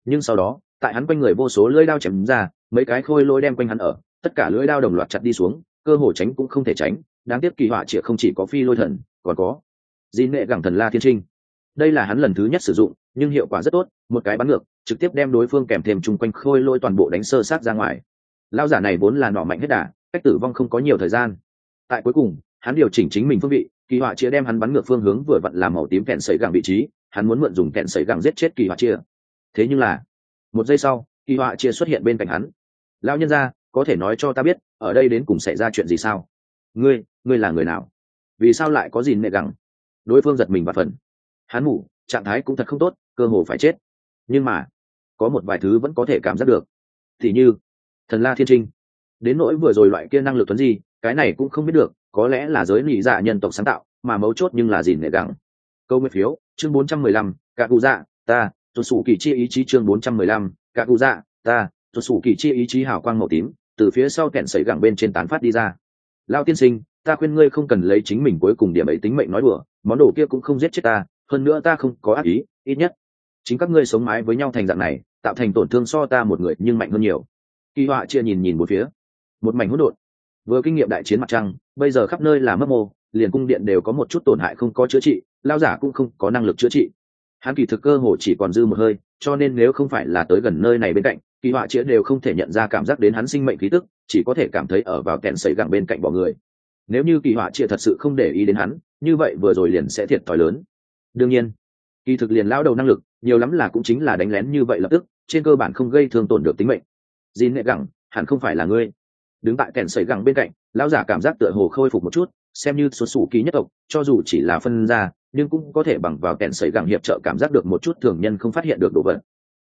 Nhưng sau đó, tại hắn quanh người vô số lưỡi đao chém ra, mấy cái khôi lôi đem quanh hắn ở, tất cả lưỡi đao đồng loạt chặt đi xuống, cơ hồ tránh cũng không thể tránh, đáng tiếc kỳ họa chĩa không chỉ có phi lôi thần, còn có di nệ gẳng thần la thiên trinh. Đây là hắn lần thứ nhất sử dụng, nhưng hiệu quả rất tốt, một cái bắn ngược, trực tiếp đem đối phương kèm thêm chung quanh khôi lôi toàn bộ đánh sơ sát ra ngoài. Lao giả này vốn là nọ mạnh hết đà, cách tử vong không có nhiều thời gian. Tại cuối cùng, hắn điều chỉnh chính mình phương vị, kỳ họa chĩa đem hắn bắn ngược phương hướng vừa vặn làm màu tím kẹn sấy gẳng vị trí hắn muốn mượn dùng kẹn sấy gẳng giết chết kỳ họa chia. Thế nhưng là, một giây sau, kỳ họa chia xuất hiện bên cạnh hắn. Lao nhân ra có thể nói cho ta biết, ở đây đến cùng xảy ra chuyện gì sao? Ngươi ngươi là người nào? Vì sao lại có gì nệ gẳng đối phương giật mình và phần hắn ngủ, trạng thái cũng thật không tốt, cơ hồ phải chết. Nhưng mà, có một vài thứ vẫn có thể cảm giác được. Thì như, thần la thiên trinh. Đến nỗi vừa rồi loại kia năng lực tuấn gì cái này cũng không biết được, có lẽ là giới nị dạ nhân tộc sáng tạo, mà mấu chốt nhưng là gì nệ gẳng câu nguyên phiếu, chương bốn trăm mười lăm cả cụ dạ ta tuột sủ kỳ chi ý chí chương bốn trăm mười lăm cả cụ dạ ta tuột sủ kỳ chi ý chí hào quang màu tím, từ phía sau kẹn sấy gẳng bên trên tán phát đi ra. Lao tiên sinh, ta khuyên ngươi không cần lấy chính mình cuối cùng điểm ấy tính mệnh nói đùa, món đồ kia cũng không giết chết ta, hơn nữa ta không có ác ý, ít nhất, chính các ngươi sống mái với nhau thành dạng này, tạo thành tổn thương so ta một người nhưng mạnh hơn nhiều. Kỳ họa chia nhìn nhìn một phía. Một mảnh hỗn độn. Vừa kinh nghiệm đại chiến mặt trăng, bây giờ khắp nơi là mất mô, liền cung điện đều có một chút tổn hại không có chữa trị lao giả cũng không có năng lực chữa trị. Hắn kỳ thực cơ hồ chỉ còn dư một hơi, cho nên nếu không phải là tới gần nơi này bên cạnh, kỳ họa chĩa đều không thể nhận ra cảm giác đến hắn sinh mệnh khí tức, chỉ có thể cảm thấy ở vào kẹn sấy gẳng bên cạnh bỏ người. Nếu như kỳ họa chĩa thật sự không để ý đến hắn, như vậy vừa rồi liền sẽ thiệt thòi lớn. Đương nhiên, kỳ thực liền lao đầu năng lực, nhiều lắm là cũng chính là đánh lén như vậy lập tức, trên cơ bản không gây thương tổn được tính mệnh. Dì nệ gẳng, hẳn không phải là ngươi. Đứng tại kèn sấy gẳng bên cạnh, lão giả cảm giác tựa hồ khôi phục một chút, xem như số sủ ký nhất tộc, cho dù chỉ là phân ra nhưng cũng có thể bằng vào kèn sấy gẳng hiệp trợ cảm giác được một chút thường nhân không phát hiện được đồ vật.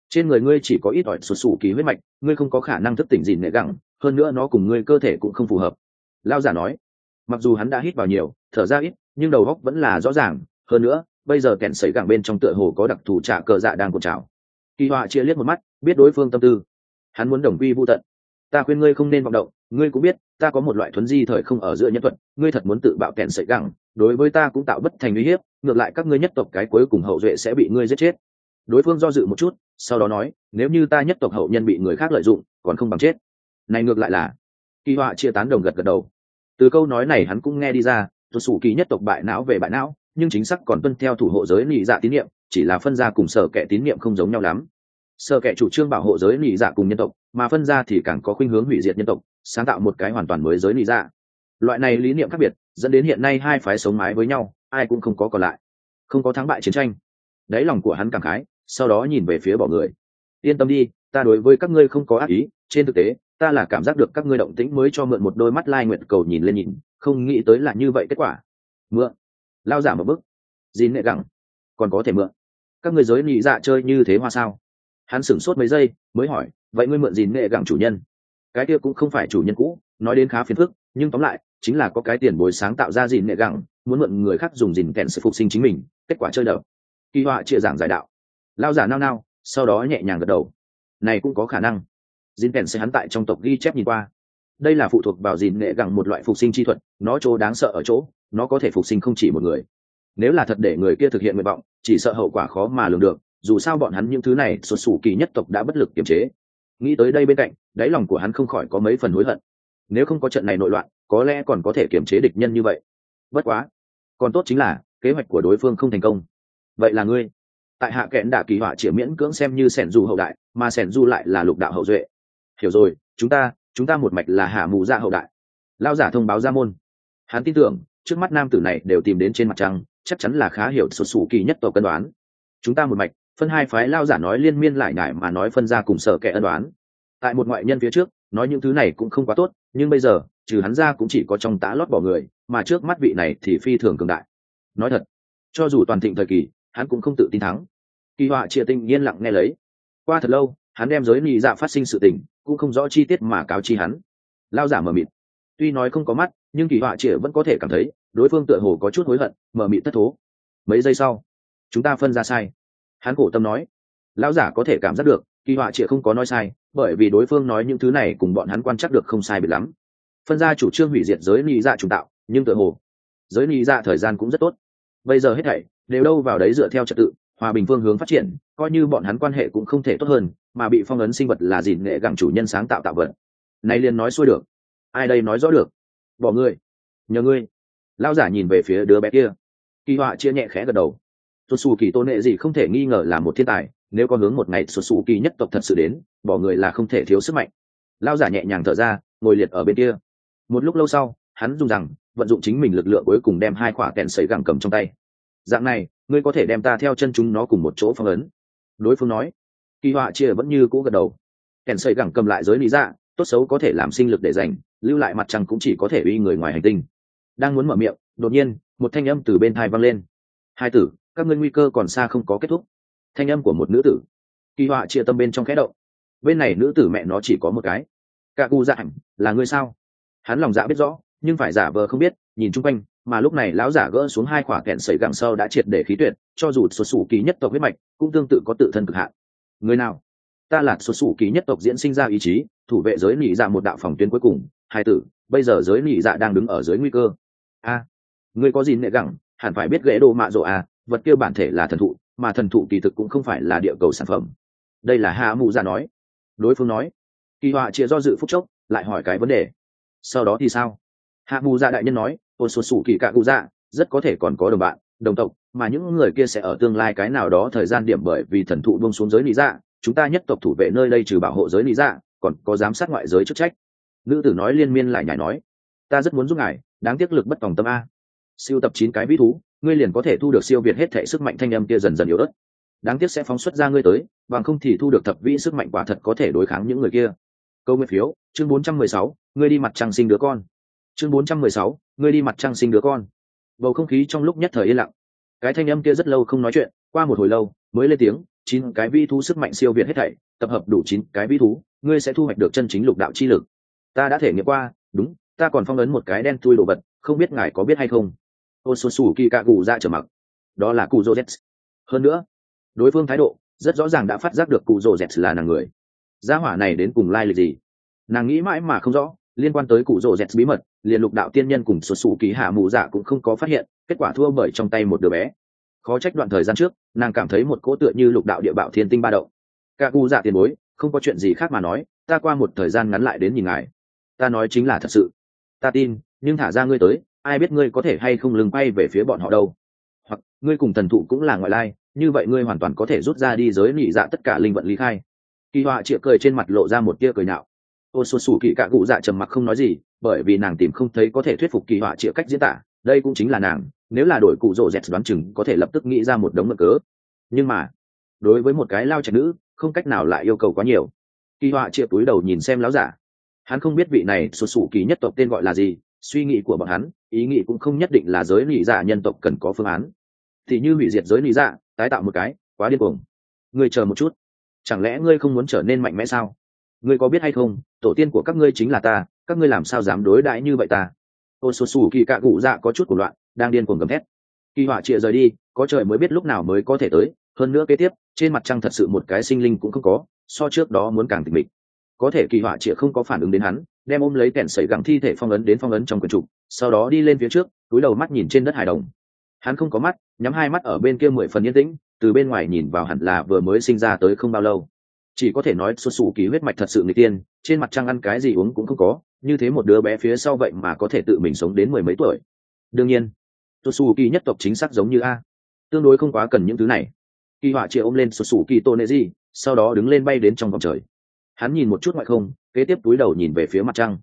Trên người ngươi chỉ có ít ỏi sụt sù ký huyết mạch, ngươi không có khả năng thức tỉnh gì nệ gẳng, hơn nữa nó cùng ngươi cơ thể cũng không phù hợp. Lao giả nói. Mặc dù hắn đã hít vào nhiều, thở ra ít, nhưng đầu góc vẫn là rõ ràng, hơn nữa, bây giờ kẹn sấy gẳng bên trong tựa hồ có đặc thù trả cờ dạ đang cột trào. Kỳ họa chia liếc một mắt, biết đối phương tâm tư. Hắn muốn đồng quy vô tận. Ta khuyên ngươi không nên vọng động, ngươi cũng biết ta có một loại thuấn di thời không ở giữa nhân thuật, ngươi thật muốn tự bạo kẹn sậy gẳng, đối với ta cũng tạo bất thành uy hiếp, ngược lại các ngươi nhất tộc cái cuối cùng hậu duệ sẽ bị ngươi giết chết. Đối phương do dự một chút, sau đó nói, nếu như ta nhất tộc hậu nhân bị người khác lợi dụng, còn không bằng chết. Này ngược lại là, kỳ họa chia tán đồng gật gật đầu. Từ câu nói này hắn cũng nghe đi ra tuột sủ kỳ nhất tộc bại não về bại não, nhưng chính xác còn tuân theo thủ hộ giới nị dạ tín nhiệm chỉ là phân ra cùng sở kẻ tín nhiệm không giống nhau lắm. Sở kẻ chủ trương bảo hộ giới nị dạ cùng nhân tộc, mà phân ra thì càng có khuynh hướng hủy diệt nhân tộc sáng tạo một cái hoàn toàn mới giới lý ra. Loại này lý niệm khác biệt, dẫn đến hiện nay hai phái sống mái với nhau, ai cũng không có còn lại. Không có thắng bại chiến tranh. Đáy lòng của hắn cảm khái, sau đó nhìn về phía bỏ người. Yên tâm đi, ta đối với các ngươi không có ác ý, trên thực tế, ta là cảm giác được các ngươi động tĩnh mới cho mượn một đôi mắt lai nguyện cầu nhìn lên nhìn, không nghĩ tới là như vậy kết quả. Mượn. Lao giả một bức dín nệ gẳng còn có thể mượn. Các ngươi giới nhị dạ chơi như thế hoa sao? Hắn sửng sốt mấy giây, mới hỏi, vậy ngươi mượn dín nệ gẳng chủ nhân? Cái kia cũng không phải chủ nhân cũ, nói đến khá phiền phức, nhưng tóm lại, chính là có cái tiền bối sáng tạo ra dìn nệ gẳng, muốn mượn người khác dùng dìn kèn sự phục sinh chính mình, kết quả chơi đậu kỳ họa chia giảng giải đạo. Lao giả nao nao, sau đó nhẹ nhàng gật đầu. Này cũng có khả năng. Dìn kèn sẽ hắn tại trong tộc ghi chép nhìn qua. Đây là phụ thuộc vào dìn nệ gẳng một loại phục sinh chi thuật, nó chỗ đáng sợ ở chỗ, nó có thể phục sinh không chỉ một người. Nếu là thật để người kia thực hiện nguyện vọng, chỉ sợ hậu quả khó mà lường được, dù sao bọn hắn những thứ này xuất xù kỳ nhất tộc đã bất lực kiềm chế nghĩ tới đây bên cạnh, đáy lòng của hắn không khỏi có mấy phần hối hận. Nếu không có trận này nội loạn, có lẽ còn có thể kiềm chế địch nhân như vậy. Bất quá, còn tốt chính là, kế hoạch của đối phương không thành công. Vậy là ngươi. Tại hạ kẽn đả kỳ họa chỉ miễn cưỡng xem như sẻn du hậu đại, mà sẻn du lại là lục đạo hậu duệ. Hiểu rồi, chúng ta chúng ta một mạch là hạ mù gia hậu đại. Lao giả thông báo ra môn. Hắn tin tưởng, trước mắt nam tử này đều tìm đến trên mặt trăng, chắc chắn là khá hiểu sụt sù kỳ nhất tổ cân đoán. Chúng ta một mạch phân hai phái lao giả nói liên miên lại ngại mà nói phân ra cùng sở kẻ ân đoán. Tại một ngoại nhân phía trước, nói những thứ này cũng không quá tốt, nhưng bây giờ, trừ hắn ra cũng chỉ có trong tá lót bỏ người, mà trước mắt vị này thì phi thường cường đại. Nói thật, cho dù toàn thịnh thời kỳ, hắn cũng không tự tin thắng. Kỳ họa chia tinh yên lặng nghe lấy. Qua thật lâu, hắn đem giới nhị dạ phát sinh sự tình, cũng không rõ chi tiết mà cáo chi hắn. Lao giả mờ mịt. Tuy nói không có mắt, nhưng kỳ họa chia vẫn có thể cảm thấy, đối phương tựa hồ có chút hối hận mờ mịt thất thố. Mấy giây sau, chúng ta phân ra sai hắn cổ tâm nói, lão giả có thể cảm giác được, kỳ họa chia không có nói sai, bởi vì đối phương nói những thứ này cùng bọn hắn quan chắc được không sai biệt lắm. Phân ra chủ trương hủy diệt giới lý dạ trùng tạo, nhưng tựa hồ, giới lý dạ thời gian cũng rất tốt. Bây giờ hết thảy đều đâu vào đấy dựa theo trật tự, hòa bình phương hướng phát triển, coi như bọn hắn quan hệ cũng không thể tốt hơn, mà bị phong ấn sinh vật là dìn nghệ gặng chủ nhân sáng tạo tạo vật. Này liền nói xuôi được. Ai đây nói rõ được? Bỏ ngươi. Nhờ ngươi. Lao giả nhìn về phía đứa bé kia. Kỳ họa chia nhẹ khẽ gật đầu xuất xù kỳ tôn nệ gì không thể nghi ngờ là một thiên tài, nếu có hướng một ngày xuất xù kỳ nhất tộc thật sự đến, bỏ người là không thể thiếu sức mạnh. Lao giả nhẹ nhàng thở ra, ngồi liệt ở bên kia. Một lúc lâu sau, hắn dùng rằng, vận dụng chính mình lực lượng cuối cùng đem hai quả kẹn sấy gẳng cầm trong tay. Dạng này, ngươi có thể đem ta theo chân chúng nó cùng một chỗ phong ấn. Đối phương nói. Kỳ họa chia vẫn như cũ gật đầu. Kèn sợi gẳng cầm lại giới lý dạ tốt xấu có thể làm sinh lực để dành lưu lại mặt trăng cũng chỉ có thể uy người ngoài hành tinh. Đang muốn mở miệng, đột nhiên, một thanh âm từ bên thai vang lên. Hai tử các ngươi nguy cơ còn xa không có kết thúc. Thanh âm của một nữ tử. Kỳ họa chia tâm bên trong khẽ động. Bên này nữ tử mẹ nó chỉ có một cái. Cả cụ dạ là ngươi sao? Hắn lòng dạ biết rõ nhưng phải giả vờ không biết nhìn chung quanh mà lúc này lão giả gỡ xuống hai quả kẹn sẩy gẳng sâu đã triệt để khí tuyệt cho dù xuất xù ký nhất tộc huyết mạch cũng tương tự có tự thân cực hạn. Người nào? Ta là xuất xù ký nhất tộc diễn sinh ra ý chí thủ vệ giới nị dạ một đạo phòng tuyến cuối cùng hai tử bây giờ giới nị dạ đang đứng ở dưới nguy cơ. A à, người có gì nệ gẳng hẳn phải biết ghế đồ mạ rộ à vật kia bản thể là thần thụ, mà thần thụ kỳ thực cũng không phải là địa cầu sản phẩm. Đây là hạ mụ ra nói. Đối phương nói. Kỳ họa chia do dự phúc chốc, lại hỏi cái vấn đề. Sau đó thì sao? Hạ mù dạ đại nhân nói ôn xuân sủ kỳ cạ cụ dạ rất có thể còn có đồng bạn, đồng tộc, mà những người kia sẽ ở tương lai cái nào đó thời gian điểm bởi vì thần thụ buông xuống giới lý dạ chúng ta nhất tộc thủ vệ nơi đây trừ bảo hộ giới lý dạ còn có giám sát ngoại giới chức trách. Nữ tử nói liên miên lại nhảy nói, ta rất muốn giúp ngài, đáng tiếc lực bất tòng tâm a. Siêu tập chín cái vĩ thú ngươi liền có thể thu được siêu việt hết thể sức mạnh thanh âm kia dần dần yếu ớt. Đáng tiếc sẽ phóng xuất ra ngươi tới bằng không thì thu được thập vĩ sức mạnh quả thật có thể đối kháng những người kia. Câu nguyện phiếu chương 416, ngươi đi mặt trăng sinh đứa con. Chương 416, ngươi đi mặt trăng sinh đứa con. Bầu không khí trong lúc nhất thời yên lặng. Cái thanh âm kia rất lâu không nói chuyện qua một hồi lâu mới lên tiếng chín cái vi thú sức mạnh siêu việt hết thảy tập hợp đủ chín cái vi thú ngươi sẽ thu hoạch được chân chính lục đạo chi lực. Ta đã thể nghiệm qua đúng ta còn phong ấn một cái đen thui đồ vật không biết ngài có biết hay không? Ô số sủ kỳ cạ cụ ra trở mặc. Đó là cụ rô z hơn nữa, đối phương thái độ rất rõ ràng đã phát giác được cụ rô z là nàng người. Gia hỏa này đến cùng lai lịch gì? Nàng nghĩ mãi mà không rõ, liên quan tới cụ rô z bí mật, liền lục đạo tiên nhân cùng sụt sủ kỳ hạ mù dạ cũng không có phát hiện, kết quả thua bởi trong tay một đứa bé. Khó trách đoạn thời gian trước, nàng cảm thấy một cỗ tựa như lục đạo địa bạo thiên tinh ba động. Cả cụ dạ tiền bối, không có chuyện gì khác mà nói, ta qua một thời gian ngắn lại đến nhìn ngài. Ta nói chính là thật sự. Ta tin, nhưng thả ra ngươi tới ai biết ngươi có thể hay không lưng quay về phía bọn họ đâu. Hoặc, ngươi cùng thần thụ cũng là ngoại lai, như vậy ngươi hoàn toàn có thể rút ra đi giới nị dạ tất cả linh vận lý khai. Kỳ họa chịa cười trên mặt lộ ra một tia cười nạo ô xô xù kỳ cạ cụ dạ trầm mặc không nói gì, bởi vì nàng tìm không thấy có thể thuyết phục kỳ họa chịa cách diễn tả, đây cũng chính là nàng, nếu là đổi cụ rổ dẹt đoán chừng có thể lập tức nghĩ ra một đống mực cớ. Nhưng mà, đối với một cái lao trạch nữ, không cách nào lại yêu cầu quá nhiều. Kỳ họa chịa túi đầu nhìn xem láo giả. Hắn không biết vị này sụt sủ kỳ nhất tộc tên gọi là gì suy nghĩ của bọn hắn, ý nghĩ cũng không nhất định là giới lý dạ nhân tộc cần có phương án. Thì như hủy diệt giới lý dạ tái tạo một cái, quá điên cuồng. Ngươi chờ một chút. Chẳng lẽ ngươi không muốn trở nên mạnh mẽ sao? Ngươi có biết hay không, tổ tiên của các ngươi chính là ta, các ngươi làm sao dám đối đãi như vậy ta? Ô số sù kỳ cạ cụ dạ có chút của loạn, đang điên cuồng gầm thét. Kỳ họa trịa rời đi, có trời mới biết lúc nào mới có thể tới, hơn nữa kế tiếp, trên mặt trăng thật sự một cái sinh linh cũng không có, so trước đó muốn càng tịch mịch. Có thể kỳ họa trịa không có phản ứng đến hắn đem ôm lấy kẻn sẩy gẳng thi thể phong ấn đến phong ấn trong quần trục, sau đó đi lên phía trước, túi đầu mắt nhìn trên đất hài đồng. Hắn không có mắt, nhắm hai mắt ở bên kia mười phần yên tĩnh, từ bên ngoài nhìn vào hẳn là vừa mới sinh ra tới không bao lâu. Chỉ có thể nói, xuất xù kỳ huyết mạch thật sự người tiên, trên mặt trăng ăn cái gì uống cũng không có, như thế một đứa bé phía sau vậy mà có thể tự mình sống đến mười mấy tuổi. Đương nhiên, xuất xù kỳ nhất tộc chính xác giống như a. Tương đối không quá cần những thứ này. Kỳ họa chia ôm lên xuất xù kỳ tôn nệ gì sau đó đứng lên bay đến trong vòng trời hắn nhìn một chút ngoại không, kế tiếp túi đầu nhìn về phía mặt trăng.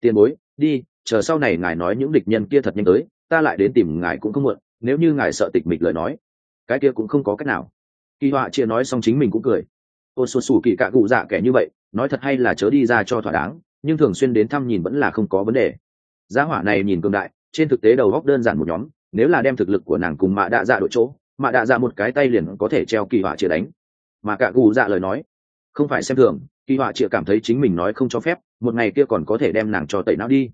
Tiền bối, đi, chờ sau này ngài nói những địch nhân kia thật nhanh tới, ta lại đến tìm ngài cũng không muộn, nếu như ngài sợ tịch mịch lời nói. Cái kia cũng không có cách nào. Kỳ họa chia nói xong chính mình cũng cười. Ô xuân xù kỳ cạ cụ dạ kẻ như vậy, nói thật hay là chớ đi ra cho thỏa đáng, nhưng thường xuyên đến thăm nhìn vẫn là không có vấn đề. Giá hỏa này nhìn cường đại, trên thực tế đầu góc đơn giản một nhóm, nếu là đem thực lực của nàng cùng mạ đạ dạ đội chỗ, mạ đạ dạ một cái tay liền có thể treo kỳ họa chia đánh. Mà cả cụ dạ lời nói, không phải xem thường kỳ họa chia cảm thấy chính mình nói không cho phép, một ngày kia còn có thể đem nàng cho tẩy não đi.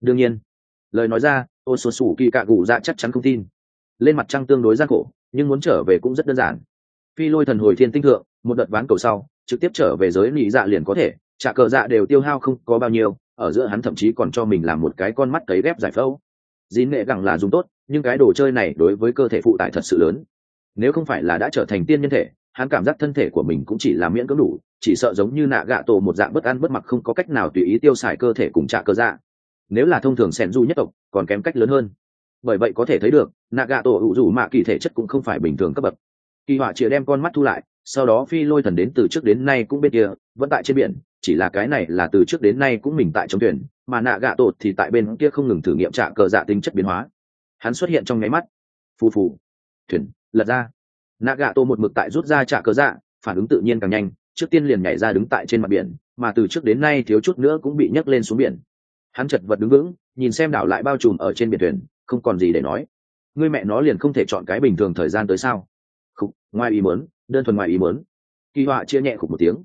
Đương nhiên, lời nói ra, ô xuân xù kỳ cạ gù dạ chắc chắn không tin. Lên mặt trăng tương đối gian khổ, nhưng muốn trở về cũng rất đơn giản. Phi lôi thần hồi thiên tinh thượng, một đợt ván cầu sau, trực tiếp trở về giới nị dạ liền có thể, trả cờ dạ đều tiêu hao không có bao nhiêu, ở giữa hắn thậm chí còn cho mình làm một cái con mắt cấy ghép giải phẫu. Dín nghệ gẳng là dùng tốt, nhưng cái đồ chơi này đối với cơ thể phụ tải thật sự lớn. Nếu không phải là đã trở thành tiên nhân thể hắn cảm giác thân thể của mình cũng chỉ là miễn cưỡng đủ, chỉ sợ giống như nạ gạ tổ một dạng bất ăn bất mặc không có cách nào tùy ý tiêu xài cơ thể cùng trả cơ dạ. Nếu là thông thường sẻn du nhất tộc, còn kém cách lớn hơn. Bởi vậy có thể thấy được nạ gạ tổ hữu dù mạ kỳ thể chất cũng không phải bình thường cấp bậc. Kỳ họa chịa đem con mắt thu lại, sau đó phi lôi thần đến từ trước đến nay cũng bên kia, vẫn tại trên biển, chỉ là cái này là từ trước đến nay cũng mình tại trong thuyền, mà nạ gạ tổ thì tại bên kia không ngừng thử nghiệm trả cờ dạ tính chất biến hóa. Hắn xuất hiện trong nháy mắt. Phù phù. Thuyền, lật ra nạ gạ tổ một mực tại rút ra trả cờ dạ phản ứng tự nhiên càng nhanh trước tiên liền nhảy ra đứng tại trên mặt biển mà từ trước đến nay thiếu chút nữa cũng bị nhấc lên xuống biển. Hắn chật vật đứng vững nhìn xem đảo lại bao trùm ở trên biển thuyền không còn gì để nói. Người mẹ nó liền không thể chọn cái bình thường thời gian tới sao? Không, ngoài ý muốn đơn thuần ngoài ý muốn. Kỳ họa chia nhẹ khục một tiếng.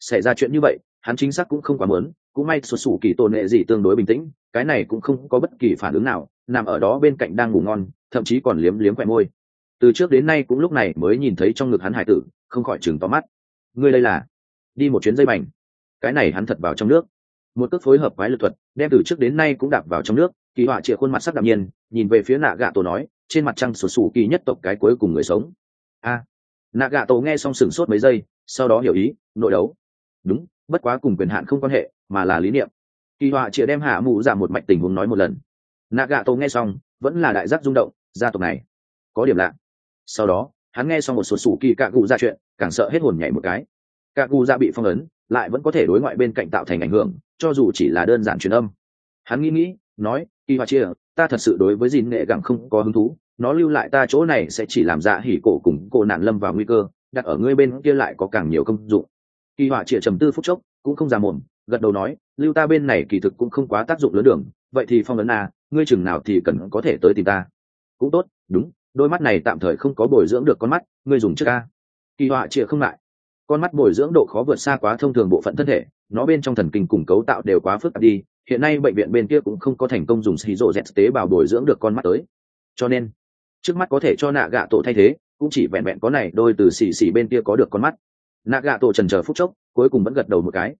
Xảy ra chuyện như vậy hắn chính xác cũng không quá mớn cũng may xuất xù kỳ tổn hệ gì tương đối bình tĩnh cái này cũng không có bất kỳ phản ứng nào nằm ở đó bên cạnh đang ngủ ngon thậm chí còn liếm liếm khỏe môi từ trước đến nay cũng lúc này mới nhìn thấy trong ngực hắn hải tử, không khỏi chừng tóm mắt. Ngươi đây là? Đi một chuyến dây mảnh. Cái này hắn thật vào trong nước. Một cước phối hợp quái lực thuật, đem từ trước đến nay cũng đạp vào trong nước, kỳ họa chĩa khuôn mặt sắc đạm nhiên, nhìn về phía nạ gạ tổ nói, trên mặt trăng sổ sủ kỳ nhất tộc cái cuối cùng người sống. A. Nạ gạ tổ nghe xong sửng sốt mấy giây, sau đó hiểu ý, nội đấu. Đúng, bất quá cùng quyền hạn không quan hệ, mà là lý niệm. Kỳ họa chĩa đem hạ mụ giảm một mạch tình huống nói một lần. Nạ gạ tổ nghe xong, vẫn là đại giác rung động, gia tộc này. Có điểm lạ sau đó, hắn nghe xong một số sủ kỳ cạ cụ ra dạ chuyện, càng sợ hết hồn nhảy một cái. Cạ cụ ra dạ bị phong ấn, lại vẫn có thể đối ngoại bên cạnh tạo thành ảnh hưởng, cho dù chỉ là đơn giản truyền âm. Hắn nghĩ nghĩ, nói, kỳ hoa chia, ta thật sự đối với dìn nghệ gẳng không có hứng thú. Nó lưu lại ta chỗ này sẽ chỉ làm dạ hỉ cổ cùng cổ nạn lâm vào nguy cơ, đặt ở ngươi bên kia lại có càng nhiều công dụng. Kỳ họa chia trầm tư phút chốc, cũng không ra mồm, gật đầu nói, lưu ta bên này kỳ thực cũng không quá tác dụng lớn đường, vậy thì phong ấn à ngươi chừng nào thì cần có thể tới tìm ta. Cũng tốt, đúng đôi mắt này tạm thời không có bồi dưỡng được con mắt, ngươi dùng trước a. Kỳ họa chia không lại. Con mắt bồi dưỡng độ khó vượt xa quá thông thường bộ phận thân thể, nó bên trong thần kinh cùng cấu tạo đều quá phức tạp đi, hiện nay bệnh viện bên kia cũng không có thành công dùng xì rộ dẹt tế bào bồi dưỡng được con mắt tới. Cho nên, trước mắt có thể cho nạ gạ tổ thay thế, cũng chỉ vẹn vẹn có này đôi từ xì xì bên kia có được con mắt. Nạ gạ tổ trần chờ phút chốc, cuối cùng vẫn gật đầu một cái.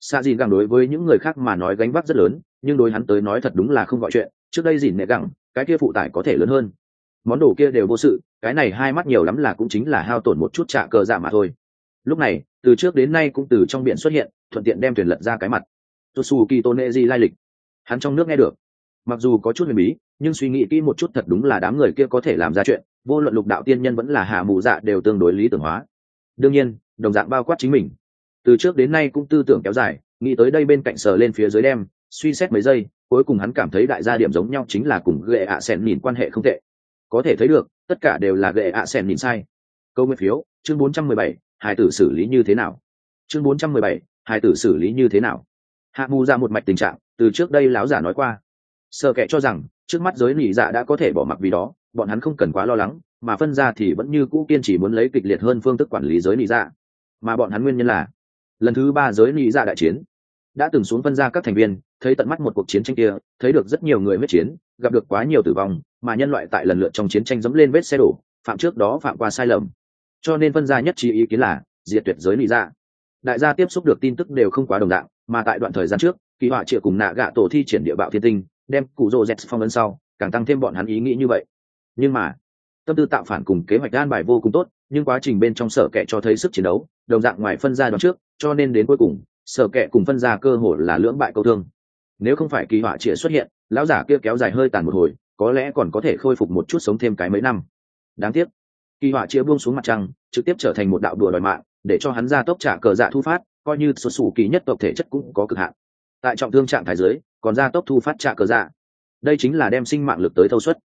Xa dìn gẳng đối với những người khác mà nói gánh vác rất lớn, nhưng đối hắn tới nói thật đúng là không gọi chuyện, trước đây dìn nệ gẳng, cái kia phụ tải có thể lớn hơn món đồ kia đều vô sự, cái này hai mắt nhiều lắm là cũng chính là hao tổn một chút trạ cờ dạ mà thôi. Lúc này, từ trước đến nay cũng từ trong biển xuất hiện, thuận tiện đem thuyền lật ra cái mặt. Tosu di lai lịch. Hắn trong nước nghe được. Mặc dù có chút huyền bí, nhưng suy nghĩ kỹ một chút thật đúng là đám người kia có thể làm ra chuyện, vô luận lục đạo tiên nhân vẫn là hạ mù dạ đều tương đối lý tưởng hóa. Đương nhiên, đồng dạng bao quát chính mình. Từ trước đến nay cũng tư tưởng kéo dài, nghĩ tới đây bên cạnh sờ lên phía dưới đem, suy xét mấy giây, cuối cùng hắn cảm thấy đại gia điểm giống nhau chính là cùng ghệ ạ à nhìn quan hệ không tệ có thể thấy được tất cả đều là gệ ạ à nhìn sai. Câu nguyên phiếu chương 417, hai tử xử lý như thế nào? Chương 417, hai tử xử lý như thế nào? Hạ mù ra một mạch tình trạng từ trước đây láo giả nói qua. Sợ kệ cho rằng trước mắt giới nỉ dạ đã có thể bỏ mặc vì đó bọn hắn không cần quá lo lắng mà phân ra thì vẫn như cũ kiên chỉ muốn lấy kịch liệt hơn phương thức quản lý giới nỉ dạ. Mà bọn hắn nguyên nhân là lần thứ ba giới nỉ dạ đại chiến đã từng xuống phân ra các thành viên thấy tận mắt một cuộc chiến tranh kia thấy được rất nhiều người huyết chiến gặp được quá nhiều tử vong mà nhân loại tại lần lượt trong chiến tranh dẫm lên vết xe đổ, phạm trước đó phạm qua sai lầm. Cho nên phân gia nhất trí ý kiến là, diệt tuyệt giới lý ra dạ. đại gia tiếp xúc được tin tức đều không quá đồng dạng mà tại đoạn thời gian trước, kỳ họa triệu cùng nạ gạ tổ thi triển địa bạo thiên tinh, đem cụ rô z phong ấn sau, càng tăng thêm bọn hắn ý nghĩ như vậy. Nhưng mà, tâm tư tạo phản cùng kế hoạch đan bài vô cùng tốt, nhưng quá trình bên trong sở kệ cho thấy sức chiến đấu, đồng dạng ngoài phân ra đoạn trước, cho nên đến cuối cùng, sở kệ cùng phân ra cơ hội là lưỡng bại câu thương. Nếu không phải kỳ họa trịa xuất hiện, lão giả kia kéo dài hơi tàn một hồi có lẽ còn có thể khôi phục một chút sống thêm cái mấy năm. Đáng tiếc, kỳ họa chia buông xuống mặt trăng, trực tiếp trở thành một đạo đùa đòi mạng, để cho hắn ra tốc trả cờ dạ thu phát, coi như xuất xù kỳ nhất tộc thể chất cũng có cực hạn. Tại trọng thương trạng thái giới còn ra tốc thu phát trả cờ dạ. Đây chính là đem sinh mạng lực tới thâu suất.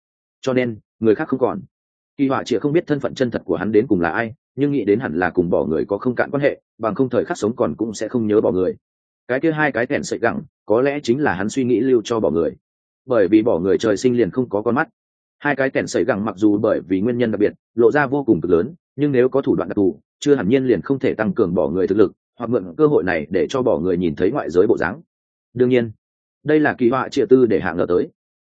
Cho nên, người khác không còn. Kỳ họa chia không biết thân phận chân thật của hắn đến cùng là ai, nhưng nghĩ đến hẳn là cùng bỏ người có không cạn quan hệ, bằng không thời khắc sống còn cũng sẽ không nhớ bỏ người. Cái kia hai cái kẻn sợi gẳng, có lẽ chính là hắn suy nghĩ lưu cho bỏ người bởi vì bỏ người trời sinh liền không có con mắt. Hai cái kẻn sẩy gẳng mặc dù bởi vì nguyên nhân đặc biệt, lộ ra vô cùng cực lớn, nhưng nếu có thủ đoạn đặc thù, chưa hẳn nhiên liền không thể tăng cường bỏ người thực lực, hoặc mượn cơ hội này để cho bỏ người nhìn thấy ngoại giới bộ dáng. Đương nhiên, đây là kỳ họa triệt tư để hạ ngờ tới.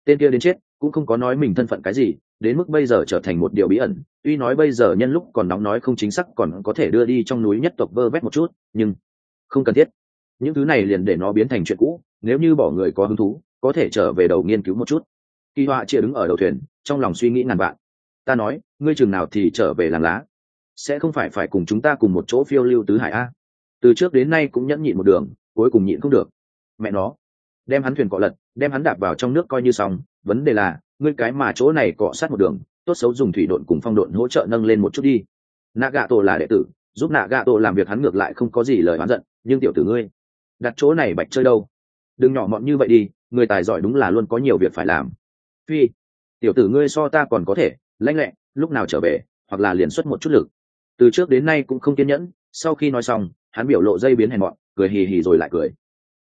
Tên kia đến chết, cũng không có nói mình thân phận cái gì, đến mức bây giờ trở thành một điều bí ẩn, tuy nói bây giờ nhân lúc còn nóng nói không chính xác còn có thể đưa đi trong núi nhất tộc vơ vét một chút, nhưng không cần thiết. Những thứ này liền để nó biến thành chuyện cũ, nếu như bỏ người có hứng thú có thể trở về đầu nghiên cứu một chút. Kỳ họa chia đứng ở đầu thuyền, trong lòng suy nghĩ ngàn vạn. Ta nói, ngươi chừng nào thì trở về làng lá. Sẽ không phải phải cùng chúng ta cùng một chỗ phiêu lưu tứ hải a. Từ trước đến nay cũng nhẫn nhịn một đường, cuối cùng nhịn không được. Mẹ nó. Đem hắn thuyền cọ lật, đem hắn đạp vào trong nước coi như xong. Vấn đề là, ngươi cái mà chỗ này cọ sát một đường, tốt xấu dùng thủy độn cùng phong độn hỗ trợ nâng lên một chút đi. Nạ gạ tổ là đệ tử, giúp nạ gạ tổ làm việc hắn ngược lại không có gì lời oán giận, nhưng tiểu tử ngươi, đặt chỗ này bạch chơi đâu? Đừng nhỏ mọn như vậy đi người tài giỏi đúng là luôn có nhiều việc phải làm. Phi, tiểu tử ngươi so ta còn có thể, lanh lẹ, lúc nào trở về, hoặc là liền xuất một chút lực. Từ trước đến nay cũng không kiên nhẫn, sau khi nói xong, hắn biểu lộ dây biến hèn mọn, cười hì hì rồi lại cười.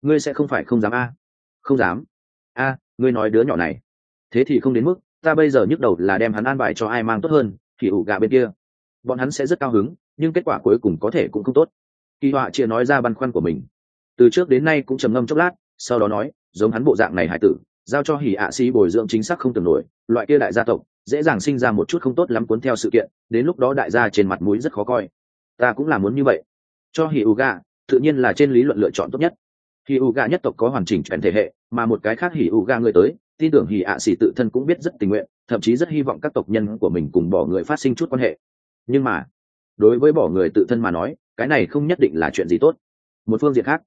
Ngươi sẽ không phải không dám a? Không dám. A, ngươi nói đứa nhỏ này. Thế thì không đến mức, ta bây giờ nhức đầu là đem hắn an bài cho ai mang tốt hơn, thì ủ gà bên kia. Bọn hắn sẽ rất cao hứng, nhưng kết quả cuối cùng có thể cũng không tốt. Kỳ họa chia nói ra băn khoăn của mình. Từ trước đến nay cũng trầm ngâm chốc lát, sau đó nói giống hắn bộ dạng này hải tử, giao cho hỉ ạ sĩ bồi dưỡng chính xác không tưởng nổi, loại kia đại gia tộc, dễ dàng sinh ra một chút không tốt lắm cuốn theo sự kiện, đến lúc đó đại gia trên mặt mũi rất khó coi. Ta cũng là muốn như vậy. Cho hỉ ủ gà, tự nhiên là trên lý luận lựa chọn tốt nhất. Hỉ ủ gà nhất tộc có hoàn chỉnh chuyển thể hệ, mà một cái khác hỉ ủ gà người tới, tin tưởng hỉ ạ sĩ tự thân cũng biết rất tình nguyện, thậm chí rất hy vọng các tộc nhân của mình cùng bỏ người phát sinh chút quan hệ. Nhưng mà, đối với bỏ người tự thân mà nói, cái này không nhất định là chuyện gì tốt. Một phương diện khác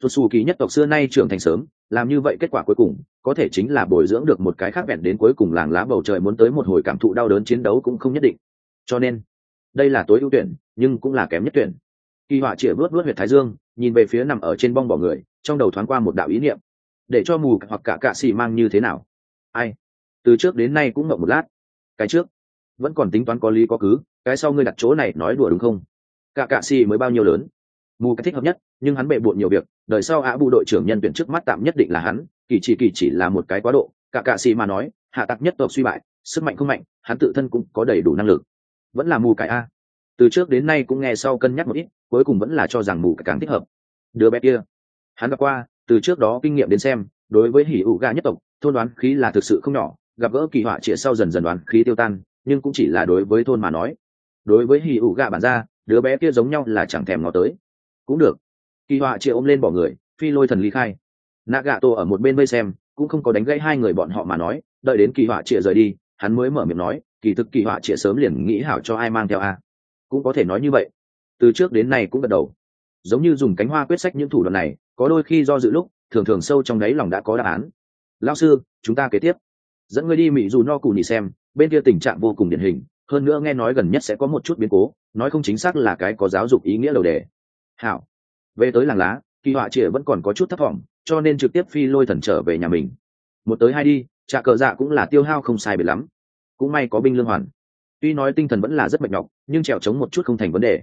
tuột xù kỳ nhất tộc xưa nay trưởng thành sớm, làm như vậy kết quả cuối cùng, có thể chính là bồi dưỡng được một cái khác vẹn đến cuối cùng làng lá bầu trời muốn tới một hồi cảm thụ đau đớn chiến đấu cũng không nhất định. Cho nên, đây là tối ưu tuyển, nhưng cũng là kém nhất tuyển. Kỳ họa chĩa vớt vớt huyệt thái dương, nhìn về phía nằm ở trên bong bỏ người, trong đầu thoáng qua một đạo ý niệm. Để cho mù hoặc cả cạ xì mang như thế nào? Ai? Từ trước đến nay cũng ngậm một lát. Cái trước? Vẫn còn tính toán có lý có cứ, cái sau ngươi đặt chỗ này nói đùa đúng không? Cả cạ xì mới bao nhiêu lớn? Mù cái thích hợp nhất, nhưng hắn bệ bộn nhiều việc đời sau ạ bù đội trưởng nhân tuyển trước mắt tạm nhất định là hắn, kỳ chỉ kỳ chỉ là một cái quá độ, cả cạ xì mà nói, hạ tặc nhất tộc suy bại, sức mạnh không mạnh, hắn tự thân cũng có đầy đủ năng lực. Vẫn là mù cải a. Từ trước đến nay cũng nghe sau cân nhắc một ít, cuối cùng vẫn là cho rằng mù cải càng thích hợp. Đứa bé kia. Hắn gặp qua, từ trước đó kinh nghiệm đến xem, đối với hỉ ủ ga nhất tộc, thôn đoán khí là thực sự không nhỏ, gặp gỡ kỳ họa trịa sau dần dần đoán khí tiêu tan, nhưng cũng chỉ là đối với thôn mà nói. Đối với hỉ ủ ga bản ra, đứa bé kia giống nhau là chẳng thèm ngó tới. Cũng được kỳ họa trịa ôm lên bỏ người, phi lôi thần ly khai. Nạ gạ tổ ở một bên vây xem, cũng không có đánh gãy hai người bọn họ mà nói, đợi đến kỳ họa trịa rời đi, hắn mới mở miệng nói, kỳ thực kỳ họa trịa sớm liền nghĩ hảo cho ai mang theo a. Cũng có thể nói như vậy. Từ trước đến nay cũng gật đầu. Giống như dùng cánh hoa quyết sách những thủ đoạn này, có đôi khi do dự lúc, thường thường sâu trong đáy lòng đã có đáp án. Lao sư, chúng ta kế tiếp. Dẫn ngươi đi mỹ dù no cù nhị xem, bên kia tình trạng vô cùng điển hình, hơn nữa nghe nói gần nhất sẽ có một chút biến cố, nói không chính xác là cái có giáo dục ý nghĩa đầu đề. Hảo về tới làng lá, kỳ họa chĩa vẫn còn có chút thấp thỏm, cho nên trực tiếp phi lôi thần trở về nhà mình. Một tới hai đi trà cờ dạ cũng là tiêu hao không sai biệt lắm. Cũng may có binh lương hoàn. Tuy nói tinh thần vẫn là rất mệt nhọc, nhưng trèo trống một chút không thành vấn đề.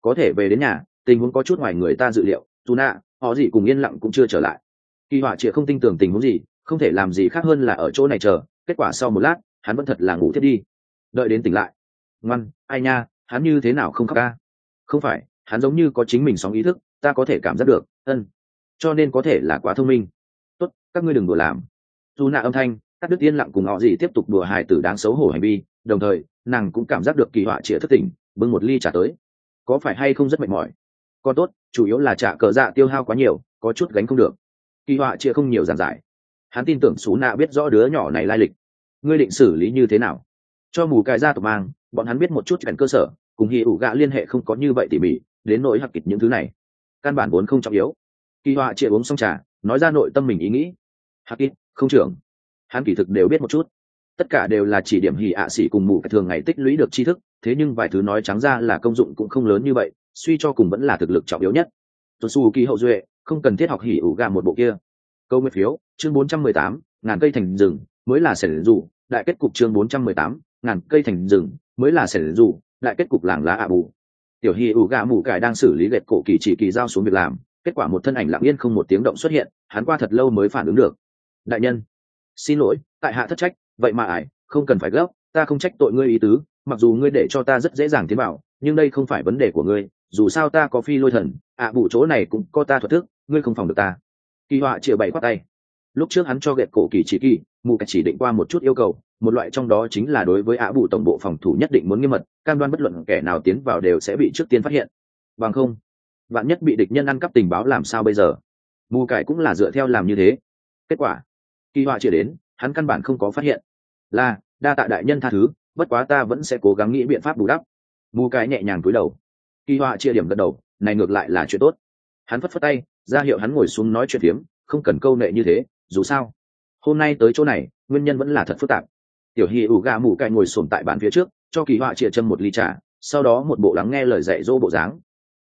Có thể về đến nhà, tình huống có chút ngoài người ta dự liệu, dù nạ, họ gì cùng yên lặng cũng chưa trở lại. Kỳ họa chĩa không tin tưởng tình huống gì, không thể làm gì khác hơn là ở chỗ này chờ, kết quả sau một lát, hắn vẫn thật là ngủ thiết đi. Đợi đến tỉnh lại. Ngoan, ai nha, hắn như thế nào không khóc ca? Không phải, hắn giống như có chính mình sóng ý thức ta có thể cảm giác được, ân, cho nên có thể là quá thông minh. Tốt, các ngươi đừng đùa làm. Dù nạ âm thanh các đức yên lặng cùng họ gì tiếp tục đùa hài tử đáng xấu hổ hành vi, đồng thời, nàng cũng cảm giác được kỳ họa chĩa thất tỉnh bưng một ly trả tới. Có phải hay không rất mệt mỏi? Còn tốt, chủ yếu là trả cờ dạ tiêu hao quá nhiều, có chút gánh không được. Kỳ họa chia không nhiều giản giải. Hắn tin tưởng xú nạ biết rõ đứa nhỏ này lai lịch. Ngươi định xử lý như thế nào? Cho mù cài ra tộc mang, bọn hắn biết một chút cảnh cơ sở, cùng hi ủ gạ liên hệ không có như vậy tỉ mỉ, đến nỗi hặc kịch những thứ này căn bản vốn không trọng yếu. Kỳ họa chia uống xong trà nói ra nội tâm mình ý nghĩ. Hắc ít không trưởng. Hắn kỳ thực đều biết một chút. Tất cả đều là chỉ điểm hì ạ xỉ cùng mù thường ngày tích lũy được tri thức thế nhưng vài thứ nói trắng ra là công dụng cũng không lớn như vậy suy cho cùng vẫn là thực lực trọng yếu nhất. Tuần su kỳ hậu duệ không cần thiết học hỉ ủ gà một bộ kia. Câu nguyên phiếu chương 418, ngàn cây thành rừng mới là sẻ rủ đại kết cục chương 418, ngàn cây thành rừng mới là sẻ rủ đại kết cục làng lá ạ bù tiểu Hi ủ gà mù cải đang xử lý gạch cổ kỳ chỉ kỳ giao xuống việc làm kết quả một thân ảnh lặng yên không một tiếng động xuất hiện hắn qua thật lâu mới phản ứng được. Đại nhân xin lỗi tại hạ thất trách vậy mà ải không cần phải gấp ta không trách tội ngươi ý tứ mặc dù ngươi để cho ta rất dễ dàng tiến bảo nhưng đây không phải vấn đề của ngươi dù sao ta có phi lôi thần ạ à, bụ chỗ này cũng có ta thuật thức ngươi không phòng được ta. Kỳ họa chịa bảy khoát tay lúc trước hắn cho ghẹt cổ kỳ chỉ kỳ, mù cách chỉ định qua một chút yêu cầu, một loại trong đó chính là đối với ạ bù tổng bộ phòng thủ nhất định muốn nghiêm mật, cam đoan bất luận kẻ nào tiến vào đều sẽ bị trước tiên phát hiện. Bằng không bạn nhất bị địch nhân ăn cắp tình báo làm sao bây giờ? Mù cải cũng là dựa theo làm như thế. Kết quả, kỳ họa chỉ đến, hắn căn bản không có phát hiện. Là, đa tạ đại nhân tha thứ, bất quá ta vẫn sẽ cố gắng nghĩ biện pháp bù đắp. Mù cái nhẹ nhàng cúi đầu. Kỳ họa chia điểm gật đầu, này ngược lại là chuyện tốt. Hắn phất phất tay, ra hiệu hắn ngồi xuống nói chuyện phiếm, không cần câu nệ như thế dù sao, hôm nay tới chỗ này, nguyên nhân vẫn là thật phức tạp. Tiểu hy ủ gà mù cài ngồi sồn tại bàn phía trước, cho kỳ họa chia châm một ly trà, sau đó một bộ lắng nghe lời dạy dỗ bộ dáng.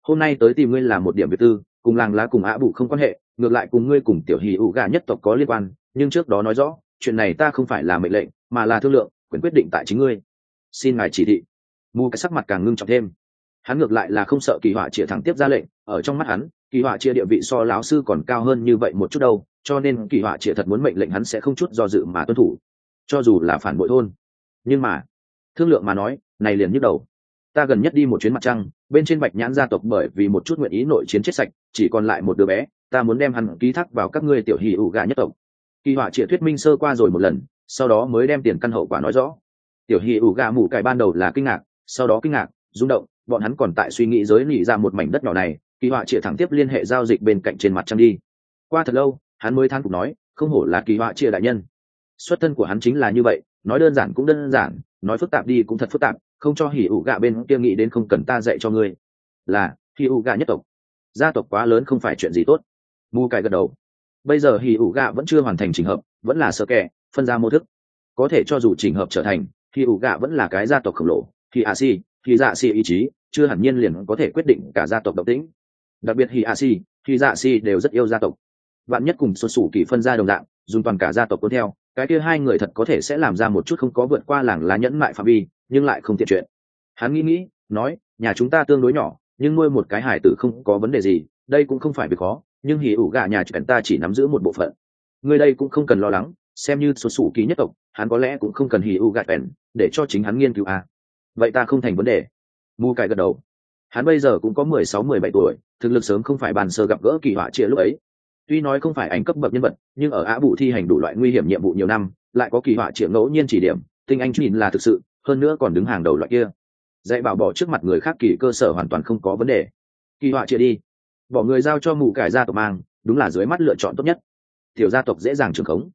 Hôm nay tới tìm ngươi là một điểm việc tư, cùng làng lá cùng ạ bụ không quan hệ, ngược lại cùng ngươi cùng tiểu hì ủ gà nhất tộc có liên quan, nhưng trước đó nói rõ, chuyện này ta không phải là mệnh lệnh, mà là thương lượng, quyền quyết định tại chính ngươi. Xin ngài chỉ thị. Mù cái sắc mặt càng ngưng trọng thêm. Hắn ngược lại là không sợ kỳ họa chia thẳng tiếp ra lệnh, ở trong mắt hắn, kỳ họa chia địa vị so láo sư còn cao hơn như vậy một chút đâu cho nên kỳ họa triệt thật muốn mệnh lệnh hắn sẽ không chút do dự mà tuân thủ, cho dù là phản bội thôn. Nhưng mà, thương lượng mà nói, này liền nhức đầu. Ta gần nhất đi một chuyến mặt trăng, bên trên bạch nhãn gia tộc bởi vì một chút nguyện ý nội chiến chết sạch, chỉ còn lại một đứa bé, ta muốn đem hắn ký thác vào các ngươi tiểu hì ủ gà nhất tộc. Kỳ họa triệt thuyết minh sơ qua rồi một lần, sau đó mới đem tiền căn hậu quả nói rõ. Tiểu hì ủ gà mủ cải ban đầu là kinh ngạc, sau đó kinh ngạc, rung động, bọn hắn còn tại suy nghĩ giới nỉ ra một mảnh đất nhỏ này, kỳ họa triệt thẳng tiếp liên hệ giao dịch bên cạnh trên mặt trăng đi. Qua thật lâu hắn mới than phục nói, không hổ là kỳ họa chia đại nhân. Xuất thân của hắn chính là như vậy, nói đơn giản cũng đơn giản, nói phức tạp đi cũng thật phức tạp, không cho hỉ ủ gạ bên kia nghĩ đến không cần ta dạy cho ngươi. Là, hỉ ủ gạ nhất tộc. Gia tộc quá lớn không phải chuyện gì tốt. Mù cài gật đầu. Bây giờ hỉ ủ gạ vẫn chưa hoàn thành trình hợp, vẫn là sơ kẻ, phân ra mô thức. Có thể cho dù trình hợp trở thành, hỉ ủ gạ vẫn là cái gia tộc khổng lồ. Thì a si thì dạ si ý chí, chưa hẳn nhiên liền có thể quyết định cả gia tộc độc tính đặc biệt hỉ a si thì dạ si đều rất yêu gia tộc vạn nhất cùng xuất xù kỳ phân ra đồng dạng, dùng toàn cả gia tộc cuốn theo, cái kia hai người thật có thể sẽ làm ra một chút không có vượt qua làng lá nhẫn mại phạm vi, nhưng lại không tiện chuyện. Hắn nghĩ nghĩ, nói, nhà chúng ta tương đối nhỏ, nhưng nuôi một cái hải tử không có vấn đề gì, đây cũng không phải việc khó, nhưng hỉ ủ gà nhà chuyện ta chỉ nắm giữ một bộ phận. Người đây cũng không cần lo lắng, xem như số sủ ký nhất tộc, hắn có lẽ cũng không cần hỉ ủ gà chuyện để cho chính hắn nghiên cứu à. vậy ta không thành vấn đề. Mu cải gật đầu. Hắn bây giờ cũng có mười sáu, mười bảy tuổi, thực lực sớm không phải bàn sơ gặp gỡ kỳ họa chia lúc ấy tuy nói không phải ảnh cấp bậc nhân vật, nhưng ở á bụ thi hành đủ loại nguy hiểm nhiệm vụ nhiều năm, lại có kỳ họa triệu ngẫu nhiên chỉ điểm, tinh anh nhìn là thực sự, hơn nữa còn đứng hàng đầu loại kia. Dạy bảo bỏ trước mặt người khác kỳ cơ sở hoàn toàn không có vấn đề. Kỳ họa chia đi. Bỏ người giao cho mù cải gia tộc mang, đúng là dưới mắt lựa chọn tốt nhất. Tiểu gia tộc dễ dàng trường khống.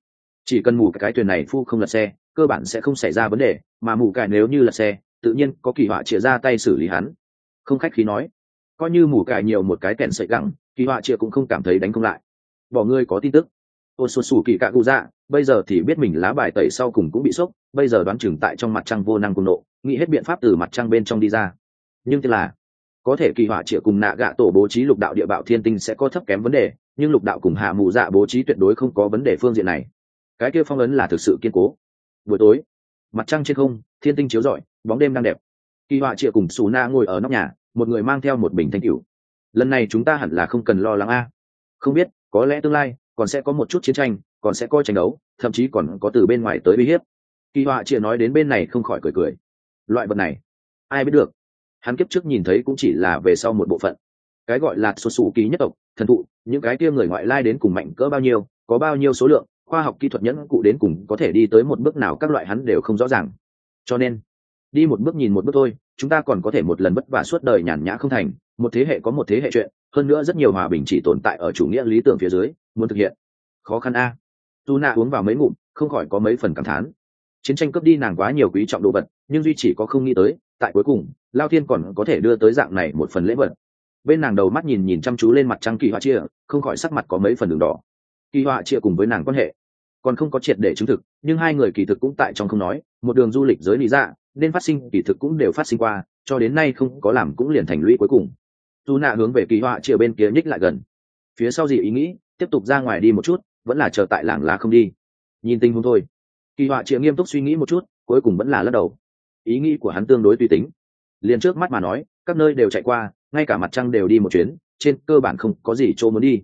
Chỉ cần mù cái thuyền này phu không lật xe, cơ bản sẽ không xảy ra vấn đề, mà mù cải nếu như lật xe, tự nhiên có kỳ họa chia ra tay xử lý hắn. Không khách khí nói. Coi như mù cải nhiều một cái kẹn sợi gẳng, kỳ họa chia cũng không cảm thấy đánh không lại bỏ ngươi có tin tức. Ô xuân xù kỳ cạ cụ dạ bây giờ thì biết mình lá bài tẩy sau cùng cũng bị sốc, bây giờ đoán chừng tại trong mặt trăng vô năng cùng nộ, nghĩ hết biện pháp từ mặt trăng bên trong đi ra. Nhưng tức là, có thể kỳ họa triệu cùng nạ gạ tổ bố trí lục đạo địa bạo thiên tinh sẽ có thấp kém vấn đề, nhưng lục đạo cùng hạ mù dạ bố trí tuyệt đối không có vấn đề phương diện này. Cái kia phong ấn là thực sự kiên cố. Buổi tối, mặt trăng trên không, thiên tinh chiếu rọi, bóng đêm đang đẹp. Kỳ họa triệu cùng xù na ngồi ở nóc nhà, một người mang theo một bình thanh cửu. Lần này chúng ta hẳn là không cần lo lắng a. Không biết có lẽ tương lai, còn sẽ có một chút chiến tranh, còn sẽ có tranh đấu, thậm chí còn có từ bên ngoài tới uy hiếp. Kỳ họa chia nói đến bên này không khỏi cười cười. Loại vật này, ai biết được? Hắn kiếp trước nhìn thấy cũng chỉ là về sau một bộ phận. Cái gọi là xuất xù ký nhất tộc, thần thụ, những cái kia người ngoại lai đến cùng mạnh cỡ bao nhiêu, có bao nhiêu số lượng, khoa học kỹ thuật nhẫn cụ đến cùng có thể đi tới một bước nào các loại hắn đều không rõ ràng. Cho nên, đi một bước nhìn một bước thôi, chúng ta còn có thể một lần vất vả suốt đời nhàn nhã không thành, một thế hệ có một thế hệ chuyện hơn nữa rất nhiều hòa bình chỉ tồn tại ở chủ nghĩa lý tưởng phía dưới, muốn thực hiện. Khó khăn a. Tu na uống vào mấy ngụm, không khỏi có mấy phần cảm thán. Chiến tranh cướp đi nàng quá nhiều quý trọng đồ vật, nhưng duy chỉ có không nghĩ tới, tại cuối cùng, lao thiên còn có thể đưa tới dạng này một phần lễ vật. Bên nàng đầu mắt nhìn nhìn chăm chú lên mặt trăng kỳ họa chia, không khỏi sắc mặt có mấy phần đường đỏ. Kỳ họa chia cùng với nàng quan hệ, còn không có triệt để chứng thực, nhưng hai người kỳ thực cũng tại trong không nói, một đường du lịch giới lý dạ nên phát sinh kỳ thực cũng đều phát sinh qua, cho đến nay không có làm cũng liền thành lũy cuối cùng dù nạ hướng về kỳ họa chia bên kia nhích lại gần. Phía sau gì ý nghĩ, tiếp tục ra ngoài đi một chút, vẫn là chờ tại làng lá không đi. Nhìn tình huống thôi. Kỳ họa chia nghiêm túc suy nghĩ một chút, cuối cùng vẫn là lắc đầu. Ý nghĩ của hắn tương đối tùy tính. Liền trước mắt mà nói, các nơi đều chạy qua, ngay cả mặt trăng đều đi một chuyến, trên cơ bản không có gì chỗ muốn đi.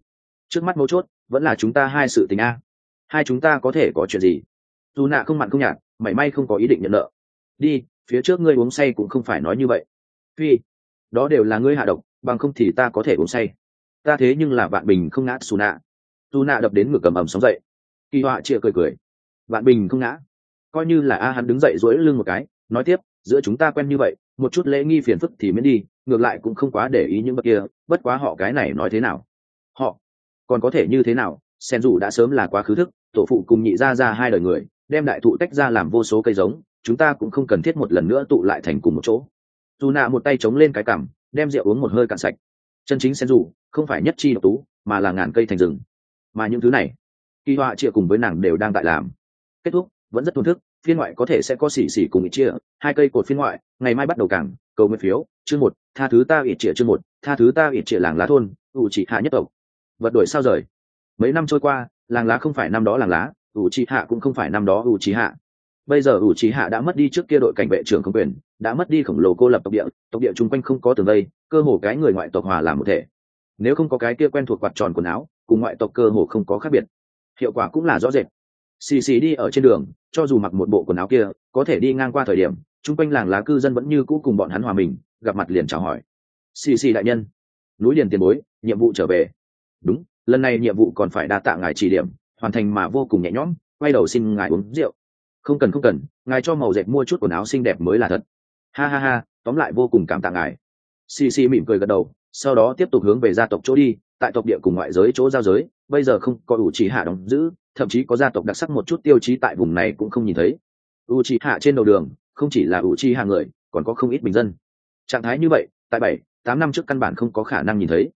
Trước mắt mấu chốt, vẫn là chúng ta hai sự tình a. Hai chúng ta có thể có chuyện gì? Dù nạ không mặn không nhạt, mảy may không có ý định nhận nợ. Đi, phía trước ngươi uống say cũng không phải nói như vậy. Phi, đó đều là ngươi hạ độc bằng không thì ta có thể uống say. Ta thế nhưng là bạn bình không ngã xù nạ tu nạ đập đến ngực cầm ầm sóng dậy. Kỳ họa chịa cười cười. Bạn bình không ngã. Coi như là a hắn đứng dậy dỗi lưng một cái, nói tiếp, giữa chúng ta quen như vậy, một chút lễ nghi phiền phức thì miễn đi, ngược lại cũng không quá để ý những bậc kia, bất quá họ cái này nói thế nào? Họ còn có thể như thế nào? Sen dù đã sớm là quá khứ thức, tổ phụ cùng nhị ra ra hai đời người, đem đại thụ tách ra làm vô số cây giống, chúng ta cũng không cần thiết một lần nữa tụ lại thành cùng một chỗ. Dù nạ một tay chống lên cái cằm đem rượu uống một hơi cạn sạch. Chân chính sen dù không phải nhất chi độc tú, mà là ngàn cây thành rừng. Mà những thứ này, kỳ họa chia cùng với nàng đều đang tại làm. Kết thúc, vẫn rất thổn thức, phiên ngoại có thể sẽ có xỉ xỉ cùng ít chia hai cây cột phiên ngoại, ngày mai bắt đầu cảng cầu nguyện phiếu, chương một, tha thứ ta ít chia chương một, tha thứ ta ít chia làng lá thôn, ủ chỉ hạ nhất tộc. Vật đổi sao rời? Mấy năm trôi qua, làng lá không phải năm đó làng lá, ủ chỉ hạ cũng không phải năm đó ủ chỉ hạ. Bây giờ ủ chỉ hạ đã mất đi trước kia đội cảnh vệ trưởng công quyền đã mất đi khổng lồ cô lập tộc địa tộc địa chung quanh không có tường vây, cơ hồ cái người ngoại tộc hòa làm một thể. Nếu không có cái kia quen thuộc quạt tròn quần áo, cùng ngoại tộc cơ hồ không có khác biệt. Hiệu quả cũng là rõ rệt. Xì xì đi ở trên đường, cho dù mặc một bộ quần áo kia, có thể đi ngang qua thời điểm, chung quanh làng lá cư dân vẫn như cũ cùng bọn hắn hòa mình, gặp mặt liền chào hỏi. Xì xì đại nhân. Núi liền tiền bối, nhiệm vụ trở về. Đúng, lần này nhiệm vụ còn phải đa tạ ngài chỉ điểm, hoàn thành mà vô cùng nhẹ nhõm, quay đầu xin ngài uống rượu. Không cần không cần, ngài cho màu dệt mua chút quần áo xinh đẹp mới là thật ha ha ha, tóm lại vô cùng cảm tạ ngài. Xì xì mỉm cười gật đầu, sau đó tiếp tục hướng về gia tộc chỗ đi, tại tộc địa cùng ngoại giới chỗ giao giới, bây giờ không có ủ trì hạ đóng giữ, thậm chí có gia tộc đặc sắc một chút tiêu chí tại vùng này cũng không nhìn thấy. U trì hạ trên đầu đường, không chỉ là ủ trì hạ người, còn có không ít bình dân. Trạng thái như vậy, tại bảy, tám năm trước căn bản không có khả năng nhìn thấy.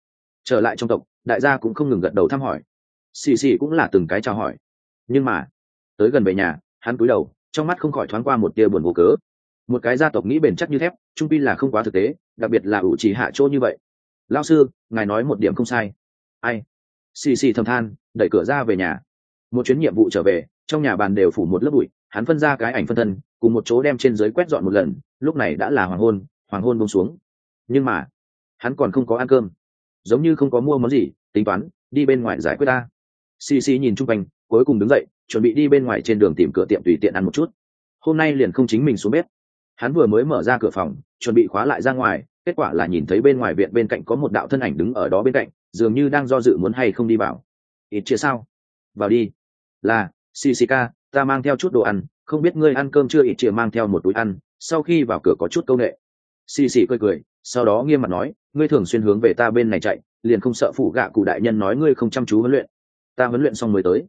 Trở lại trong tộc, đại gia cũng không ngừng gật đầu thăm hỏi. Xì xì cũng là từng cái chào hỏi. Nhưng mà, tới gần về nhà, hắn cúi đầu, trong mắt không khỏi thoáng qua một tia buồn vô cớ một cái gia tộc nghĩ bền chắc như thép, trung pi là không quá thực tế, đặc biệt là ủ chỉ hạ chỗ như vậy. Lao sư, ngài nói một điểm không sai. Ai? Xì xì thầm than, đẩy cửa ra về nhà. Một chuyến nhiệm vụ trở về, trong nhà bàn đều phủ một lớp bụi, hắn phân ra cái ảnh phân thân, cùng một chỗ đem trên dưới quét dọn một lần, lúc này đã là hoàng hôn hoàng hôn bông xuống. Nhưng mà, hắn còn không có ăn cơm. Giống như không có mua món gì, tính toán, đi bên ngoài giải quyết ta. Xì xì nhìn chung quanh, cuối cùng đứng dậy, chuẩn bị đi bên ngoài trên đường tìm cửa tiệm tùy tiện ăn một chút. Hôm nay liền không chính mình xuống bếp hắn vừa mới mở ra cửa phòng chuẩn bị khóa lại ra ngoài kết quả là nhìn thấy bên ngoài viện bên cạnh có một đạo thân ảnh đứng ở đó bên cạnh dường như đang do dự muốn hay không đi vào. Ít chia sao? Vào đi. Là Sisika, ca ta mang theo chút đồ ăn không biết ngươi ăn cơm chưa? Ít chia mang theo một túi ăn sau khi vào cửa có chút câu ệ xì xì cười cười sau đó nghiêm mặt nói ngươi thường xuyên hướng về ta bên này chạy liền không sợ phụ gạ cụ đại nhân nói ngươi không chăm chú huấn luyện. Ta huấn luyện xong mới tới.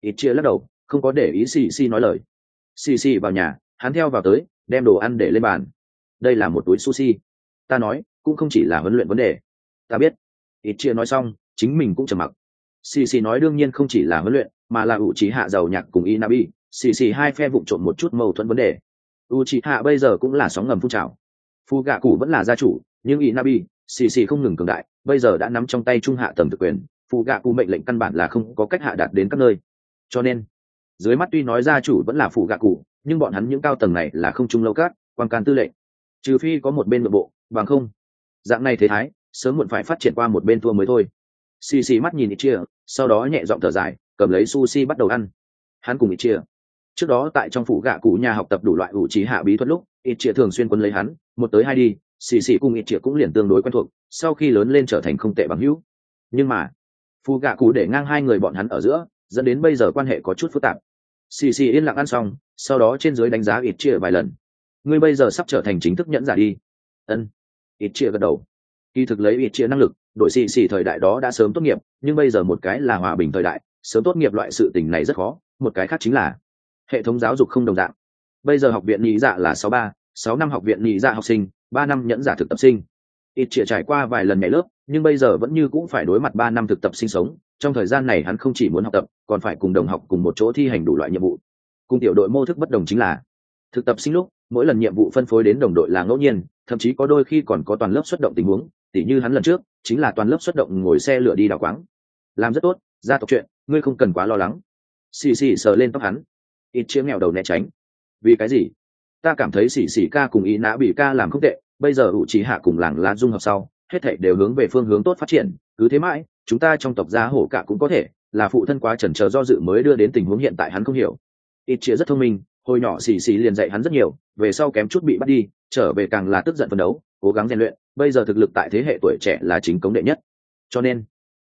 Ít chia lắc đầu không có để ý xì xì nói lời. Xì xì vào nhà hắn theo vào tới đem đồ ăn để lên bàn. Đây là một túi sushi. Ta nói, cũng không chỉ là huấn luyện vấn đề. Ta biết. Ít chia nói xong, chính mình cũng trầm mặc. Xì xì nói đương nhiên không chỉ là huấn luyện, mà là ủ trí hạ giàu nhạc cùng inabi. Xì xì hai phe vụ trộn một chút mâu thuẫn vấn đề. U trí hạ bây giờ cũng là sóng ngầm phun trào. Phu gạ cụ vẫn là gia chủ, nhưng inabi, xì xì không ngừng cường đại, bây giờ đã nắm trong tay trung hạ tầng thực quyền. Phu gạ cụ mệnh lệnh căn bản là không có cách hạ đạt đến các nơi. Cho nên, dưới mắt tuy nói gia chủ vẫn là phụ gạ cụ nhưng bọn hắn những cao tầng này là không trung lâu cát quan can tư lệnh. Trừ phi có một bên nội bộ, bằng không, dạng này thế thái, sớm muộn phải phát triển qua một bên thua mới thôi. Xì xì mắt nhìn ít chia, sau đó nhẹ giọng thở dài, cầm lấy sushi bắt đầu ăn. Hắn cùng ít chia. Trước đó tại trong phủ gạ cụ nhà học tập đủ loại ủ trí hạ bí thuật lúc ít chia thường xuyên quân lấy hắn, một tới hai đi, xì xì cùng ít chia cũng liền tương đối quen thuộc, sau khi lớn lên trở thành không tệ bằng hữu. Nhưng mà, phù gạ cụ để ngang hai người bọn hắn ở giữa, dẫn đến bây giờ quan hệ có chút phức tạp xì xì yên lặng ăn xong, sau đó trên dưới đánh giá ít chia vài lần. Ngươi bây giờ sắp trở thành chính thức nhẫn giả đi. Ân. Ít chia gật đầu. Kỳ thực lấy ít chia năng lực đội xì xì thời đại đó đã sớm tốt nghiệp, nhưng bây giờ một cái là hòa bình thời đại, sớm tốt nghiệp loại sự tình này rất khó, một cái khác chính là hệ thống giáo dục không đồng dạng. Bây giờ học viện nhị dạ là sáu ba, sáu năm học viện nhị dạ học sinh, ba năm nhẫn giả thực tập sinh. Ít chia trải qua vài lần nhảy lớp, nhưng bây giờ vẫn như cũng phải đối mặt ba năm thực tập sinh sống trong thời gian này hắn không chỉ muốn học tập, còn phải cùng đồng học cùng một chỗ thi hành đủ loại nhiệm vụ. Cùng tiểu đội mô thức bất đồng chính là, thực tập sinh lúc, mỗi lần nhiệm vụ phân phối đến đồng đội là ngẫu nhiên, thậm chí có đôi khi còn có toàn lớp xuất động tình huống, tỉ như hắn lần trước, chính là toàn lớp xuất động ngồi xe lửa đi đào quáng. Làm rất tốt gia tộc chuyện, ngươi không cần quá lo lắng. Xì xì sờ lên tóc hắn. Ít chĩa nghèo đầu né tránh. Vì cái gì? Ta cảm thấy xì xì ca cùng ý nã bị ca làm không tệ, bây giờ ủ trí hạ cùng làng lá dung hợp sau, hết thảy đều hướng về phương hướng tốt phát triển, cứ thế mãi chúng ta trong tộc gia hổ cả cũng có thể, là phụ thân quá chần chờ do dự mới đưa đến tình huống hiện tại hắn không hiểu. Ít chia rất thông minh, hồi nhỏ xì xì liền dạy hắn rất nhiều, về sau kém chút bị bắt đi, trở về càng là tức giận phấn đấu, cố gắng rèn luyện, bây giờ thực lực tại thế hệ tuổi trẻ là chính cống đệ nhất. Cho nên,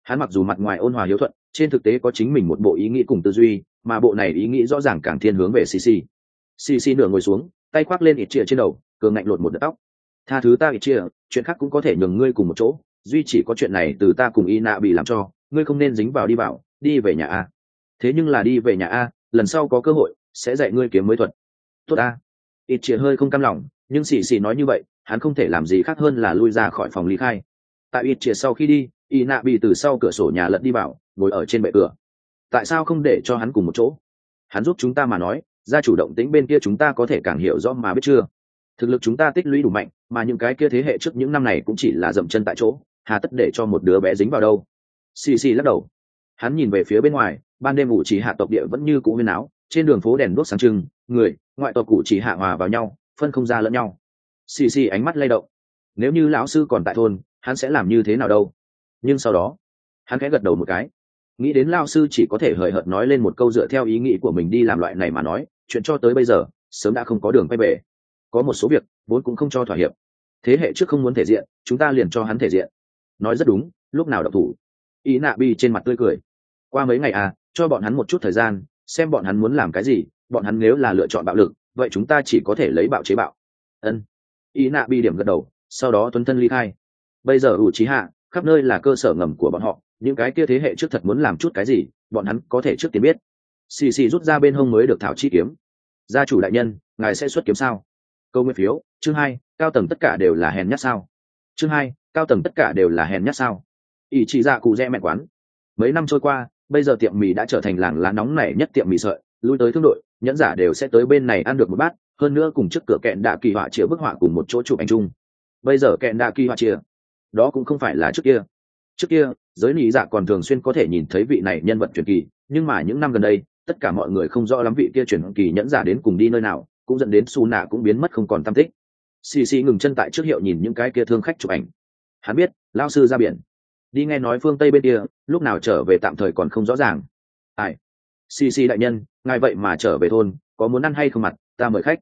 hắn mặc dù mặt ngoài ôn hòa hiếu thuận, trên thực tế có chính mình một bộ ý nghĩ cùng tư duy, mà bộ này ý nghĩ rõ ràng càng thiên hướng về cc cc nửa ngồi xuống, tay khoác lên ít chia trên đầu, cường ngạnh lột một đợt tóc. Tha thứ ta ít chia chuyện khác cũng có thể nhường ngươi cùng một chỗ duy chỉ có chuyện này từ ta cùng y nạ bị làm cho, ngươi không nên dính vào đi bảo, đi về nhà a. Thế nhưng là đi về nhà a, lần sau có cơ hội, sẽ dạy ngươi kiếm mới thuật. Tốt a. Ít chia hơi không cam lòng, nhưng xì xì nói như vậy, hắn không thể làm gì khác hơn là lui ra khỏi phòng lý khai. Tại ít chia sau khi đi y nạ bị từ sau cửa sổ nhà lật đi bảo, ngồi ở trên bệ cửa. Tại sao không để cho hắn cùng một chỗ? Hắn giúp chúng ta mà nói ra chủ động tính bên kia chúng ta có thể càng hiểu rõ mà biết chưa? Thực lực chúng ta tích lũy đủ mạnh, mà những cái kia thế hệ trước những năm này cũng chỉ là dậm chân tại chỗ hà tất để cho một đứa bé dính vào đâu? Xì xì lắc đầu. Hắn nhìn về phía bên ngoài, ban đêm ủ chỉ hạ tộc địa vẫn như cũ huyên áo, trên đường phố đèn đuốc sáng trưng, người, ngoại tộc cụ chỉ hạ hòa vào nhau, phân không ra lẫn nhau. Xì xì ánh mắt lay động. Nếu như lão sư còn tại thôn, hắn sẽ làm như thế nào đâu? Nhưng sau đó, hắn khẽ gật đầu một cái. Nghĩ đến lao sư chỉ có thể hời hợt nói lên một câu dựa theo ý nghĩ của mình đi làm loại này mà nói, chuyện cho tới bây giờ, sớm đã không có đường quay về. Có một số việc, vốn cũng không cho thỏa hiệp. Thế hệ trước không muốn thể diện, chúng ta liền cho hắn thể diện nói rất đúng, lúc nào đọc thủ. Ý nạ bi trên mặt tươi cười. Qua mấy ngày à cho bọn hắn một chút thời gian, xem bọn hắn muốn làm cái gì, bọn hắn nếu là lựa chọn bạo lực, vậy chúng ta chỉ có thể lấy bạo chế bạo. Ân. Ý nạ bi điểm gật đầu, sau đó tuấn thân ly khai. Bây giờ ủ trí hạ, khắp nơi là cơ sở ngầm của bọn họ, những cái kia thế hệ trước thật muốn làm chút cái gì, bọn hắn có thể trước tiên biết. Xì xì rút ra bên hông mới được thảo chi kiếm. Gia chủ đại nhân, ngài sẽ xuất kiếm sao? Câu nguyên phiếu, chương hai, cao tầng tất cả đều là hèn nhát sao? Chương hai cao tầng tất cả đều là hèn nhát sao? Ỷ chỉ dạ cụ rẽ mẹ quán. Mấy năm trôi qua, bây giờ tiệm mì đã trở thành làng lá nóng nảy nhất tiệm mì sợi, lui tới thương đội, nhẫn giả đều sẽ tới bên này ăn được một bát, hơn nữa cùng trước cửa kẹn đạ kỳ họa chĩa bức họa cùng một chỗ chụp ảnh chung. Bây giờ kẹn đạ kỳ họa chĩa đó cũng không phải là trước kia. Trước kia, giới lý dạ còn thường xuyên có thể nhìn thấy vị này nhân vật truyền kỳ, nhưng mà những năm gần đây, tất cả mọi người không rõ lắm vị kia truyền kỳ nhẫn giả đến cùng đi nơi nào, cũng dẫn đến su nạ cũng biến mất không còn tam tích. Xì xì ngừng chân tại trước hiệu nhìn những cái kia thương khách chụp ảnh hắn biết lao sư ra biển. Đi nghe nói phương tây bên kia lúc nào trở về tạm thời còn không rõ ràng. Ai? Xì xì đại nhân ngài vậy mà trở về thôn có muốn ăn hay không mặt ta mời khách.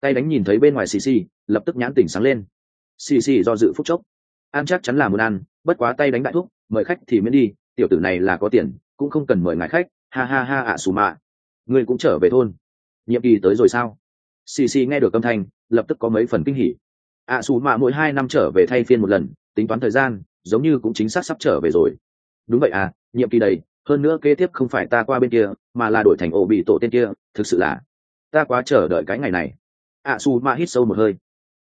Tay đánh nhìn thấy bên ngoài xì xì lập tức nhãn tỉnh sáng lên. Xì xì do dự phúc chốc. Ăn chắc chắn là muốn ăn bất quá tay đánh đại thúc mời khách thì miễn đi tiểu tử này là có tiền cũng không cần mời ngài khách. Ha ha ha ạ à, xù mạ. Ngươi cũng trở về thôn. Nhiệm kỳ tới rồi sao? Xì xì nghe được âm thanh lập tức có mấy phần kinh hỉ. Ạ à, xù mạ mỗi hai năm trở về thay phiên một lần tính toán thời gian giống như cũng chính xác sắp trở về rồi. Đúng vậy à nhiệm kỳ đầy hơn nữa kế tiếp không phải ta qua bên kia mà là đổi thành ổ bị tổ tên kia thực sự là ta quá chờ đợi cái ngày này. Ạ à, xù hít sâu một hơi.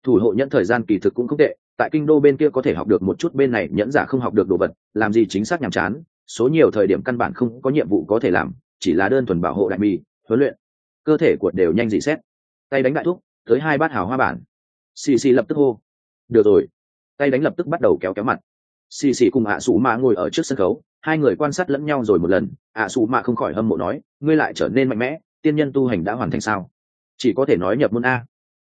Thủ hộ nhận thời gian kỳ thực cũng không tệ tại kinh đô bên kia có thể học được một chút bên này nhẫn giả không học được đồ vật làm gì chính xác nhàm chán số nhiều thời điểm căn bản không có nhiệm vụ có thể làm chỉ là đơn thuần bảo hộ đại mi huấn luyện. Cơ thể của đều nhanh dị xét. Tay đánh đại thúc tới hai bát hào hoa bản. Xì xì lập tức hô. Được rồi tay đánh lập tức bắt đầu kéo kéo mặt. Xì xì cùng ạ à sủ mạ ngồi ở trước sân khấu, hai người quan sát lẫn nhau rồi một lần. ạ à sủ mạ không khỏi hâm mộ nói, ngươi lại trở nên mạnh mẽ, tiên nhân tu hành đã hoàn thành sao? Chỉ có thể nói nhập môn a.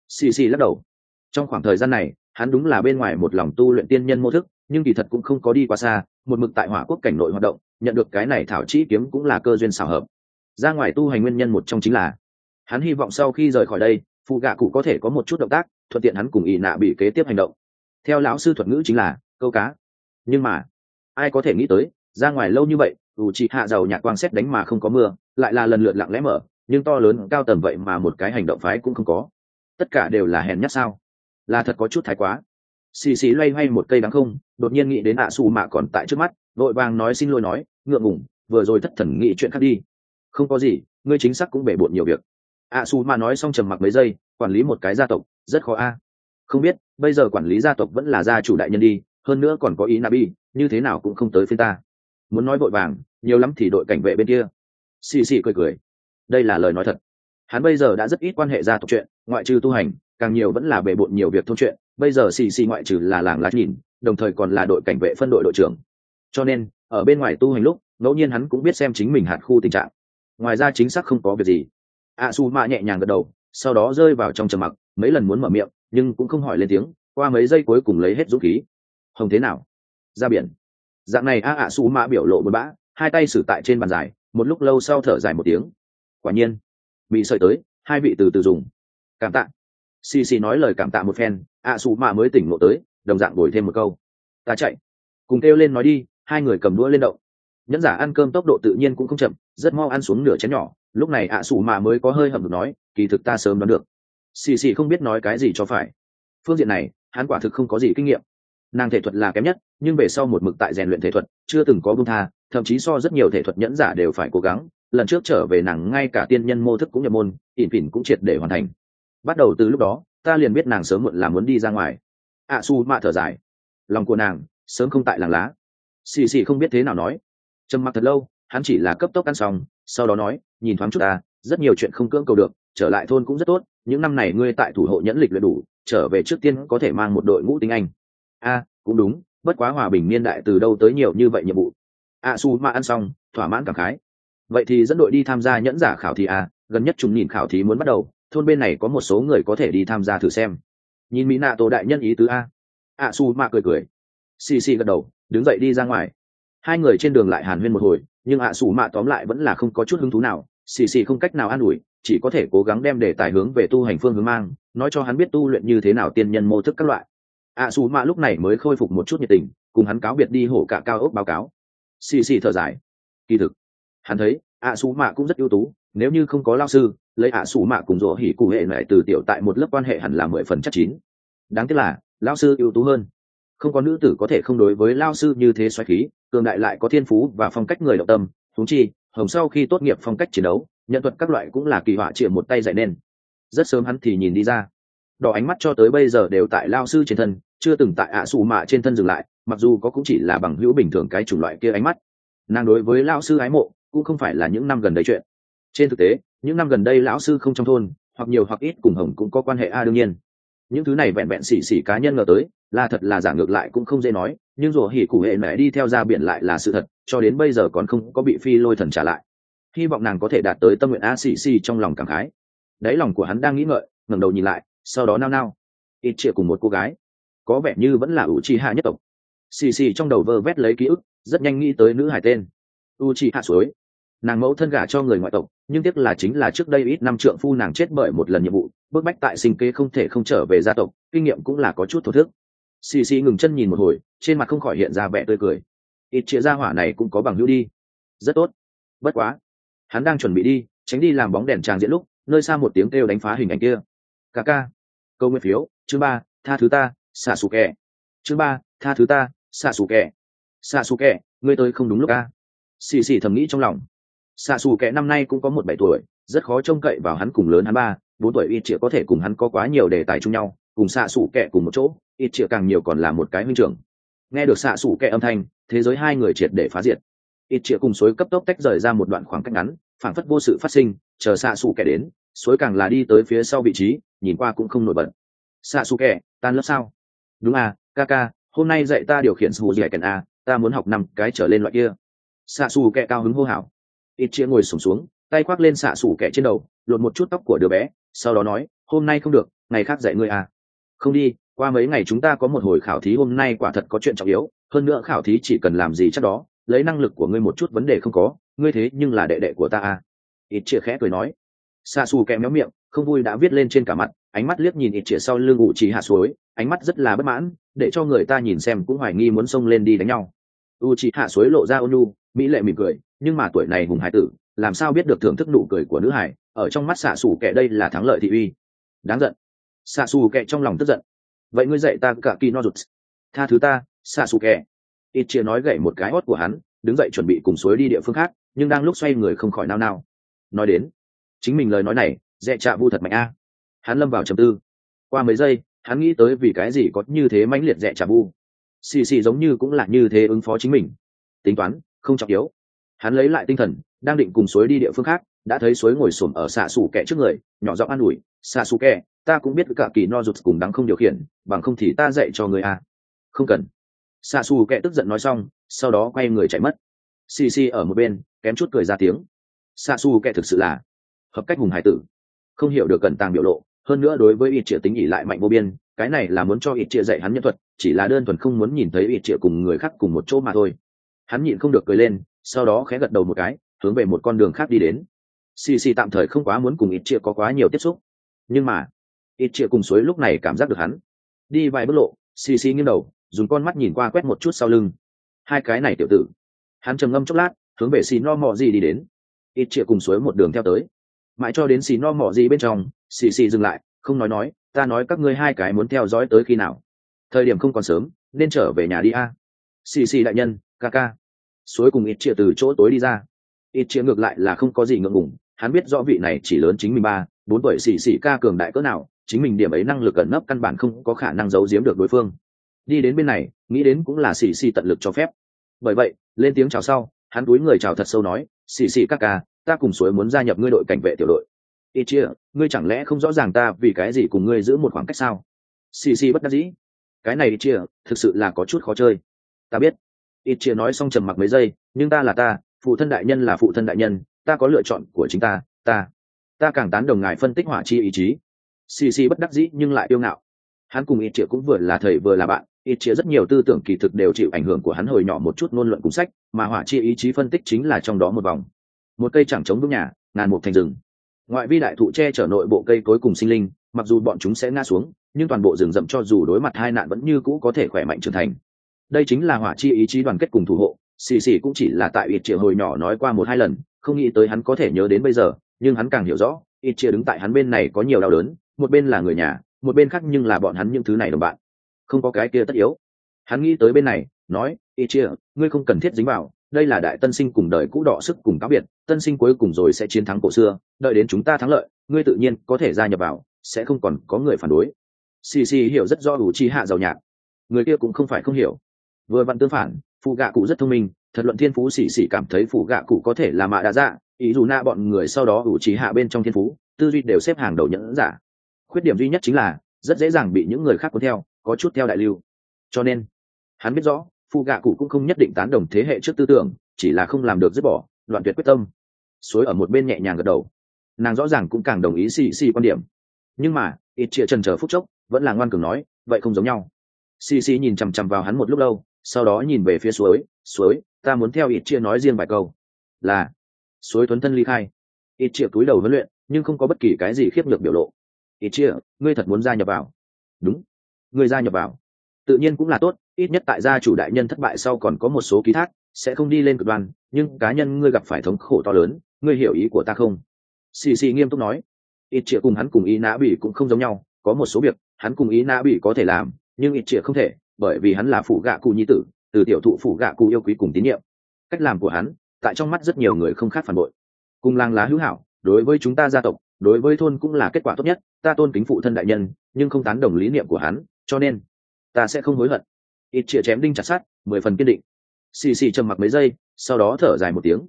Xì xì lắc đầu. Trong khoảng thời gian này, hắn đúng là bên ngoài một lòng tu luyện tiên nhân mô thức, nhưng kỳ thật cũng không có đi quá xa, một mực tại hỏa quốc cảnh nội hoạt động, nhận được cái này thảo chi kiếm cũng là cơ duyên xảo hợp. Ra ngoài tu hành nguyên nhân một trong chính là, hắn hy vọng sau khi rời khỏi đây phụ gạ cụ có thể có một chút động tác, thuận tiện hắn cùng ỵ nạ bị kế tiếp hành động theo lão sư thuật ngữ chính là câu cá. Nhưng mà, ai có thể nghĩ tới, ra ngoài lâu như vậy ủ chị hạ giàu nhạc quang xét đánh mà không có mưa, lại là lần lượt lặng lẽ mở, nhưng to lớn cao tầm vậy mà một cái hành động phái cũng không có. Tất cả đều là hèn nhát sao? Là thật có chút thái quá. Xì xì loay hoay một cây đắng không, đột nhiên nghĩ đến ạ xù mạ còn tại trước mắt, vội vàng nói xin lỗi nói, ngượng ngủng vừa rồi thất thần nghĩ chuyện khác đi. Không có gì, ngươi chính xác cũng bể bộn nhiều việc. ạ xù mạ nói xong trầm mặc mấy giây, quản lý một cái gia tộc, rất khó a. Không biết bây giờ quản lý gia tộc vẫn là gia chủ đại nhân đi, hơn nữa còn có ý nabi, như thế nào cũng không tới phía ta. Muốn nói vội vàng, nhiều lắm thì đội cảnh vệ bên kia. Xì xì cười cười. Đây là lời nói thật. Hắn bây giờ đã rất ít quan hệ gia tộc chuyện, ngoại trừ tu hành, càng nhiều vẫn là bề bộn nhiều việc thôn chuyện. Bây giờ xì xì ngoại trừ là làng lát nhìn, đồng thời còn là đội cảnh vệ phân đội đội trưởng. Cho nên, ở bên ngoài tu hành lúc, ngẫu nhiên hắn cũng biết xem chính mình hạt khu tình trạng. Ngoài ra chính xác không có việc gì. A su mạ nhẹ nhàng gật đầu, sau đó rơi vào trong trầm mặc, mấy lần muốn mở miệng nhưng cũng không hỏi lên tiếng, qua mấy giây cuối cùng lấy hết dũng khí. Hồng thế nào? Ra biển. Dạng này a ạ su mạ biểu lộ một bã, hai tay xử tại trên bàn dài, một lúc lâu sau thở dài một tiếng. Quả nhiên, bị sợi tới, hai vị từ từ dùng. Cảm tạ. Xì xì nói lời cảm tạ một phen ạ xù mạ mới tỉnh ngộ tới, đồng dạng đổi thêm một câu. Ta chạy. Cùng kêu lên nói đi, hai người cầm đũa lên động. Nhẫn giả ăn cơm tốc độ tự nhiên cũng không chậm, rất mau ăn xuống nửa chén nhỏ. Lúc này ạ xù mạ mới có hơi hầm được nói, kỳ thực ta sớm đoán được xì xì không biết nói cái gì cho phải. Phương diện này hắn quả thực không có gì kinh nghiệm. Nàng thể thuật là kém nhất nhưng về sau một mực tại rèn luyện thể thuật chưa từng có bung tha thậm chí so rất nhiều thể thuật nhẫn giả đều phải cố gắng. Lần trước trở về nàng ngay cả tiên nhân mô thức cũng nhập môn ỉn phỉn cũng triệt để hoàn thành. Bắt đầu từ lúc đó ta liền biết nàng sớm muộn là muốn đi ra ngoài. Ạ à, su mạ thở dài. Lòng của nàng sớm không tại làng lá. Xì xì không biết thế nào nói. Trầm mặc thật lâu hắn chỉ là cấp tốc ăn xong sau đó nói nhìn thoáng chút ta rất nhiều chuyện không cưỡng cầu được trở lại thôn cũng rất tốt, những năm này ngươi tại thủ hộ nhẫn lịch luyện đủ, trở về trước tiên có thể mang một đội ngũ tiếng anh. A, cũng đúng, bất quá hòa bình niên đại từ đâu tới nhiều như vậy nhiệm vụ? A, su ma ăn xong, thỏa mãn cảm khái. Vậy thì dẫn đội đi tham gia nhẫn giả khảo thí a, gần nhất chúng nhìn khảo thí muốn bắt đầu, thôn bên này có một số người có thể đi tham gia thử xem. Nhìn mỹ nạ tổ đại nhân ý tứ a. A, su ma cười cười. Xì xì gật đầu, đứng dậy đi ra ngoài. Hai người trên đường lại hàn huyên một hồi, nhưng ạ su mạ tóm lại vẫn là không có chút hứng thú nào. Xì xì không cách nào an ủi chỉ có thể cố gắng đem đề tài hướng về tu hành phương hướng mang, nói cho hắn biết tu luyện như thế nào tiên nhân mô thức các loại. Ạ xù mạ lúc này mới khôi phục một chút nhiệt tình, cùng hắn cáo biệt đi hổ cả cao ốc báo cáo. Xì xì thở dài. Kỳ thực, hắn thấy ạ xù mạ cũng rất ưu tú, nếu như không có lao sư, lấy ạ xù mạ cùng rỗ hỉ cụ hệ này từ tiểu tại một lớp quan hệ hẳn là mười phần chắc chín. Đáng tiếc là lao sư ưu tú hơn. Không có nữ tử có thể không đối với lao sư như thế xoáy khí, cường đại lại có thiên phú và phong cách người động tâm thú chi, hồng sau khi tốt nghiệp phong cách chiến đấu nhận thuật các loại cũng là kỳ họa chịa một tay dạy nên. Rất sớm hắn thì nhìn đi ra. Đỏ ánh mắt cho tới bây giờ đều tại lao sư trên thân, chưa từng tại ạ xù mạ trên thân dừng lại, mặc dù có cũng chỉ là bằng hữu bình thường cái chủng loại kia ánh mắt. Nàng đối với lao sư ái mộ, cũng không phải là những năm gần đây chuyện. Trên thực tế, những năm gần đây lão sư không trong thôn, hoặc nhiều hoặc ít cùng hồng cũng có quan hệ a đương nhiên. Những thứ này vẹn vẹn xỉ xỉ cá nhân ngờ tới, là thật là giả ngược lại cũng không dễ nói, nhưng rủa hỉ cụ hệ mẹ đi theo ra biển lại là sự thật, cho đến bây giờ còn không có bị phi lôi thần trả lại hy vọng nàng có thể đạt tới tâm nguyện a xì xì trong lòng cảm khái. Đáy lòng của hắn đang nghĩ ngợi, ngẩng đầu nhìn lại, sau đó nao nao. Ít chia cùng một cô gái. Có vẻ như vẫn là u chi hạ nhất tộc. Xì xì trong đầu vơ vét lấy ký ức, rất nhanh nghĩ tới nữ hải tên. U chi hạ suối. Nàng mẫu thân gả cho người ngoại tộc, nhưng tiếc là chính là trước đây ít năm trượng phu nàng chết bởi một lần nhiệm vụ, bức bách tại sinh kế không thể không trở về gia tộc, kinh nghiệm cũng là có chút thổ thức. Xì xì ngừng chân nhìn một hồi, trên mặt không khỏi hiện ra vẻ tươi cười. Ít chia ra hỏa này cũng có bằng hữu đi. Rất tốt. Bất quá hắn đang chuẩn bị đi, tránh đi làm bóng đèn tràng diễn lúc, nơi xa một tiếng kêu đánh phá hình ảnh kia. Ca ca, câu nguyên phiếu, chương ba, tha thứ ta, xạ xù kẻ. Chương ba, tha thứ ta, xạ xù kẻ. Xạ xù kẻ, ngươi tới không đúng lúc ca xì xì thầm nghĩ trong lòng. Xạ xù kẻ năm nay cũng có một bảy tuổi, rất khó trông cậy vào hắn cùng lớn hắn ba, bốn tuổi ít chĩa có thể cùng hắn có quá nhiều đề tài chung nhau, cùng xạ xù kẻ cùng một chỗ, ít chĩa càng nhiều còn là một cái huynh trưởng. Nghe được xạ xù kẻ âm thanh, thế giới hai người triệt để phá diệt ít chĩa cùng suối cấp tốc tách rời ra một đoạn khoảng cách ngắn phảng phất vô sự phát sinh chờ xạ xù kẻ đến suối càng là đi tới phía sau vị trí nhìn qua cũng không nổi bật. Xạ xù kẻ tan lớp sao? Đúng à ca ca hôm nay dạy ta điều khiển sù dẻ kèn a ta muốn học năm cái trở lên loại kia. Xạ xù kẻ cao hứng hô hào. Ít chĩa ngồi sùng xuống, xuống tay khoác lên xạ xù kẻ trên đầu lột một chút tóc của đứa bé sau đó nói hôm nay không được ngày khác dạy ngươi à. Không đi qua mấy ngày chúng ta có một hồi khảo thí hôm nay quả thật có chuyện trọng yếu hơn nữa khảo thí chỉ cần làm gì chắc đó lấy năng lực của ngươi một chút vấn đề không có, ngươi thế nhưng là đệ đệ của ta à? Ít chia khẽ cười nói. Xa xù kẹ méo miệng, không vui đã viết lên trên cả mặt, ánh mắt liếc nhìn ít chia sau lưng ủ trì hạ suối, ánh mắt rất là bất mãn, để cho người ta nhìn xem cũng hoài nghi muốn xông lên đi đánh nhau. U trì hạ suối lộ ra ônu mỹ lệ mỉm cười, nhưng mà tuổi này hùng hải tử, làm sao biết được thưởng thức nụ cười của nữ hải, ở trong mắt xạ xù kẹ đây là thắng lợi thị uy. Đáng giận. Xạ xù kẹ trong lòng tức giận. Vậy ngươi dạy ta cả kỳ no rụt tha thứ ta xạ xù kẹ ít chia nói gậy một cái hót của hắn, đứng dậy chuẩn bị cùng suối đi địa phương khác, nhưng đang lúc xoay người không khỏi nao nao. Nói đến, chính mình lời nói này, dẹ chạ vu thật mạnh a. Hắn lâm vào trầm tư. Qua mấy giây, hắn nghĩ tới vì cái gì có như thế mãnh liệt dẹ chạ vu. Xì xì giống như cũng là như thế ứng phó chính mình. Tính toán, không trọng yếu. Hắn lấy lại tinh thần, đang định cùng suối đi địa phương khác, đã thấy suối ngồi xổm ở xạ xù kẹ trước người, nhỏ giọng an ủi, xạ xù kẹ, ta cũng biết cả kỳ no rụt cùng đắng không điều khiển, bằng không thì ta dạy cho người a. Không cần xạ xù kệ tức giận nói xong, sau đó quay người chạy mất. Xì xì ở một bên, kém chút cười ra tiếng. Xạ xù kệ thực sự là hợp cách hùng hải tử. Không hiểu được cần tàng biểu lộ, hơn nữa đối với ít triệu tính ỉ lại mạnh vô biên, cái này là muốn cho ít triệu dạy hắn nhân thuật, chỉ là đơn thuần không muốn nhìn thấy ít triệu cùng người khác cùng một chỗ mà thôi. Hắn nhịn không được cười lên, sau đó khẽ gật đầu một cái, hướng về một con đường khác đi đến. Xì xì tạm thời không quá muốn cùng ít triệu có quá nhiều tiếp xúc. Nhưng mà ít triệu cùng suối lúc này cảm giác được hắn. Đi vài bước lộ, xì xì nghiêng đầu dùng con mắt nhìn qua quét một chút sau lưng. Hai cái này tiểu tử. Hắn trầm ngâm chốc lát, hướng về xì no mò gì đi đến. Ít chĩa cùng suối một đường theo tới. Mãi cho đến xì no mò gì bên trong, xì xì dừng lại, không nói nói, ta nói các ngươi hai cái muốn theo dõi tới khi nào? Thời điểm không còn sớm, nên trở về nhà đi a. Xì xì đại nhân, ca ca. Suối cùng ít chĩa từ chỗ tối đi ra. Ít chĩa ngược lại là không có gì ngượng ngùng, hắn biết rõ vị này chỉ lớn chính mình ba, bốn tuổi xì xì ca cường đại cỡ nào, chính mình điểm ấy năng lực ẩn nấp căn bản không có khả năng giấu giếm được đối phương đi đến bên này, nghĩ đến cũng là xì xì tận lực cho phép. Bởi vậy, lên tiếng chào sau, hắn túi người chào thật sâu nói, xì xì các ca, ta cùng suối muốn gia nhập ngươi đội cảnh vệ tiểu đội. Ít chia ngươi chẳng lẽ không rõ ràng ta vì cái gì cùng ngươi giữ một khoảng cách sao? Xì xì bất đắc dĩ. Cái này ít chia thực sự là có chút khó chơi. Ta biết. Ít chia nói xong trầm mặc mấy giây, nhưng ta là ta, phụ thân đại nhân là phụ thân đại nhân, ta có lựa chọn của chính ta ta ta càng tán đồng ngài phân tích hỏa chi ý chí. Xì xì bất đắc dĩ nhưng lại yêu ngạo. Hắn cùng ít chia cũng vừa là thầy vừa là bạn ít chia rất nhiều tư tưởng kỳ thực đều chịu ảnh hưởng của hắn hồi nhỏ một chút ngôn luận cùng sách, mà hỏa chi ý chí phân tích chính là trong đó một vòng. Một cây chẳng chống vững nhà, ngàn một thành rừng. Ngoại vi đại thụ che chở nội bộ cây cối cùng sinh linh, mặc dù bọn chúng sẽ ngã xuống, nhưng toàn bộ rừng rậm cho dù đối mặt hai nạn vẫn như cũ có thể khỏe mạnh trưởng thành. Đây chính là hỏa chi ý chí đoàn kết cùng thủ hộ, xì xì cũng chỉ là tại ít chia hồi nhỏ nói qua một hai lần, không nghĩ tới hắn có thể nhớ đến bây giờ, nhưng hắn càng hiểu rõ, ít chia đứng tại hắn bên này có nhiều đau đớn, một bên là người nhà, một bên khác nhưng là bọn hắn những thứ này đồng bạn không có cái kia tất yếu. Hắn nghĩ tới bên này, nói, y chia ngươi không cần thiết dính vào, đây là đại tân sinh cùng đời cũ đỏ sức cùng cá biệt, tân sinh cuối cùng rồi sẽ chiến thắng cổ xưa, đợi đến chúng ta thắng lợi, ngươi tự nhiên có thể gia nhập vào, sẽ không còn có người phản đối. Xì xì hiểu rất rõ đủ chi hạ giàu nhạc. Người kia cũng không phải không hiểu. Vừa vặn tương phản phụ gạ cụ rất thông minh, thật luận thiên phú xì xì cảm thấy phụ gạ cụ có thể là mạ đã dạ ý dù na bọn người sau đó đủ Chi hạ bên trong thiên phú, tư duy đều xếp hàng đầu nhẫn giả. Khuyết điểm duy nhất chính là, rất dễ dàng bị những người khác cuốn theo có chút theo đại lưu. Cho nên, hắn biết rõ phụ gạ cụ cũng không nhất định tán đồng thế hệ trước tư tưởng, chỉ là không làm được dứt bỏ, đoạn tuyệt quyết tâm. Suối ở một bên nhẹ nhàng gật đầu. Nàng rõ ràng cũng càng đồng ý xì xì quan điểm. Nhưng mà, ít chĩa trần chờ phút chốc, vẫn là ngoan cường nói, vậy không giống nhau. Xì xì nhìn chằm chằm vào hắn một lúc lâu, sau đó nhìn về phía suối suối, ta muốn theo ít chĩa nói riêng vài câu. Là, suối tuấn thân ly khai. Ít chĩa túi đầu huấn luyện, nhưng không có bất kỳ cái gì khiếp nhược biểu lộ. Ít chĩa ngươi thật muốn gia nhập vào? Đúng người gia nhập vào. Tự nhiên cũng là tốt, ít nhất tại gia chủ đại nhân thất bại sau còn có một số ký thác, sẽ không đi lên cực đoan, nhưng cá nhân ngươi gặp phải thống khổ to lớn, ngươi hiểu ý của ta không? Xì xì nghiêm túc nói. Ít chĩa cùng hắn cùng ý nã bỉ cũng không giống nhau, có một số việc, hắn cùng ý nã bỉ có thể làm, nhưng ít chĩa không thể, bởi vì hắn là phụ gạ cụ nhi tử, từ tiểu thụ phụ gạ cụ yêu quý cùng tín nhiệm. Cách làm của hắn, tại trong mắt rất nhiều người không khác phản bội. Cùng làng lá hữu hảo, đối với chúng ta gia tộc, đối với thôn cũng là kết quả tốt nhất, ta tôn kính phụ thân đại nhân, nhưng không tán đồng lý niệm của hắn cho nên ta sẽ không hối hận. Ít chĩa chém đinh chặt sát mười phần kiên định. Xì xì trầm mặc mấy giây, sau đó thở dài một tiếng.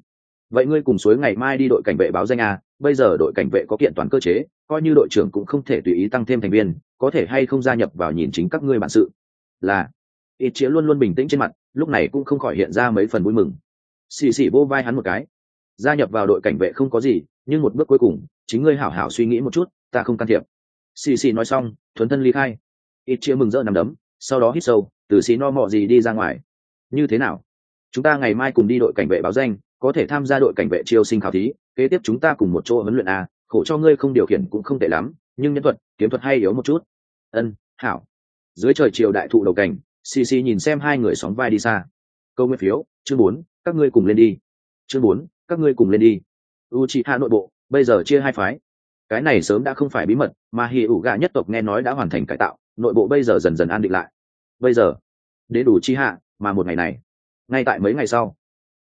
Vậy ngươi cùng suối ngày mai đi đội cảnh vệ báo danh à bây giờ đội cảnh vệ có kiện toàn cơ chế, coi như đội trưởng cũng không thể tùy ý tăng thêm thành viên, có thể hay không gia nhập vào nhìn chính các ngươi bản sự? Là. Ít chĩa luôn luôn bình tĩnh trên mặt, lúc này cũng không khỏi hiện ra mấy phần vui mừng. Xì xì vô vai hắn một cái. Gia nhập vào đội cảnh vệ không có gì, nhưng một bước cuối cùng, chính ngươi hảo hảo suy nghĩ một chút, ta không can thiệp. Xì xì nói xong, thuấn thân ly khai ít chia mừng rỡ nằm đấm, sau đó hít sâu, từ xì no mọ gì đi ra ngoài. Như thế nào? Chúng ta ngày mai cùng đi đội cảnh vệ báo danh, có thể tham gia đội cảnh vệ chiêu sinh khảo thí, kế tiếp chúng ta cùng một chỗ huấn luyện a, khổ cho ngươi không điều khiển cũng không tệ lắm, nhưng nhân thuật, kiếm thuật hay yếu một chút. Ân, hảo. Dưới trời chiều đại thụ đầu cảnh, xì xì nhìn xem hai người sóng vai đi xa. Câu nguyên phiếu, chương bốn, các ngươi cùng lên đi. Chương bốn, các ngươi cùng lên đi. U chị hạ nội bộ, bây giờ chia hai phái. Cái này sớm đã không phải bí mật, mà hì ủ gà nhất tộc nghe nói đã hoàn thành cải tạo nội bộ bây giờ dần dần an định lại. Bây giờ, đến đủ chi hạ mà một ngày này, ngay tại mấy ngày sau,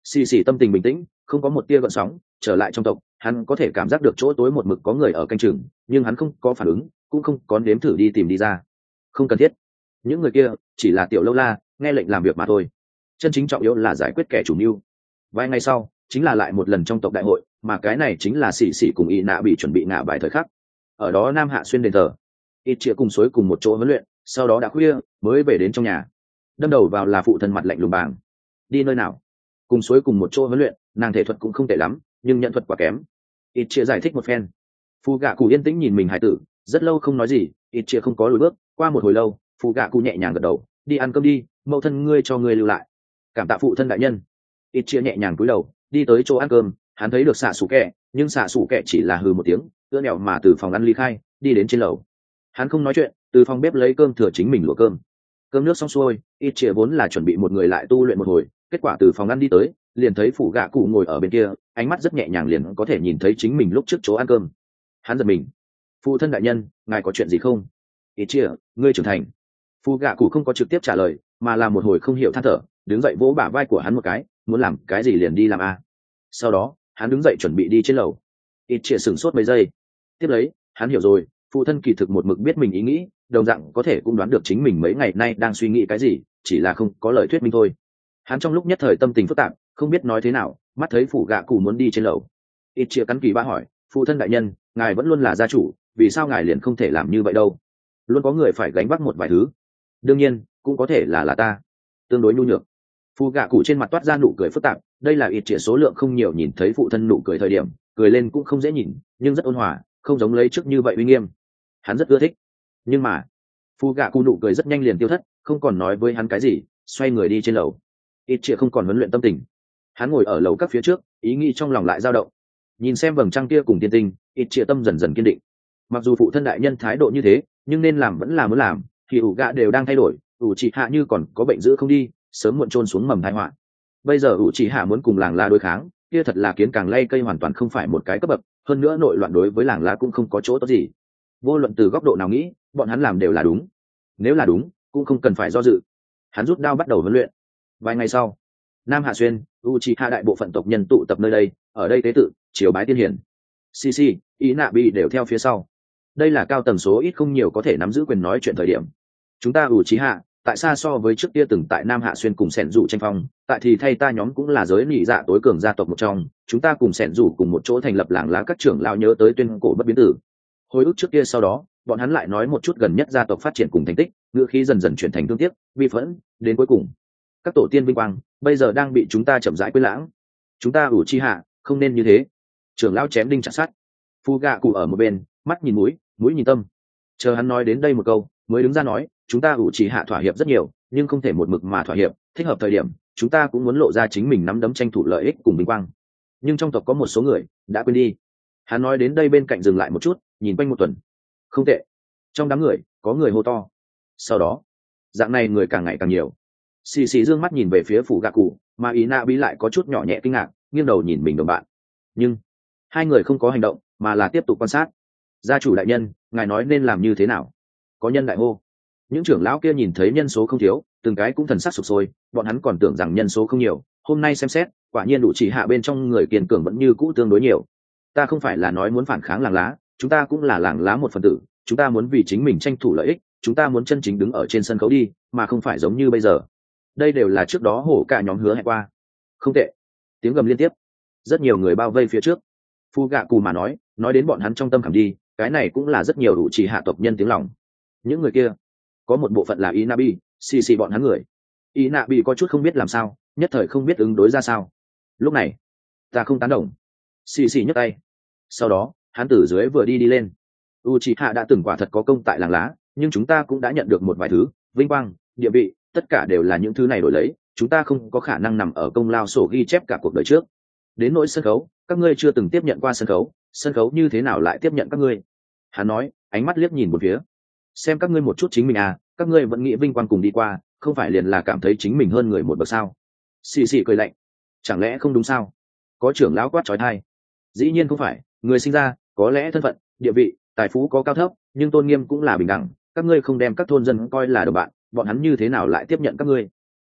xì xì tâm tình bình tĩnh, không có một tia gợn sóng, trở lại trong tộc, hắn có thể cảm giác được chỗ tối một mực có người ở canh chừng, nhưng hắn không có phản ứng, cũng không có nếm thử đi tìm đi ra. Không cần thiết. Những người kia chỉ là tiểu lâu la, nghe lệnh làm việc mà thôi. Chân chính trọng yếu là giải quyết kẻ chủ mưu. Vài ngày sau, chính là lại một lần trong tộc đại hội, mà cái này chính là xì xì cùng y nạ bị chuẩn bị ngả bài thời khắc. Ở đó nam hạ xuyên đền thờ ít chĩa cùng suối cùng một chỗ huấn luyện, sau đó đã khuya, mới về đến trong nhà. Đâm đầu vào là phụ thân mặt lạnh lùng bàng. Đi nơi nào? Cùng suối cùng một chỗ huấn luyện, nàng thể thuật cũng không tệ lắm, nhưng nhận thuật quá kém. Ít chia giải thích một phen. Phù gạ cụ yên tĩnh nhìn mình hải tử, rất lâu không nói gì, ít chia không có lùi bước, qua một hồi lâu phù gạ cụ nhẹ nhàng gật đầu. Đi ăn cơm đi, mẫu thân ngươi cho ngươi lưu lại. Cảm tạ phụ thân đại nhân. Ít chia nhẹ nhàng cúi đầu, đi tới chỗ ăn cơm, hắn thấy được xạ xù kẹ, nhưng xạ xù kẹ chỉ là hừ một tiếng ưa nẹo mà từ phòng ăn ly khai, đi đến trên lầu hắn không nói chuyện, từ phòng bếp lấy cơm thừa chính mình lụa cơm. Cơm nước xong xuôi, ít chia vốn là chuẩn bị một người lại tu luyện một hồi, kết quả từ phòng ăn đi tới, liền thấy phủ gạ cụ ngồi ở bên kia, ánh mắt rất nhẹ nhàng liền có thể nhìn thấy chính mình lúc trước chỗ ăn cơm. Hắn giật mình. Phụ thân đại nhân, ngài có chuyện gì không? Ít chia ngươi trưởng thành. Phụ gạ cụ không có trực tiếp trả lời, mà là một hồi không hiểu than thở, đứng dậy vỗ bả vai của hắn một cái, muốn làm cái gì liền đi làm a. Sau đó, hắn đứng dậy chuẩn bị đi trên lầu. Ít chia sửng sốt mấy giây. Tiếp lấy, hắn hiểu rồi phụ thân kỳ thực một mực biết mình ý nghĩ, đồng dạng có thể cũng đoán được chính mình mấy ngày nay đang suy nghĩ cái gì, chỉ là không có lời thuyết minh thôi. Hắn trong lúc nhất thời tâm tình phức tạp, không biết nói thế nào, mắt thấy phủ gạ cụ muốn đi trên lầu. Ít chia cắn kỳ ba hỏi, phụ thân đại nhân, ngài vẫn luôn là gia chủ, vì sao ngài liền không thể làm như vậy đâu? Luôn có người phải gánh vác một vài thứ. Đương nhiên, cũng có thể là là ta. Tương đối nhu nhược. Phụ gạ cụ trên mặt toát ra nụ cười phức tạp, đây là ít chia số lượng không nhiều nhìn thấy phụ thân nụ cười thời điểm, cười lên cũng không dễ nhìn, nhưng rất ôn hòa, không giống lấy trước như vậy uy nghiêm hắn rất ưa thích. Nhưng mà phu gạ cụ nụ cười rất nhanh liền tiêu thất, không còn nói với hắn cái gì, xoay người đi trên lầu. Ít chĩa không còn huấn luyện tâm tình. Hắn ngồi ở lầu các phía trước, ý nghĩ trong lòng lại dao động. Nhìn xem vầng trăng kia cùng tiên tinh ít chĩa tâm dần dần kiên định. Mặc dù phụ thân đại nhân thái độ như thế, nhưng nên làm vẫn là muốn làm, thì ủ gạ đều đang thay đổi, ủ chị hạ như còn có bệnh giữ không đi, sớm muộn trôn xuống mầm thái họa. Bây giờ ủ chị hạ muốn cùng làng la đối kháng, kia thật là kiến càng lay cây hoàn toàn không phải một cái cấp bậc, hơn nữa nội loạn đối với làng la cũng không có chỗ tốt gì vô luận từ góc độ nào nghĩ, bọn hắn làm đều là đúng. Nếu là đúng, cũng không cần phải do dự. Hắn rút đao bắt đầu huấn luyện. Vài ngày sau, nam hạ xuyên u c hạ đại bộ phận tộc nhân tụ tập nơi đây, ở đây tế tự, chiều bái tiên hiển cc ý nạ bi đều theo phía sau. Đây là cao tần số ít không nhiều có thể nắm giữ quyền nói chuyện thời điểm. Chúng ta u c hạ tại sao so với trước kia từng tại nam hạ xuyên cùng sẻn rủ tranh phong, tại thì thay ta nhóm cũng là giới nị dạ tối cường gia tộc một trong, chúng ta cùng sẻn rủ cùng một chỗ thành lập làng lá các trưởng lao nhớ tới tuyên cổ bất biến tử hồi ức trước kia sau đó, bọn hắn lại nói một chút gần nhất gia tộc phát triển cùng thành tích ngựa khí dần dần chuyển thành thương tiếc vi phẫn, đến cuối cùng, các tổ tiên vinh quang, bây giờ đang bị chúng ta chậm rãi quên lãng. Chúng ta ủ chi hạ, không nên như thế. Trưởng lão chém đinh chặt sát phu gạ cụ ở một bên, mắt nhìn mũi mũi nhìn tâm. Chờ hắn nói đến đây một câu, mới đứng ra nói, chúng ta ủ chỉ hạ thỏa hiệp rất nhiều, nhưng không thể một mực mà thỏa hiệp, thích hợp thời điểm, chúng ta cũng muốn lộ ra chính mình nắm đấm tranh thủ lợi ích cùng vinh quang. Nhưng trong tộc có một số người, đã quên đi. Hắn nói đến đây bên cạnh dừng lại một chút nhìn quanh một tuần. Không tệ. Trong đám người, có người hô to. Sau đó, dạng này người càng ngày càng nhiều. Xì xì d ư ơ n g mắt nhìn về phía phủ gạ cụ, mà ý na bí lại có chút nhỏ nhẹ kinh ngạc, nghiêng đầu nhìn mình đồng bạn. Nhưng, hai người không có hành động, mà là tiếp tục quan sát. Gia chủ đại nhân, ngài nói nên làm như thế nào? Có nhân đại hô. Những trưởng lão kia nhìn thấy nhân số không thiếu, từng cái cũng thần sắc sụp sôi, bọn hắn còn tưởng rằng nhân số không nhiều. Hôm nay xem xét, quả nhiên đủ chỉ hạ bên trong người kiên cường vẫn như cũ tương đối nhiều. Ta không phải là nói muốn phản kháng làng lá chúng ta cũng là làng lá một phần tử, chúng ta muốn vì chính mình tranh thủ lợi ích, chúng ta muốn chân chính đứng ở trên sân khấu đi, mà không phải giống như bây giờ. Đây đều là trước đó hổ cả nhóm hứa hẹn qua. Không tệ. Tiếng gầm liên tiếp. Rất nhiều người bao vây phía trước. Phu gạ cù mà nói nói đến bọn hắn trong tâm khảm đi, cái này cũng là rất nhiều đủ chỉ hạ tộc nhân tiếng lòng. Những người kia, có một bộ phận là ý nabi xì xì bọn hắn người. Ý nạ bị có chút không biết làm sao, nhất thời không biết ứng đối ra sao. Lúc này, ta không tán đồng. Xì xì nhấc tay. Sau đó hắn từ dưới vừa đi đi lên. U c h hạ đã từng quả thật có công tại làng lá, nhưng chúng ta cũng đã nhận được một vài thứ, vinh quang, địa vị, tất cả đều là những thứ này đổi lấy, chúng ta không có khả năng nằm ở công lao sổ ghi chép cả cuộc đời trước. Đến nỗi sân khấu, các ngươi chưa từng tiếp nhận qua sân khấu sân khấu như thế nào lại tiếp nhận các ngươi? Hắn nói, ánh mắt liếc nhìn một phía. Xem các ngươi một chút chính mình à các ngươi vẫn nghĩ vinh quang cùng đi qua, không phải liền là cảm thấy chính mình hơn người một bậc sao? Xì xì cười lạnh. Chẳng lẽ không đúng sao? Có trưởng lão quát trói thai dĩ nhiên không phải, người sinh ra có lẽ thân phận, địa vị, tài phú có cao thấp, nhưng tôn nghiêm cũng là bình đẳng. Các ngươi không đem các thôn dân coi là đồng bạn, bọn hắn như thế nào lại tiếp nhận các ngươi?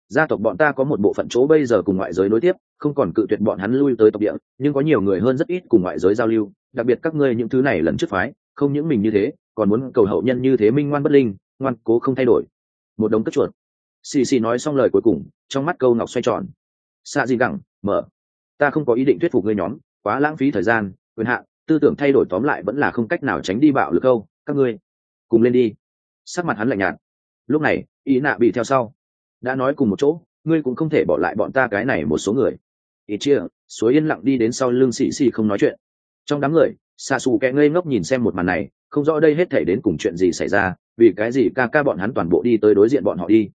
Gia tộc bọn ta có một bộ phận chỗ bây giờ cùng ngoại giới nối tiếp, không còn cự tuyệt bọn hắn lui tới tộc địa, nhưng có nhiều người hơn rất ít cùng ngoại giới giao lưu. Đặc biệt các ngươi những thứ này lần trước phái, không những mình như thế, còn muốn cầu hậu nhân như thế minh ngoan bất linh, ngoan cố không thay đổi. Một đống cất chuột. Xì xì nói xong lời cuối cùng, trong mắt câu ngọc xoay tròn. Xạ gì gẳng, mở. Ta không có ý định thuyết phục ngươi nhóm, quá lãng phí thời gian, quyền hạn tư tưởng thay đổi tóm lại vẫn là không cách nào tránh đi bạo lực câu các ngươi, cùng lên đi. Sắc mặt hắn lạnh nhạt. Lúc này, ý nạ bị theo sau. Đã nói cùng một chỗ, ngươi cũng không thể bỏ lại bọn ta cái này một số người. Ý chia, suối yên lặng đi đến sau lưng xì xì không nói chuyện. Trong đám người xa xù kẹ ngây ngốc nhìn xem một màn này, không rõ đây hết thể đến cùng chuyện gì xảy ra, vì cái gì ca ca bọn hắn toàn bộ đi tới đối diện bọn họ đi.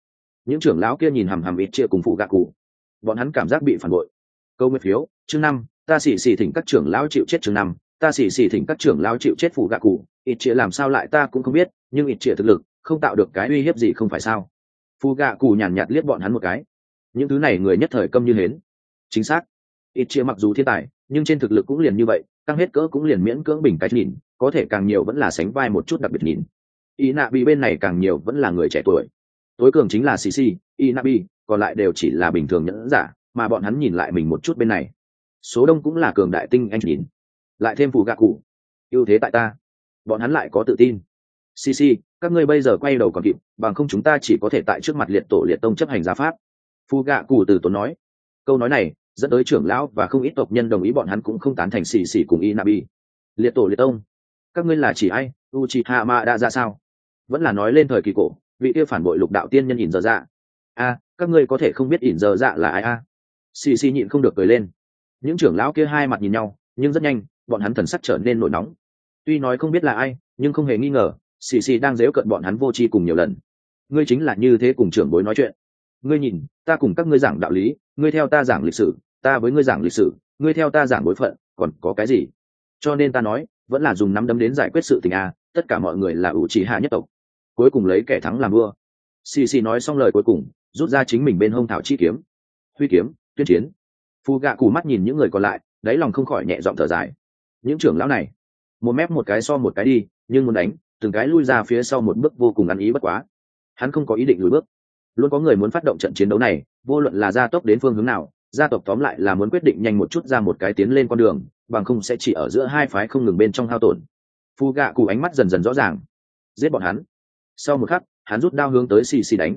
Những trưởng lão kia nhìn hằm hằm ít chia cùng phụ gạ cụ. Bọn hắn cảm giác bị phản bội. Câu nguyên phiếu, chương năm, ta xì xì thỉnh các trưởng lão chịu chết chương năm ta xỉ xỉ thỉnh các trưởng lao chịu chết phủ gạ cụ, ít chĩa làm sao lại ta cũng không biết, nhưng ít chĩa thực lực, không tạo được cái uy hiếp gì không phải sao? Phù gạ cụ nhàn nhạt liếc bọn hắn một cái. Những thứ này người nhất thời câm như hến. Chính xác. Ít chia mặc dù thiên tài, nhưng trên thực lực cũng liền như vậy tăng hết cỡ cũng liền miễn cưỡng bình cái nhìn, có thể càng nhiều vẫn là sánh vai một chút đặc biệt nhìn. Y nạ bị bên này càng nhiều vẫn là người trẻ tuổi. Tối cường chính là cc y nạ bị còn lại đều chỉ là bình thường nhẫn giả, mà bọn hắn nhìn lại mình một chút bên này. Số đông cũng là cường đại tinh anh nhìn lại thêm phù gạ cụ. Ưu thế tại ta. Bọn hắn lại có tự tin. Cc các ngươi bây giờ quay đầu còn kịp, bằng không chúng ta chỉ có thể tại trước mặt liệt tổ liệt tông chấp hành giá pháp. Phù gạ cụ từ tốn nói. Câu nói này dẫn tới trưởng lão và không ít tộc nhân đồng ý bọn hắn cũng không tán thành xì xì cùng y liệt tổ liệt tông, các ngươi là chỉ ai? U chi hạ ma đã ra sao? Vẫn là nói lên thời kỳ cổ, vị kia phản bội lục đạo tiên nhân ỉn giờ dạ. A, các ngươi có thể không biết ỉn giờ dạ là ai a? Xì xì nhịn không được cười lên. Những trưởng lão kia hai mặt nhìn nhau, nhưng rất nhanh bọn hắn thần sắc trở nên nổi nóng. Tuy nói không biết là ai, nhưng không hề nghi ngờ, xì xì đang dếu cận bọn hắn vô tri cùng nhiều lần. Ngươi chính là như thế cùng trưởng bối nói chuyện. Ngươi nhìn, ta cùng các ngươi giảng đạo lý, ngươi theo ta giảng lịch sử, ta với ngươi giảng lịch sử, ngươi theo ta giảng bối phận, còn có cái gì? Cho nên ta nói, vẫn là dùng nắm đấm đến giải quyết sự tình a, tất cả mọi người là ủ trì hạ nhất tộc. Cuối cùng lấy kẻ thắng làm vua. Xì xì nói xong lời cuối cùng, rút ra chính mình bên hông thảo chi kiếm. Huy kiếm, tuyên chiến. Phù gạ cù mắt nhìn những người còn lại, đáy lòng không khỏi nhẹ giọng thở dài những trưởng lão này, một mép một cái so một cái đi, nhưng muốn đánh, từng cái lui ra phía sau một bước vô cùng ăn ý bất quá. Hắn không có ý định lùi bước. Luôn có người muốn phát động trận chiến đấu này, vô luận là gia tốc đến phương hướng nào, gia tộc tóm lại là muốn quyết định nhanh một chút ra một cái tiến lên con đường, bằng không sẽ chỉ ở giữa hai phái không ngừng bên trong hao tổn. Phu gạ cụ ánh mắt dần dần rõ ràng. Giết bọn hắn. Sau một khắc, hắn rút đao hướng tới xì xì đánh.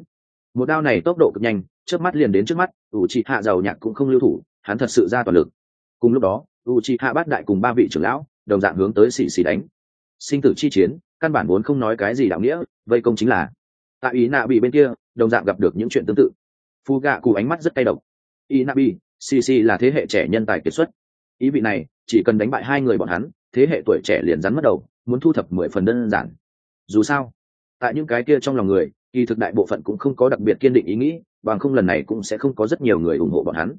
Một đao này tốc độ cực nhanh trước mắt liền đến trước mắt, ủ trị hạ giàu nhạc cũng không lưu thủ, hắn thật sự ra toàn lực. Cùng lúc đó u chi hạ bát đại cùng ba vị trưởng lão, đồng dạng hướng tới xì xì đánh. Sinh tử chi chiến, căn bản vốn không nói cái gì đạo nghĩa, vây công chính là. Tại ý nạ bị bên kia, đồng dạng gặp được những chuyện tương tự. Phu gạ cụ ánh mắt rất cay độc. Ý nạ bị cc là thế hệ trẻ nhân tài kiệt xuất. Ý vị này, chỉ cần đánh bại hai người bọn hắn, thế hệ tuổi trẻ liền rắn mất đầu, muốn thu thập mười phần đơn giản. Dù sao, tại những cái kia trong lòng người, kỳ thực đại bộ phận cũng không có đặc biệt kiên định ý nghĩ, bằng không lần này cũng sẽ không có rất nhiều người ủng hộ bọn hắn.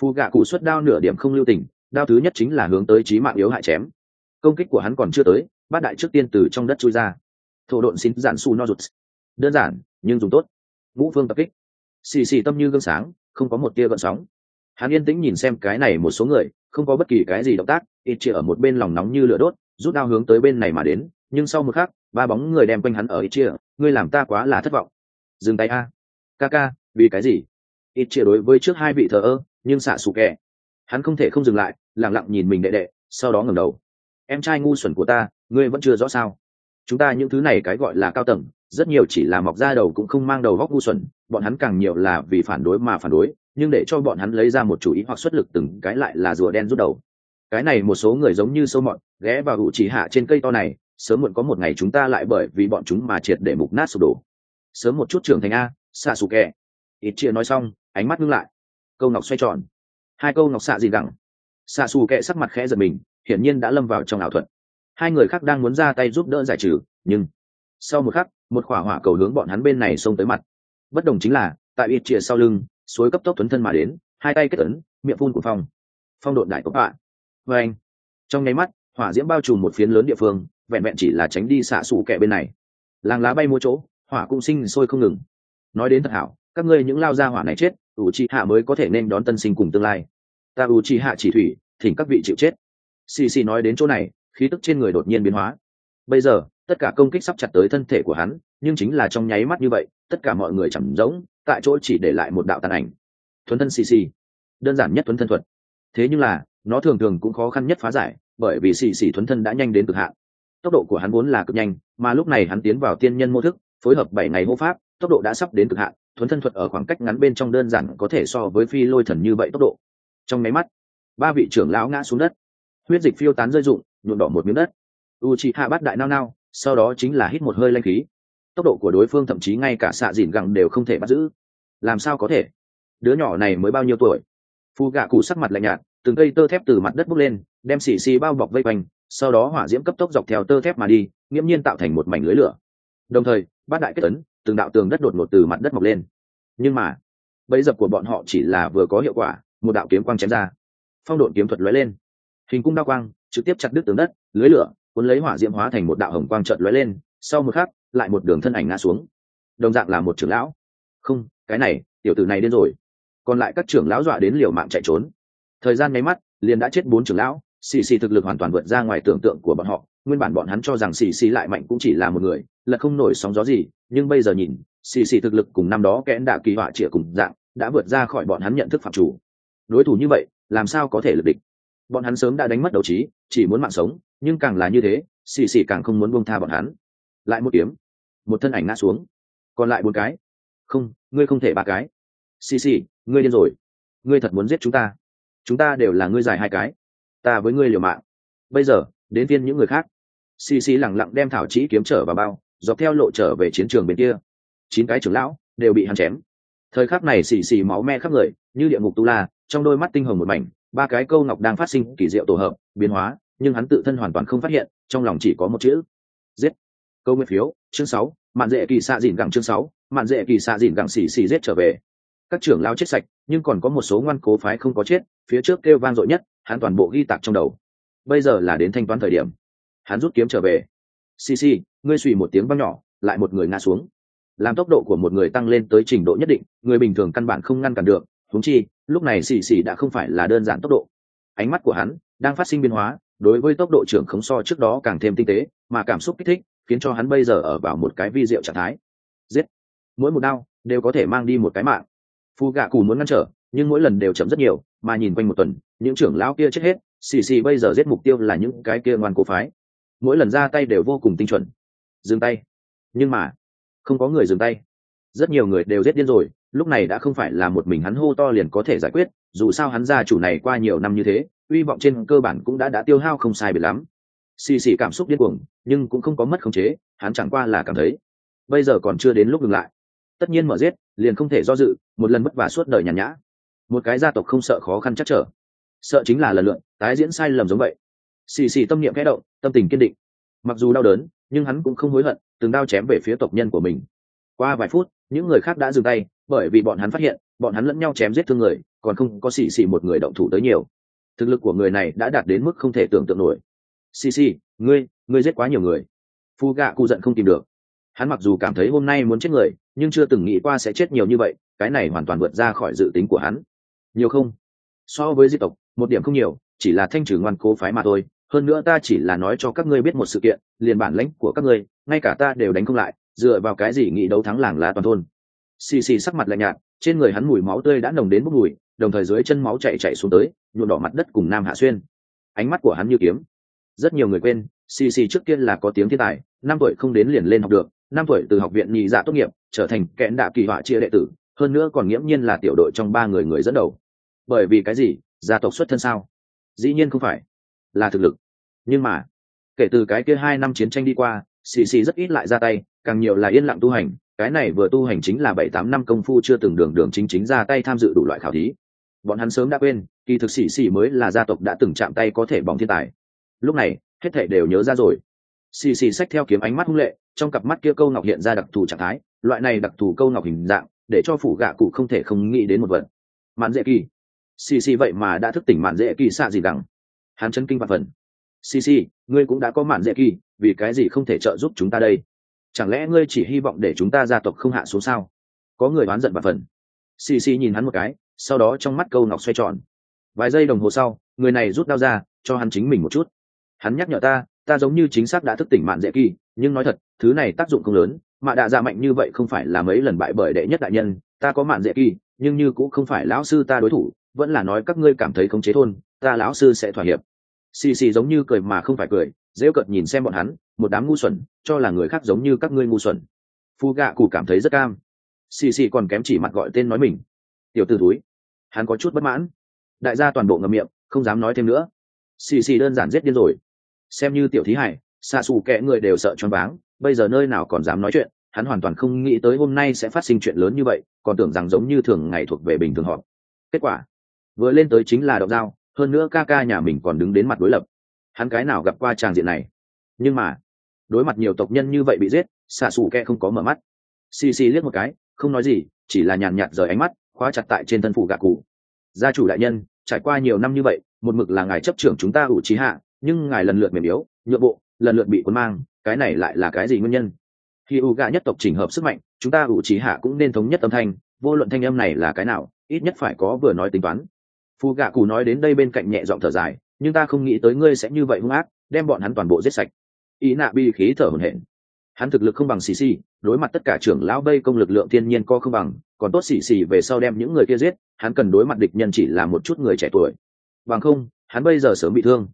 Phù gạ cụ xuất đao nửa điểm không lưu tình đao thứ nhất chính là hướng tới trí mạng yếu hại chém. Công kích của hắn còn chưa tới, bát đại trước tiên từ trong đất chui ra. Thổ độn xin giản su no rụt. Đơn giản, nhưng dùng tốt. Vũ phương tập kích. Xì xì tâm như gương sáng, không có một tia gợn sóng. Hắn yên tĩnh nhìn xem cái này một số người, không có bất kỳ cái gì động tác, ít chia ở một bên lòng nóng như lửa đốt, rút đao hướng tới bên này mà đến, nhưng sau một khắc, ba bóng người đem quanh hắn ở ít chia ngươi làm ta quá là thất vọng. Dừng tay a. Ca ca, vì cái gì? Ít chia đối với trước hai vị thờ ơ, nhưng xạ xù kẻ. Hắn không thể không dừng lại lẳng lặng nhìn mình đệ đệ, sau đó ngẩng đầu. Em trai ngu xuẩn của ta, ngươi vẫn chưa rõ sao? Chúng ta những thứ này cái gọi là cao tầng, rất nhiều chỉ là mọc ra đầu cũng không mang đầu góc ngu xuẩn, bọn hắn càng nhiều là vì phản đối mà phản đối, nhưng để cho bọn hắn lấy ra một chủ ý hoặc xuất lực từng cái lại là rùa đen rút đầu. Cái này một số người giống như sâu mọn ghé vào hữu chỉ hạ trên cây to này, sớm muộn có một ngày chúng ta lại bởi vì bọn chúng mà triệt để mục nát sụp đổ. Sớm một chút trưởng thành a, xạ xù kẹ. Ít chia nói xong, ánh mắt ngưng lại. Câu ngọc xoay tròn. Hai câu ngọc xạ gì gẳng xạ xù kẹ sắc mặt khẽ giật mình, hiển nhiên đã lâm vào trong ảo thuật. Hai người khác đang muốn ra tay giúp đỡ giải trừ, nhưng sau một khắc, một khỏa hỏa cầu hướng bọn hắn bên này xông tới mặt. Bất đồng chính là, tại ít chìa sau lưng, suối cấp tốc tuấn thân mà đến, hai tay kết ấn, miệng phun của phong. Phong độn đại tốc hạ vê anh, trong nháy mắt, hỏa diễm bao trùm một phiến lớn địa phương, vẹn vẹn chỉ là tránh đi xạ xù kẹ bên này. Làng lá bay mua chỗ, hỏa cũng sinh sôi không ngừng. Nói đến thật hảo, các ngươi những lao ra hỏa này chết, ủ trì hạ mới có thể nên đón tân sinh cùng tương lai ta u chỉ hạ chỉ thủy, thỉnh các vị chịu chết. Xì xì nói đến chỗ này, khí tức trên người đột nhiên biến hóa. Bây giờ, tất cả công kích sắp chặt tới thân thể của hắn, nhưng chính là trong nháy mắt như vậy, tất cả mọi người chẳng giống, tại chỗ chỉ để lại một đạo tàn ảnh. Thuấn thân xì xì. Đơn giản nhất thuấn thân thuật. Thế nhưng là, nó thường thường cũng khó khăn nhất phá giải, bởi vì xì xì thuấn thân đã nhanh đến cực hạn. Tốc độ của hắn vốn là cực nhanh, mà lúc này hắn tiến vào tiên nhân mô thức, phối hợp bảy ngày hô pháp, tốc độ đã sắp đến cực hạn. Thuấn thân thuật ở khoảng cách ngắn bên trong đơn giản có thể so với phi lôi thần như vậy tốc độ trong máy mắt, ba vị trưởng lão ngã xuống đất. Huyết dịch phiêu tán rơi rụng, nhuộm đỏ một miếng đất. U chị hạ bắt đại nao nao, sau đó chính là hít một hơi lanh khí. Tốc độ của đối phương thậm chí ngay cả xạ dìn gẳng đều không thể bắt giữ. Làm sao có thể? Đứa nhỏ này mới bao nhiêu tuổi? Phu gạ cụ sắc mặt lạnh nhạt, từng cây tơ thép từ mặt đất bốc lên, đem xì xì bao bọc vây quanh, sau đó hỏa diễm cấp tốc dọc theo tơ thép mà đi, nghiễm nhiên tạo thành một mảnh lưới lửa. Đồng thời, bát đại kết tấn từng đạo tường đất đột ngột từ mặt đất mọc lên. Nhưng mà, bẫy dập của bọn họ chỉ là vừa có hiệu quả một đạo kiếm quang chém ra. Phong độn kiếm thuật lóe lên. Hình cung đao quang trực tiếp chặt đứt tướng đất, lưới lửa cuốn lấy hỏa diễm hóa thành một đạo hồng quang trợt lóe lên, sau một khắc, lại một đường thân ảnh ngã xuống. Đồng dạng là một trưởng lão. Không, cái này, tiểu tử này điên rồi. Còn lại các trưởng lão dọa đến liều mạng chạy trốn. Thời gian nháy mắt, liền đã chết bốn trưởng lão, xì xì thực lực hoàn toàn vượt ra ngoài tưởng tượng của bọn họ. Nguyên bản bọn hắn cho rằng xì xì lại mạnh cũng chỉ là một người, là không nổi sóng gió gì, nhưng bây giờ nhìn, xì xì thực lực cùng năm đó kẽn đạ kỳ họa trịa cùng dạng, đã vượt ra khỏi bọn hắn nhận thức phạm chủ đối thủ như vậy, làm sao có thể lực địch? Bọn hắn sớm đã đánh mất đấu trí, chỉ muốn mạng sống, nhưng càng là như thế, xì xì càng không muốn buông tha bọn hắn. Lại một kiếm. Một thân ảnh ngã xuống. Còn lại bốn cái. Không, ngươi không thể ba cái. Xì xì, ngươi điên rồi. Ngươi thật muốn giết chúng ta. Chúng ta đều là ngươi dài hai cái. Ta với ngươi liều mạng. Bây giờ, đến viên những người khác. Xì xì lẳng lặng đem thảo trí kiếm trở vào bao, dọc theo lộ trở về chiến trường bên kia. Chín cái trưởng lão đều bị hắn chém. Thời khắc này xì xì máu me khắp người, như địa ngục tu la trong đôi mắt tinh hồng một mảnh, ba cái câu ngọc đang phát sinh kỳ diệu tổ hợp, biến hóa, nhưng hắn tự thân hoàn toàn không phát hiện, trong lòng chỉ có một chữ. Giết. Câu nguyên phiếu, chương sáu, mạn dễ kỳ xạ dìn gẳng chương sáu, mạn dễ kỳ xạ dìn gẳng xì xì giết trở về. Các trưởng lao chết sạch, nhưng còn có một số ngoan cố phái không có chết, phía trước kêu vang dội nhất, hắn toàn bộ ghi tạc trong đầu. Bây giờ là đến thanh toán thời điểm. Hắn rút kiếm trở về. Xì xì, ngươi suy một tiếng văng nhỏ, lại một người ngã xuống. Làm tốc độ của một người tăng lên tới trình độ nhất định, người bình thường căn bản không ngăn cản được thúng chi, lúc này xì xì đã không phải là đơn giản tốc độ. Ánh mắt của hắn đang phát sinh biến hóa, đối với tốc độ trưởng khống so trước đó càng thêm tinh tế, mà cảm xúc kích thích khiến cho hắn bây giờ ở vào một cái vi diệu trạng thái. Giết! Mỗi một đao đều có thể mang đi một cái mạng. Phu gạ cù muốn ngăn trở, nhưng mỗi lần đều chậm rất nhiều, mà nhìn quanh một tuần, những trưởng lão kia chết hết, xì xì bây giờ giết mục tiêu là những cái kia ngoan cố phái. Mỗi lần ra tay đều vô cùng tinh chuẩn. Dừng tay. Nhưng mà, không có người dừng tay. Rất nhiều người đều giết điên rồi lúc này đã không phải là một mình hắn hô to liền có thể giải quyết, dù sao hắn gia chủ này qua nhiều năm như thế, uy vọng trên cơ bản cũng đã đã tiêu hao không sai biệt lắm. Xì xì cảm xúc điên cuồng, nhưng cũng không có mất khống chế, hắn chẳng qua là cảm thấy, bây giờ còn chưa đến lúc ngừng lại. Tất nhiên mở giết, liền không thể do dự, một lần mất vả suốt đời nhàn nhã. Một cái gia tộc không sợ khó khăn chắc trở. Sợ chính là lần lượn tái diễn sai lầm giống vậy. Xì xì tâm niệm kẽ động, tâm tình kiên định. Mặc dù đau đớn, nhưng hắn cũng không hối hận, từng đao chém về phía tộc nhân của mình. Qua vài phút, những người khác đã dừng tay bởi vì bọn hắn phát hiện, bọn hắn lẫn nhau chém giết thương người, còn không có xì xì một người động thủ tới nhiều. Thực lực của người này đã đạt đến mức không thể tưởng tượng nổi. Xì xì, ngươi ngươi giết quá nhiều người. Phu gạ cụ giận không tìm được. Hắn mặc dù cảm thấy hôm nay muốn chết người, nhưng chưa từng nghĩ qua sẽ chết nhiều như vậy, cái này hoàn toàn vượt ra khỏi dự tính của hắn. Nhiều không? So với di tộc, một điểm không nhiều, chỉ là thanh trừ ngoan cố phái mà thôi. Hơn nữa ta chỉ là nói cho các ngươi biết một sự kiện, liền bản lãnh của các ngươi, ngay cả ta đều đánh không lại, dựa vào cái gì nghĩ đấu thắng làng lá toàn thôn xì xì sắc mặt lạnh nhạt, trên người hắn mùi máu tươi đã nồng đến bốc mùi, đồng thời dưới chân máu chạy chạy xuống tới, nhuộm đỏ mặt đất cùng nam hạ xuyên. Ánh mắt của hắn như kiếm. Rất nhiều người quên, xì xì trước tiên là có tiếng thiên tài, năm tuổi không đến liền lên học được, năm tuổi từ học viện nhị dạ tốt nghiệp, trở thành kẽn đạ kỳ họa chia đệ tử, hơn nữa còn nghiễm nhiên là tiểu đội trong ba người người dẫn đầu. Bởi vì cái gì? Gia tộc xuất thân sao? Dĩ nhiên không phải. Là thực lực. Nhưng mà, kể từ cái kia hai năm chiến tranh đi qua, xì xì rất ít lại ra tay, càng nhiều là yên lặng tu hành cái này vừa tu hành chính là bảy tám năm công phu chưa từng đường đường chính chính ra tay tham dự đủ loại khảo thí. Bọn hắn sớm đã quên, kỳ thực sĩ sĩ mới là gia tộc đã từng chạm tay có thể bỏng thiên tài. Lúc này, hết thể đều nhớ ra rồi. Xì xì xách theo kiếm ánh mắt hung lệ, trong cặp mắt kia câu ngọc hiện ra đặc thù trạng thái, loại này đặc thù câu ngọc hình dạng, để cho phủ gạ cụ không thể không nghĩ đến một vật. Mạn dễ kỳ. Xì xì vậy mà đã thức tỉnh mạn dễ kỳ xạ gì đằng. Hắn chân kinh và phần. Xì xì ngươi cũng đã có mạn dễ kỳ, vì cái gì không thể trợ giúp chúng ta đây? Chẳng lẽ ngươi chỉ hy vọng để chúng ta gia tộc không hạ xuống sao? Có người oán giận và phần. Xì xì nhìn hắn một cái, sau đó trong mắt câu ngọc xoay tròn. Vài giây đồng hồ sau, người này rút đao ra, cho hắn chính mình một chút. Hắn nhắc nhở ta ta giống như chính xác đã thức tỉnh mạn dễ kỳ, nhưng nói thật, thứ này tác dụng không lớn mạ đạ dạ mạnh như vậy không phải là mấy lần bại bởi đệ nhất đại nhân, ta có mạn dễ kỳ, nhưng như cũng không phải lão sư ta đối thủ, vẫn là nói các ngươi cảm thấy không chế thôn, ta lão sư sẽ thỏa hiệp. Xì xì giống như cười mà không phải cười, dễ cợt nhìn xem bọn hắn một đám ngu xuẩn, cho là người khác giống như các ngươi ngu xuẩn. Phu gạ cụ cảm thấy rất cam. Xì xì còn kém chỉ mặt gọi tên nói mình. Tiểu t ử túi hắn có chút bất mãn. Đại gia toàn bộ ngậm miệng, không dám nói thêm nữa. Xì xì đơn giản giết điên rồi. Xem như tiểu thí hải, xa xù kẽ người đều sợ choáng váng, bây giờ nơi nào còn dám nói chuyện, hắn hoàn toàn không nghĩ tới hôm nay sẽ phát sinh chuyện lớn như vậy, còn tưởng rằng giống như thường ngày thuộc về bình thường họp. Kết quả, vừa lên tới chính là động dao, hơn nữa ca ca nhà mình còn đứng đến mặt đối lập. Hắn cái nào gặp qua tràng diện này? Nhưng mà đối mặt nhiều tộc nhân như vậy bị giết, xạ xù kẹ không có mở mắt. Xì xì liếc một cái, không nói gì, chỉ là nhàn nhạt rời ánh mắt, khóa chặt tại trên thân phủ gạ cụ. Gia chủ đại nhân, trải qua nhiều năm như vậy, một mực là ngài chấp trưởng chúng ta ủ trí hạ, nhưng ngài lần lượt mềm yếu, nhượng bộ, lần lượt bị cuốn mang, cái này lại là cái gì nguyên nhân? Khi u gạ nhất tộc chỉnh hợp sức mạnh, chúng ta ủ trí hạ cũng nên thống nhất âm thanh, vô luận thanh âm này là cái nào, ít nhất phải có vừa nói tính toán. Phù gạ cụ nói đến đây bên cạnh nhẹ giọng thở dài, nhưng ta không nghĩ tới ngươi sẽ như vậy hung ác, đem bọn hắn toàn bộ giết sạch ý nạ bi khí thở hổn hển. Hắn thực lực không bằng xì xì, đối mặt tất cả trưởng lão bây công lực lượng thiên nhiên co không bằng, còn tốt xì xì về sau đem những người kia giết, hắn cần đối mặt địch nhân chỉ là một chút người trẻ tuổi. Bằng không, hắn bây giờ sớm bị thương.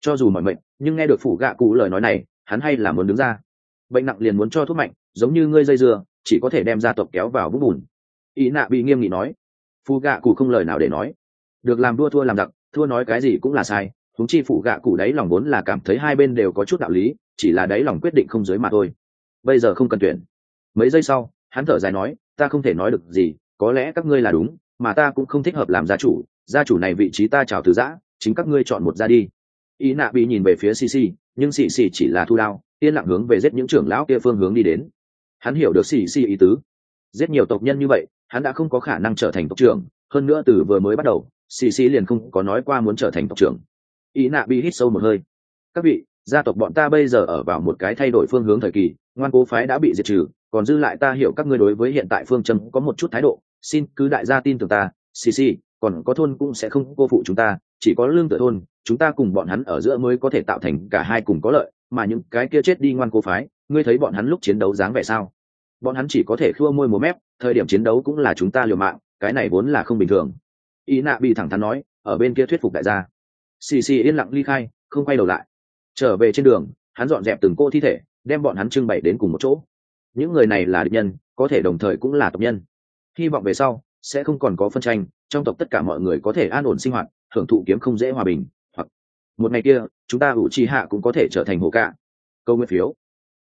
Cho dù mọi mệnh nhưng nghe được phủ gạ cụ lời nói này, hắn hay là muốn đứng ra. Bệnh nặng liền muốn cho thuốc mạnh, giống như ngươi dây dưa, chỉ có thể đem gia tộc kéo vào vũng bùn. Ý nạ bị nghiêm nghị nói. Phù gạ cụ không lời nào để nói. Được làm đua thua làm giặc, thua nói cái gì cũng là sai thúng chi phụ gạ cụ đấy lòng vốn là cảm thấy hai bên đều có chút đạo lý chỉ là đấy lòng quyết định không dưới mà thôi. Bây giờ không cần tuyển. Mấy giây sau, hắn thở dài nói, ta không thể nói được gì, có lẽ các ngươi là đúng, mà ta cũng không thích hợp làm gia chủ gia chủ này vị trí ta chào từ giã, chính các ngươi chọn một ra đi. Ý nạ bị nhìn về phía xì xì nhưng xì xì chỉ là thu đao, yên lặng hướng về giết những trưởng lão kia phương hướng đi đến. Hắn hiểu được xì xì ý tứ. Giết nhiều tộc nhân như vậy, hắn đã không có khả năng trở thành tộc trưởng, hơn nữa từ vừa mới bắt đầu xì xì liền không có nói qua muốn trở thành tộc trưởng. Ý nạ bị hít sâu một hơi. Các vị gia tộc bọn ta bây giờ ở vào một cái thay đổi phương hướng thời kỳ, ngoan cố phái đã bị diệt trừ, còn dư lại ta hiểu các ngươi đối với hiện tại phương châm có một chút thái độ, xin cứ đại gia tin tưởng ta, xì xì, còn có thôn cũng sẽ không cô phụ chúng ta, chỉ có lương tự thôn, chúng ta cùng bọn hắn ở giữa mới có thể tạo thành cả hai cùng có lợi, mà những cái kia chết đi ngoan cố phái, ngươi thấy bọn hắn lúc chiến đấu dáng vẻ sao? Bọn hắn chỉ có thể khua môi múa mép, thời điểm chiến đấu cũng là chúng ta liều mạng, cái này vốn là không bình thường. Ý nạ bị thẳng thắn nói, ở bên kia thuyết phục đại gia. Xì xì yên lặng ly khai, không quay đầu lại trở về trên đường, hắn dọn dẹp từng cô thi thể, đem bọn hắn trưng bày đến cùng một chỗ. Những người này là địch nhân, có thể đồng thời cũng là tộc nhân. Hy vọng về sau, sẽ không còn có phân tranh, trong tộc tất cả mọi người có thể an ổn sinh hoạt, hưởng thụ kiếm không dễ hòa bình, hoặc một ngày kia, chúng ta ủ tri hạ cũng có thể trở thành hồ cả câu nguyên phiếu.